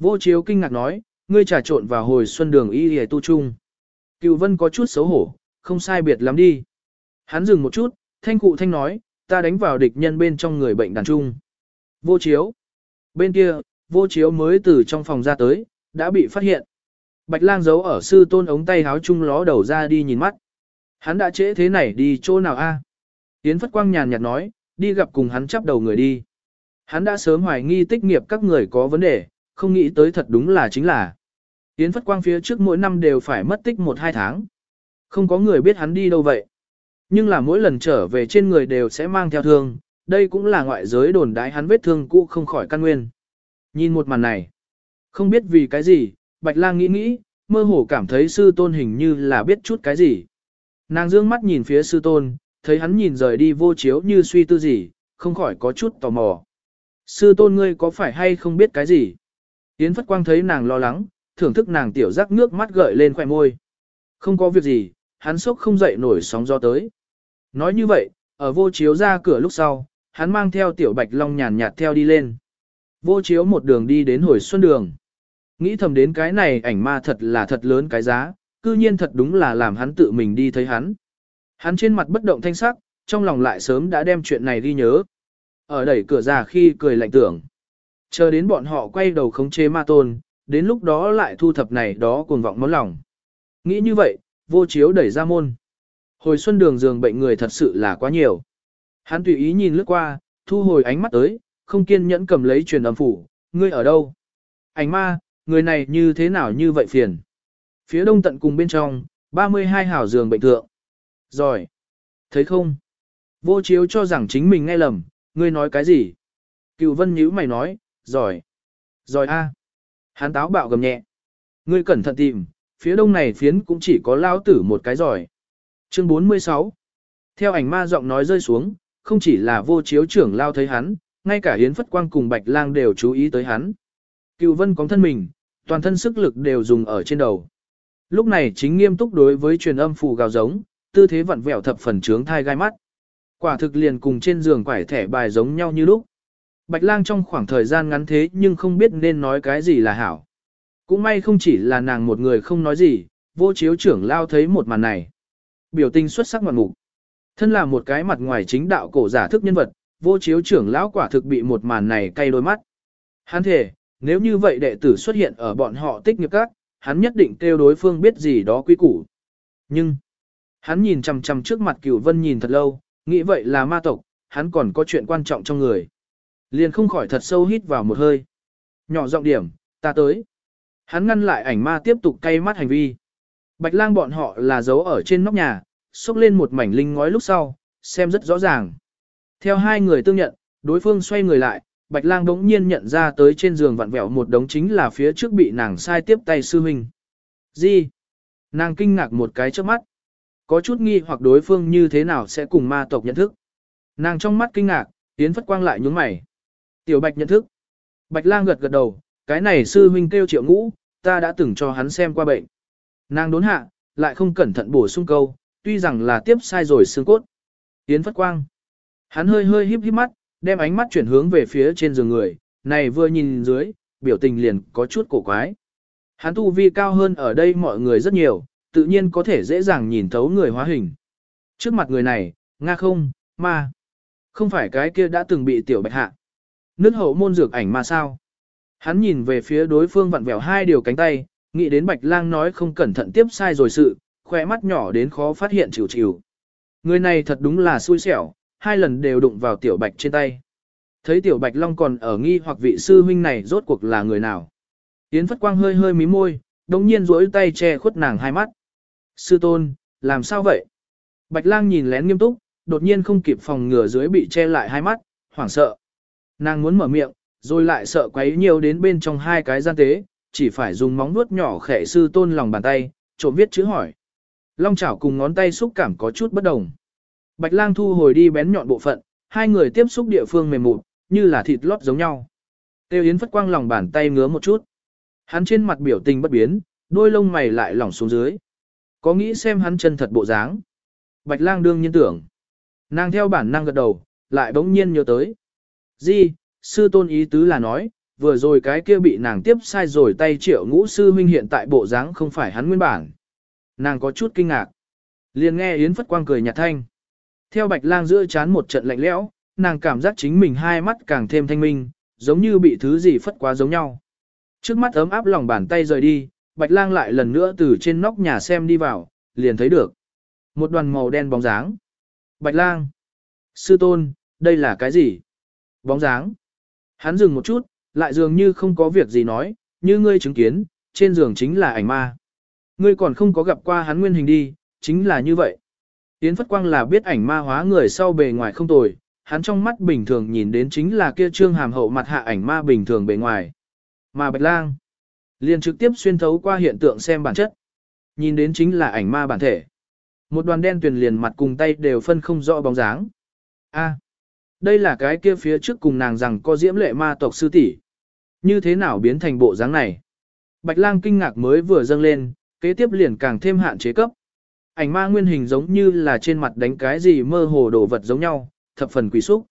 Vô chiếu kinh ngạc nói, ngươi trà trộn vào hồi xuân đường y hề tu trung. Cựu vân có chút xấu hổ, không sai biệt lắm đi. Hắn dừng một chút, thanh cụ thanh nói, ta đánh vào địch nhân bên trong người bệnh đàn trung. Vô chiếu. Bên kia, vô chiếu mới từ trong phòng ra tới, đã bị phát hiện. Bạch lang giấu ở sư tôn ống tay háo chung ló đầu ra đi nhìn mắt. Hắn đã trễ thế này đi chỗ nào a? Yến Phất Quang nhàn nhạt nói, đi gặp cùng hắn chắp đầu người đi. Hắn đã sớm hoài nghi tích nghiệp các người có vấn đề, không nghĩ tới thật đúng là chính là. Yến Phất Quang phía trước mỗi năm đều phải mất tích một hai tháng. Không có người biết hắn đi đâu vậy. Nhưng là mỗi lần trở về trên người đều sẽ mang theo thương, đây cũng là ngoại giới đồn đái hắn vết thương cũ không khỏi căn nguyên. Nhìn một màn này, không biết vì cái gì, Bạch Lang nghĩ nghĩ, mơ hồ cảm thấy sư tôn hình như là biết chút cái gì. Nàng dương mắt nhìn phía sư tôn, thấy hắn nhìn rời đi vô chiếu như suy tư gì, không khỏi có chút tò mò. Sư tôn ngươi có phải hay không biết cái gì? Yến Phất Quang thấy nàng lo lắng, thưởng thức nàng tiểu rắc nước mắt gợi lên khỏe môi. Không có việc gì, hắn sốc không dậy nổi sóng gió tới. Nói như vậy, ở vô chiếu ra cửa lúc sau, hắn mang theo tiểu bạch long nhàn nhạt theo đi lên. Vô chiếu một đường đi đến hồi xuân đường. Nghĩ thầm đến cái này ảnh ma thật là thật lớn cái giá, cư nhiên thật đúng là làm hắn tự mình đi thấy hắn. Hắn trên mặt bất động thanh sắc, trong lòng lại sớm đã đem chuyện này ghi nhớ. Ở đẩy cửa ra khi cười lạnh tưởng. Chờ đến bọn họ quay đầu khống chế ma tôn, đến lúc đó lại thu thập này đó cuồng vọng món lòng. Nghĩ như vậy, vô chiếu đẩy ra môn. Hồi xuân đường giường bệnh người thật sự là quá nhiều. Hắn tùy ý nhìn lướt qua, thu hồi ánh mắt tới, không kiên nhẫn cầm lấy truyền âm phủ, ngươi ở đâu? Ảnh ma, người này như thế nào như vậy phiền? Phía đông tận cùng bên trong, 32 hảo giường bệnh thượng. Rồi. Thấy không? Vô chiếu cho rằng chính mình nghe lầm, ngươi nói cái gì? Cựu vân nhíu mày nói, rồi. Rồi a. Hắn táo bạo gầm nhẹ. Ngươi cẩn thận tìm, phía đông này phiến cũng chỉ có lao tử một cái giỏi. Chương 46 Theo ảnh ma giọng nói rơi xuống, không chỉ là vô chiếu trưởng lao thấy hắn, ngay cả Hiến Phất Quang cùng Bạch Lang đều chú ý tới hắn. Cựu vân có thân mình, toàn thân sức lực đều dùng ở trên đầu. Lúc này chính nghiêm túc đối với truyền âm phù gào giống, tư thế vặn vẹo thập phần trướng thai gai mắt. Quả thực liền cùng trên giường quải thẻ bài giống nhau như lúc. Bạch lang trong khoảng thời gian ngắn thế nhưng không biết nên nói cái gì là hảo. Cũng may không chỉ là nàng một người không nói gì, vô chiếu trưởng lao thấy một màn này. Biểu tình xuất sắc ngoạn mục. Thân là một cái mặt ngoài chính đạo cổ giả thức nhân vật, vô chiếu trưởng lão quả thực bị một màn này cay đôi mắt. Hắn thể, nếu như vậy đệ tử xuất hiện ở bọn họ tích nghiệp các, hắn nhất định kêu đối phương biết gì đó quý củ. Nhưng, hắn nhìn chằm chằm trước mặt cửu vân nhìn thật lâu, nghĩ vậy là ma tộc, hắn còn có chuyện quan trọng trong người. Liền không khỏi thật sâu hít vào một hơi. Nhỏ giọng điểm, ta tới. Hắn ngăn lại ảnh ma tiếp tục cay mắt hành vi. Bạch lang bọn họ là giấu ở trên nóc nhà, xúc lên một mảnh linh ngói lúc sau, xem rất rõ ràng. Theo hai người tương nhận, đối phương xoay người lại, Bạch lang đống nhiên nhận ra tới trên giường vặn vẹo một đống chính là phía trước bị nàng sai tiếp tay sư huynh. Gì? Nàng kinh ngạc một cái trước mắt. Có chút nghi hoặc đối phương như thế nào sẽ cùng ma tộc nhận thức. Nàng trong mắt kinh ngạc, tiến phất quang lại nhướng mày. Tiểu Bạch nhận thức. Bạch lang gật gật đầu, cái này sư huynh kêu triệu ngũ, ta đã từng cho hắn xem qua bệnh. Nàng đốn hạ, lại không cẩn thận bổ sung câu, tuy rằng là tiếp sai rồi xương cốt. Tiến phất quang. Hắn hơi hơi híp híp mắt, đem ánh mắt chuyển hướng về phía trên giường người, này vừa nhìn dưới, biểu tình liền có chút cổ quái. Hắn tu vi cao hơn ở đây mọi người rất nhiều, tự nhiên có thể dễ dàng nhìn thấu người hóa hình. Trước mặt người này, nga không, ma. Không phải cái kia đã từng bị tiểu bạch hạ. Nước hậu môn dược ảnh mà sao? Hắn nhìn về phía đối phương vặn vẹo hai điều cánh tay, nghĩ đến bạch lang nói không cẩn thận tiếp sai rồi sự, khỏe mắt nhỏ đến khó phát hiện chịu chịu. Người này thật đúng là xui xẻo, hai lần đều đụng vào tiểu bạch trên tay. Thấy tiểu bạch long còn ở nghi hoặc vị sư huynh này rốt cuộc là người nào. Yến Phất Quang hơi hơi mí môi, đồng nhiên duỗi tay che khuất nàng hai mắt. Sư tôn, làm sao vậy? Bạch lang nhìn lén nghiêm túc, đột nhiên không kịp phòng ngừa dưới bị che lại hai mắt, hoảng sợ. Nàng muốn mở miệng, rồi lại sợ quấy nhiều đến bên trong hai cái gian tế, chỉ phải dùng móng vuốt nhỏ khẽ sư tôn lòng bàn tay, trộm viết chữ hỏi. Long chảo cùng ngón tay xúc cảm có chút bất đồng. Bạch lang thu hồi đi bén nhọn bộ phận, hai người tiếp xúc địa phương mềm mụn, như là thịt lót giống nhau. Tiêu Yến phất quang lòng bàn tay ngứa một chút. Hắn trên mặt biểu tình bất biến, đôi lông mày lại lỏng xuống dưới. Có nghĩ xem hắn chân thật bộ dáng. Bạch lang đương nhiên tưởng. Nàng theo bản năng gật đầu, lại bỗng nhiên nhớ tới. Di, sư tôn ý tứ là nói, vừa rồi cái kia bị nàng tiếp sai rồi tay triệu ngũ sư huynh hiện tại bộ dáng không phải hắn nguyên bản. Nàng có chút kinh ngạc. liền nghe Yến Phất Quang cười nhạt thanh. Theo bạch lang giữa chán một trận lạnh lẽo, nàng cảm giác chính mình hai mắt càng thêm thanh minh, giống như bị thứ gì phất quá giống nhau. Trước mắt ấm áp lòng bàn tay rời đi, bạch lang lại lần nữa từ trên nóc nhà xem đi vào, liền thấy được. Một đoàn màu đen bóng dáng. Bạch lang. Sư tôn, đây là cái gì? Bóng dáng. Hắn dừng một chút, lại dường như không có việc gì nói, như ngươi chứng kiến, trên giường chính là ảnh ma. Ngươi còn không có gặp qua hắn nguyên hình đi, chính là như vậy. Yến Phất Quang là biết ảnh ma hóa người sau bề ngoài không tồi, hắn trong mắt bình thường nhìn đến chính là kia trương hàm hậu mặt hạ ảnh ma bình thường bề ngoài. Mà Bạch Lang liền trực tiếp xuyên thấu qua hiện tượng xem bản chất. Nhìn đến chính là ảnh ma bản thể. Một đoàn đen tuyền liền mặt cùng tay đều phân không rõ bóng dáng. A, đây là cái kia phía trước cùng nàng rằng có diễm lệ ma tộc sư tỷ. Như thế nào biến thành bộ dáng này? Bạch lang kinh ngạc mới vừa dâng lên, kế tiếp liền càng thêm hạn chế cấp. Ảnh ma nguyên hình giống như là trên mặt đánh cái gì mơ hồ đồ vật giống nhau, thập phần quỷ xúc.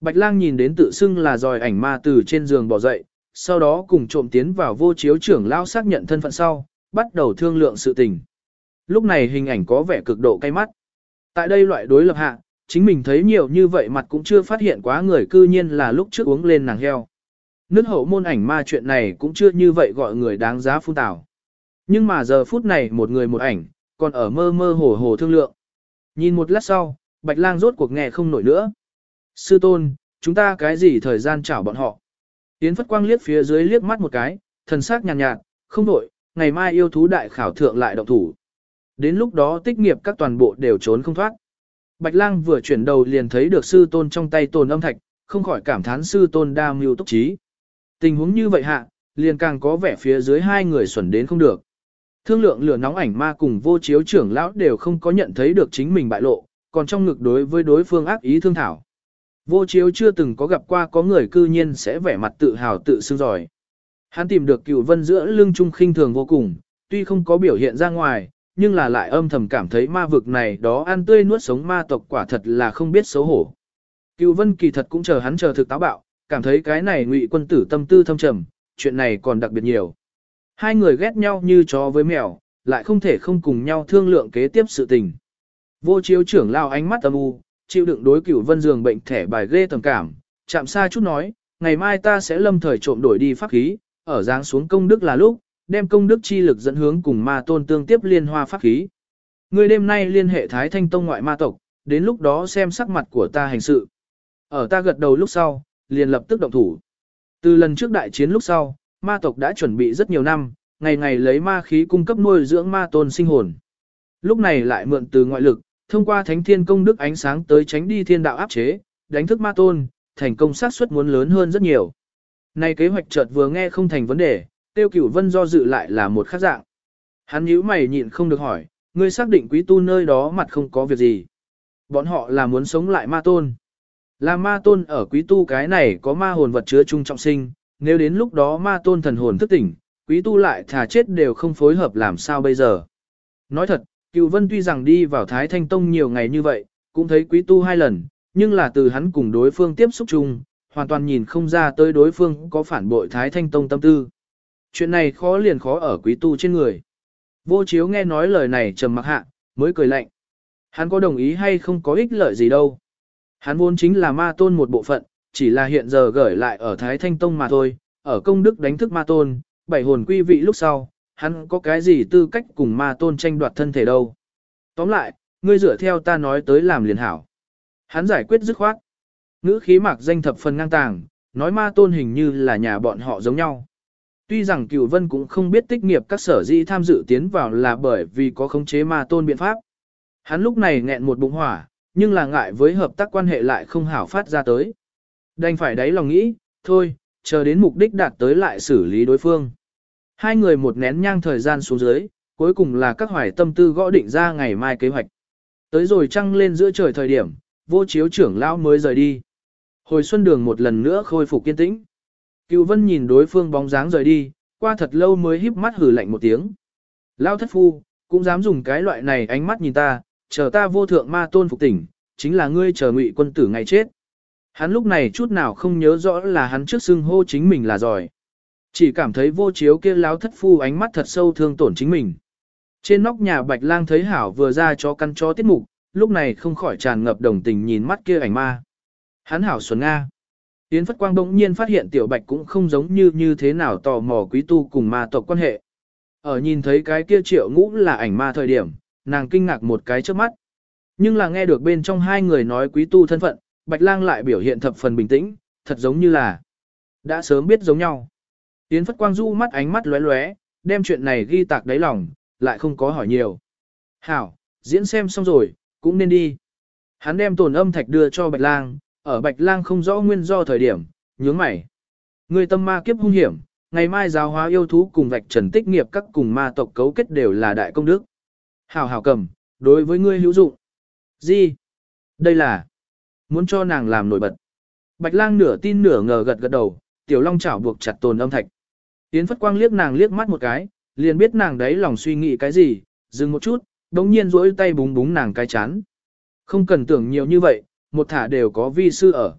Bạch lang nhìn đến tự xưng là dòi ảnh ma từ trên giường bỏ dậy, sau đó cùng trộm tiến vào vô chiếu trưởng lao xác nhận thân phận sau, bắt đầu thương lượng sự tình. Lúc này hình ảnh có vẻ cực độ cay mắt. Tại đây loại đối lập hạ, chính mình thấy nhiều như vậy mặt cũng chưa phát hiện quá người cư nhiên là lúc trước uống lên nàng heo. Nước hậu môn ảnh ma chuyện này cũng chưa như vậy gọi người đáng giá phun tảo. Nhưng mà giờ phút này một người một ảnh, còn ở mơ mơ hồ hồ thương lượng. Nhìn một lát sau, Bạch Lang rốt cuộc nghe không nổi nữa. Sư tôn, chúng ta cái gì thời gian chảo bọn họ. Yến Phất Quang liếc phía dưới liếc mắt một cái, thần sắc nhàn nhạt, nhạt, không đổi, ngày mai yêu thú đại khảo thượng lại động thủ. Đến lúc đó tích nghiệp các toàn bộ đều trốn không thoát. Bạch lang vừa chuyển đầu liền thấy được sư tôn trong tay tồn âm thạch, không khỏi cảm thán sư tôn đa mưu túc trí. Tình huống như vậy hạ, liền càng có vẻ phía dưới hai người xuẩn đến không được. Thương lượng lửa nóng ảnh ma cùng vô chiếu trưởng lão đều không có nhận thấy được chính mình bại lộ, còn trong ngực đối với đối phương ác ý thương thảo. Vô chiếu chưa từng có gặp qua có người cư nhiên sẽ vẻ mặt tự hào tự xưng giỏi. Hắn tìm được cựu vân giữa lưng trung khinh thường vô cùng, tuy không có biểu hiện ra ngoài, nhưng là lại âm thầm cảm thấy ma vực này đó ăn tươi nuốt sống ma tộc quả thật là không biết xấu hổ. Cựu vân kỳ thật cũng chờ hắn chờ thực táo bạo, cảm thấy cái này ngụy quân tử tâm tư thâm trầm, chuyện này còn đặc biệt nhiều. Hai người ghét nhau như chó với mèo, lại không thể không cùng nhau thương lượng kế tiếp sự tình. Vô chiếu trưởng lao ánh mắt âm u, chịu đựng đối cửu vân giường bệnh thẻ bài ghê tầm cảm, chạm xa chút nói, ngày mai ta sẽ lâm thời trộm đổi đi pháp khí, ở dáng xuống công đức là lúc, đem công đức chi lực dẫn hướng cùng ma tôn tương tiếp liên hoa pháp khí. Người đêm nay liên hệ Thái Thanh Tông ngoại ma tộc, đến lúc đó xem sắc mặt của ta hành sự. Ở ta gật đầu lúc sau, liền lập tức động thủ. Từ lần trước đại chiến lúc sau, ma tộc đã chuẩn bị rất nhiều năm, ngày ngày lấy ma khí cung cấp nuôi dưỡng ma tôn sinh hồn. Lúc này lại mượn từ ngoại lực, thông qua thánh thiên công đức ánh sáng tới tránh đi thiên đạo áp chế, đánh thức ma tôn, thành công sát suất muốn lớn hơn rất nhiều. Này kế hoạch chợt vừa nghe không thành vấn đề, tiêu cửu vân do dự lại là một khác dạng. Hắn nhíu mày nhịn không được hỏi, ngươi xác định quý tu nơi đó mặt không có việc gì. Bọn họ là muốn sống lại ma tôn. Là ma tôn ở quý tu cái này có ma hồn vật chứa chung trọng sinh, nếu đến lúc đó ma tôn thần hồn thức tỉnh, quý tu lại thà chết đều không phối hợp làm sao bây giờ. Nói thật, cựu vân tuy rằng đi vào Thái Thanh Tông nhiều ngày như vậy, cũng thấy quý tu hai lần, nhưng là từ hắn cùng đối phương tiếp xúc chung, hoàn toàn nhìn không ra tới đối phương có phản bội Thái Thanh Tông tâm tư. Chuyện này khó liền khó ở quý tu trên người. Vô chiếu nghe nói lời này trầm mặc hạ, mới cười lạnh. Hắn có đồng ý hay không có ích lợi gì đâu. Hắn vốn chính là ma tôn một bộ phận, chỉ là hiện giờ gửi lại ở Thái Thanh Tông mà thôi, ở công đức đánh thức ma tôn, bảy hồn quy vị lúc sau, hắn có cái gì tư cách cùng ma tôn tranh đoạt thân thể đâu. Tóm lại, ngươi dựa theo ta nói tới làm liền hảo. Hắn giải quyết dứt khoát. Ngữ khí mạc danh thập phần ngang tàng, nói ma tôn hình như là nhà bọn họ giống nhau. Tuy rằng cựu vân cũng không biết tích nghiệp các sở di tham dự tiến vào là bởi vì có khống chế ma tôn biện pháp. Hắn lúc này nghẹn một bụng hỏa, nhưng là ngại với hợp tác quan hệ lại không hảo phát ra tới. Đành phải đáy lòng nghĩ, thôi, chờ đến mục đích đạt tới lại xử lý đối phương. Hai người một nén nhang thời gian xuống dưới, cuối cùng là các hoài tâm tư gõ định ra ngày mai kế hoạch. Tới rồi trăng lên giữa trời thời điểm, vô chiếu trưởng lão mới rời đi. Hồi xuân đường một lần nữa khôi phục kiên tĩnh. Cựu vân nhìn đối phương bóng dáng rời đi, qua thật lâu mới híp mắt hử lạnh một tiếng. Lao thất phu, cũng dám dùng cái loại này ánh mắt nhìn ta, chờ ta vô thượng ma tôn phục tỉnh, chính là ngươi chờ ngụy quân tử ngày chết. Hắn lúc này chút nào không nhớ rõ là hắn trước xưng hô chính mình là giỏi. Chỉ cảm thấy vô chiếu kia láo thất phu ánh mắt thật sâu thương tổn chính mình. Trên nóc nhà Bạch Lang thấy Hảo vừa ra cho căn chó tiết mục, lúc này không khỏi tràn ngập đồng tình nhìn mắt kia ảnh ma. Hắn Hảo xuân Nga. Yến Phất Quang bỗng nhiên phát hiện Tiểu Bạch cũng không giống như như thế nào tò mò quý tu cùng ma tộc quan hệ. Ở nhìn thấy cái kia triệu ngũ là ảnh ma thời điểm, nàng kinh ngạc một cái trước mắt. Nhưng là nghe được bên trong hai người nói quý tu thân phận, Bạch Lang lại biểu hiện thập phần bình tĩnh, thật giống như là đã sớm biết giống nhau. Yến Phất Quang du mắt ánh mắt lóe lóe, đem chuyện này ghi tạc đáy lòng, lại không có hỏi nhiều. Hảo, diễn xem xong rồi, cũng nên đi. Hắn đem tổn âm thạch đưa cho Bạch Lang, ở Bạch Lang không rõ nguyên do thời điểm, nhướng mày. Người tâm ma kiếp hung hiểm, ngày mai giáo hóa yêu thú cùng vạch trần tích nghiệp các cùng ma tộc cấu kết đều là đại công đức. Hảo hảo cầm, đối với ngươi hữu dụng. Gì? Đây là muốn cho nàng làm nổi bật. Bạch lang nửa tin nửa ngờ gật gật đầu, tiểu long chảo buộc chặt tồn âm thạch. Yến Phất Quang liếc nàng liếc mắt một cái, liền biết nàng đấy lòng suy nghĩ cái gì, dừng một chút, đống nhiên duỗi tay búng búng nàng cái chán. Không cần tưởng nhiều như vậy, một thả đều có vi sư ở.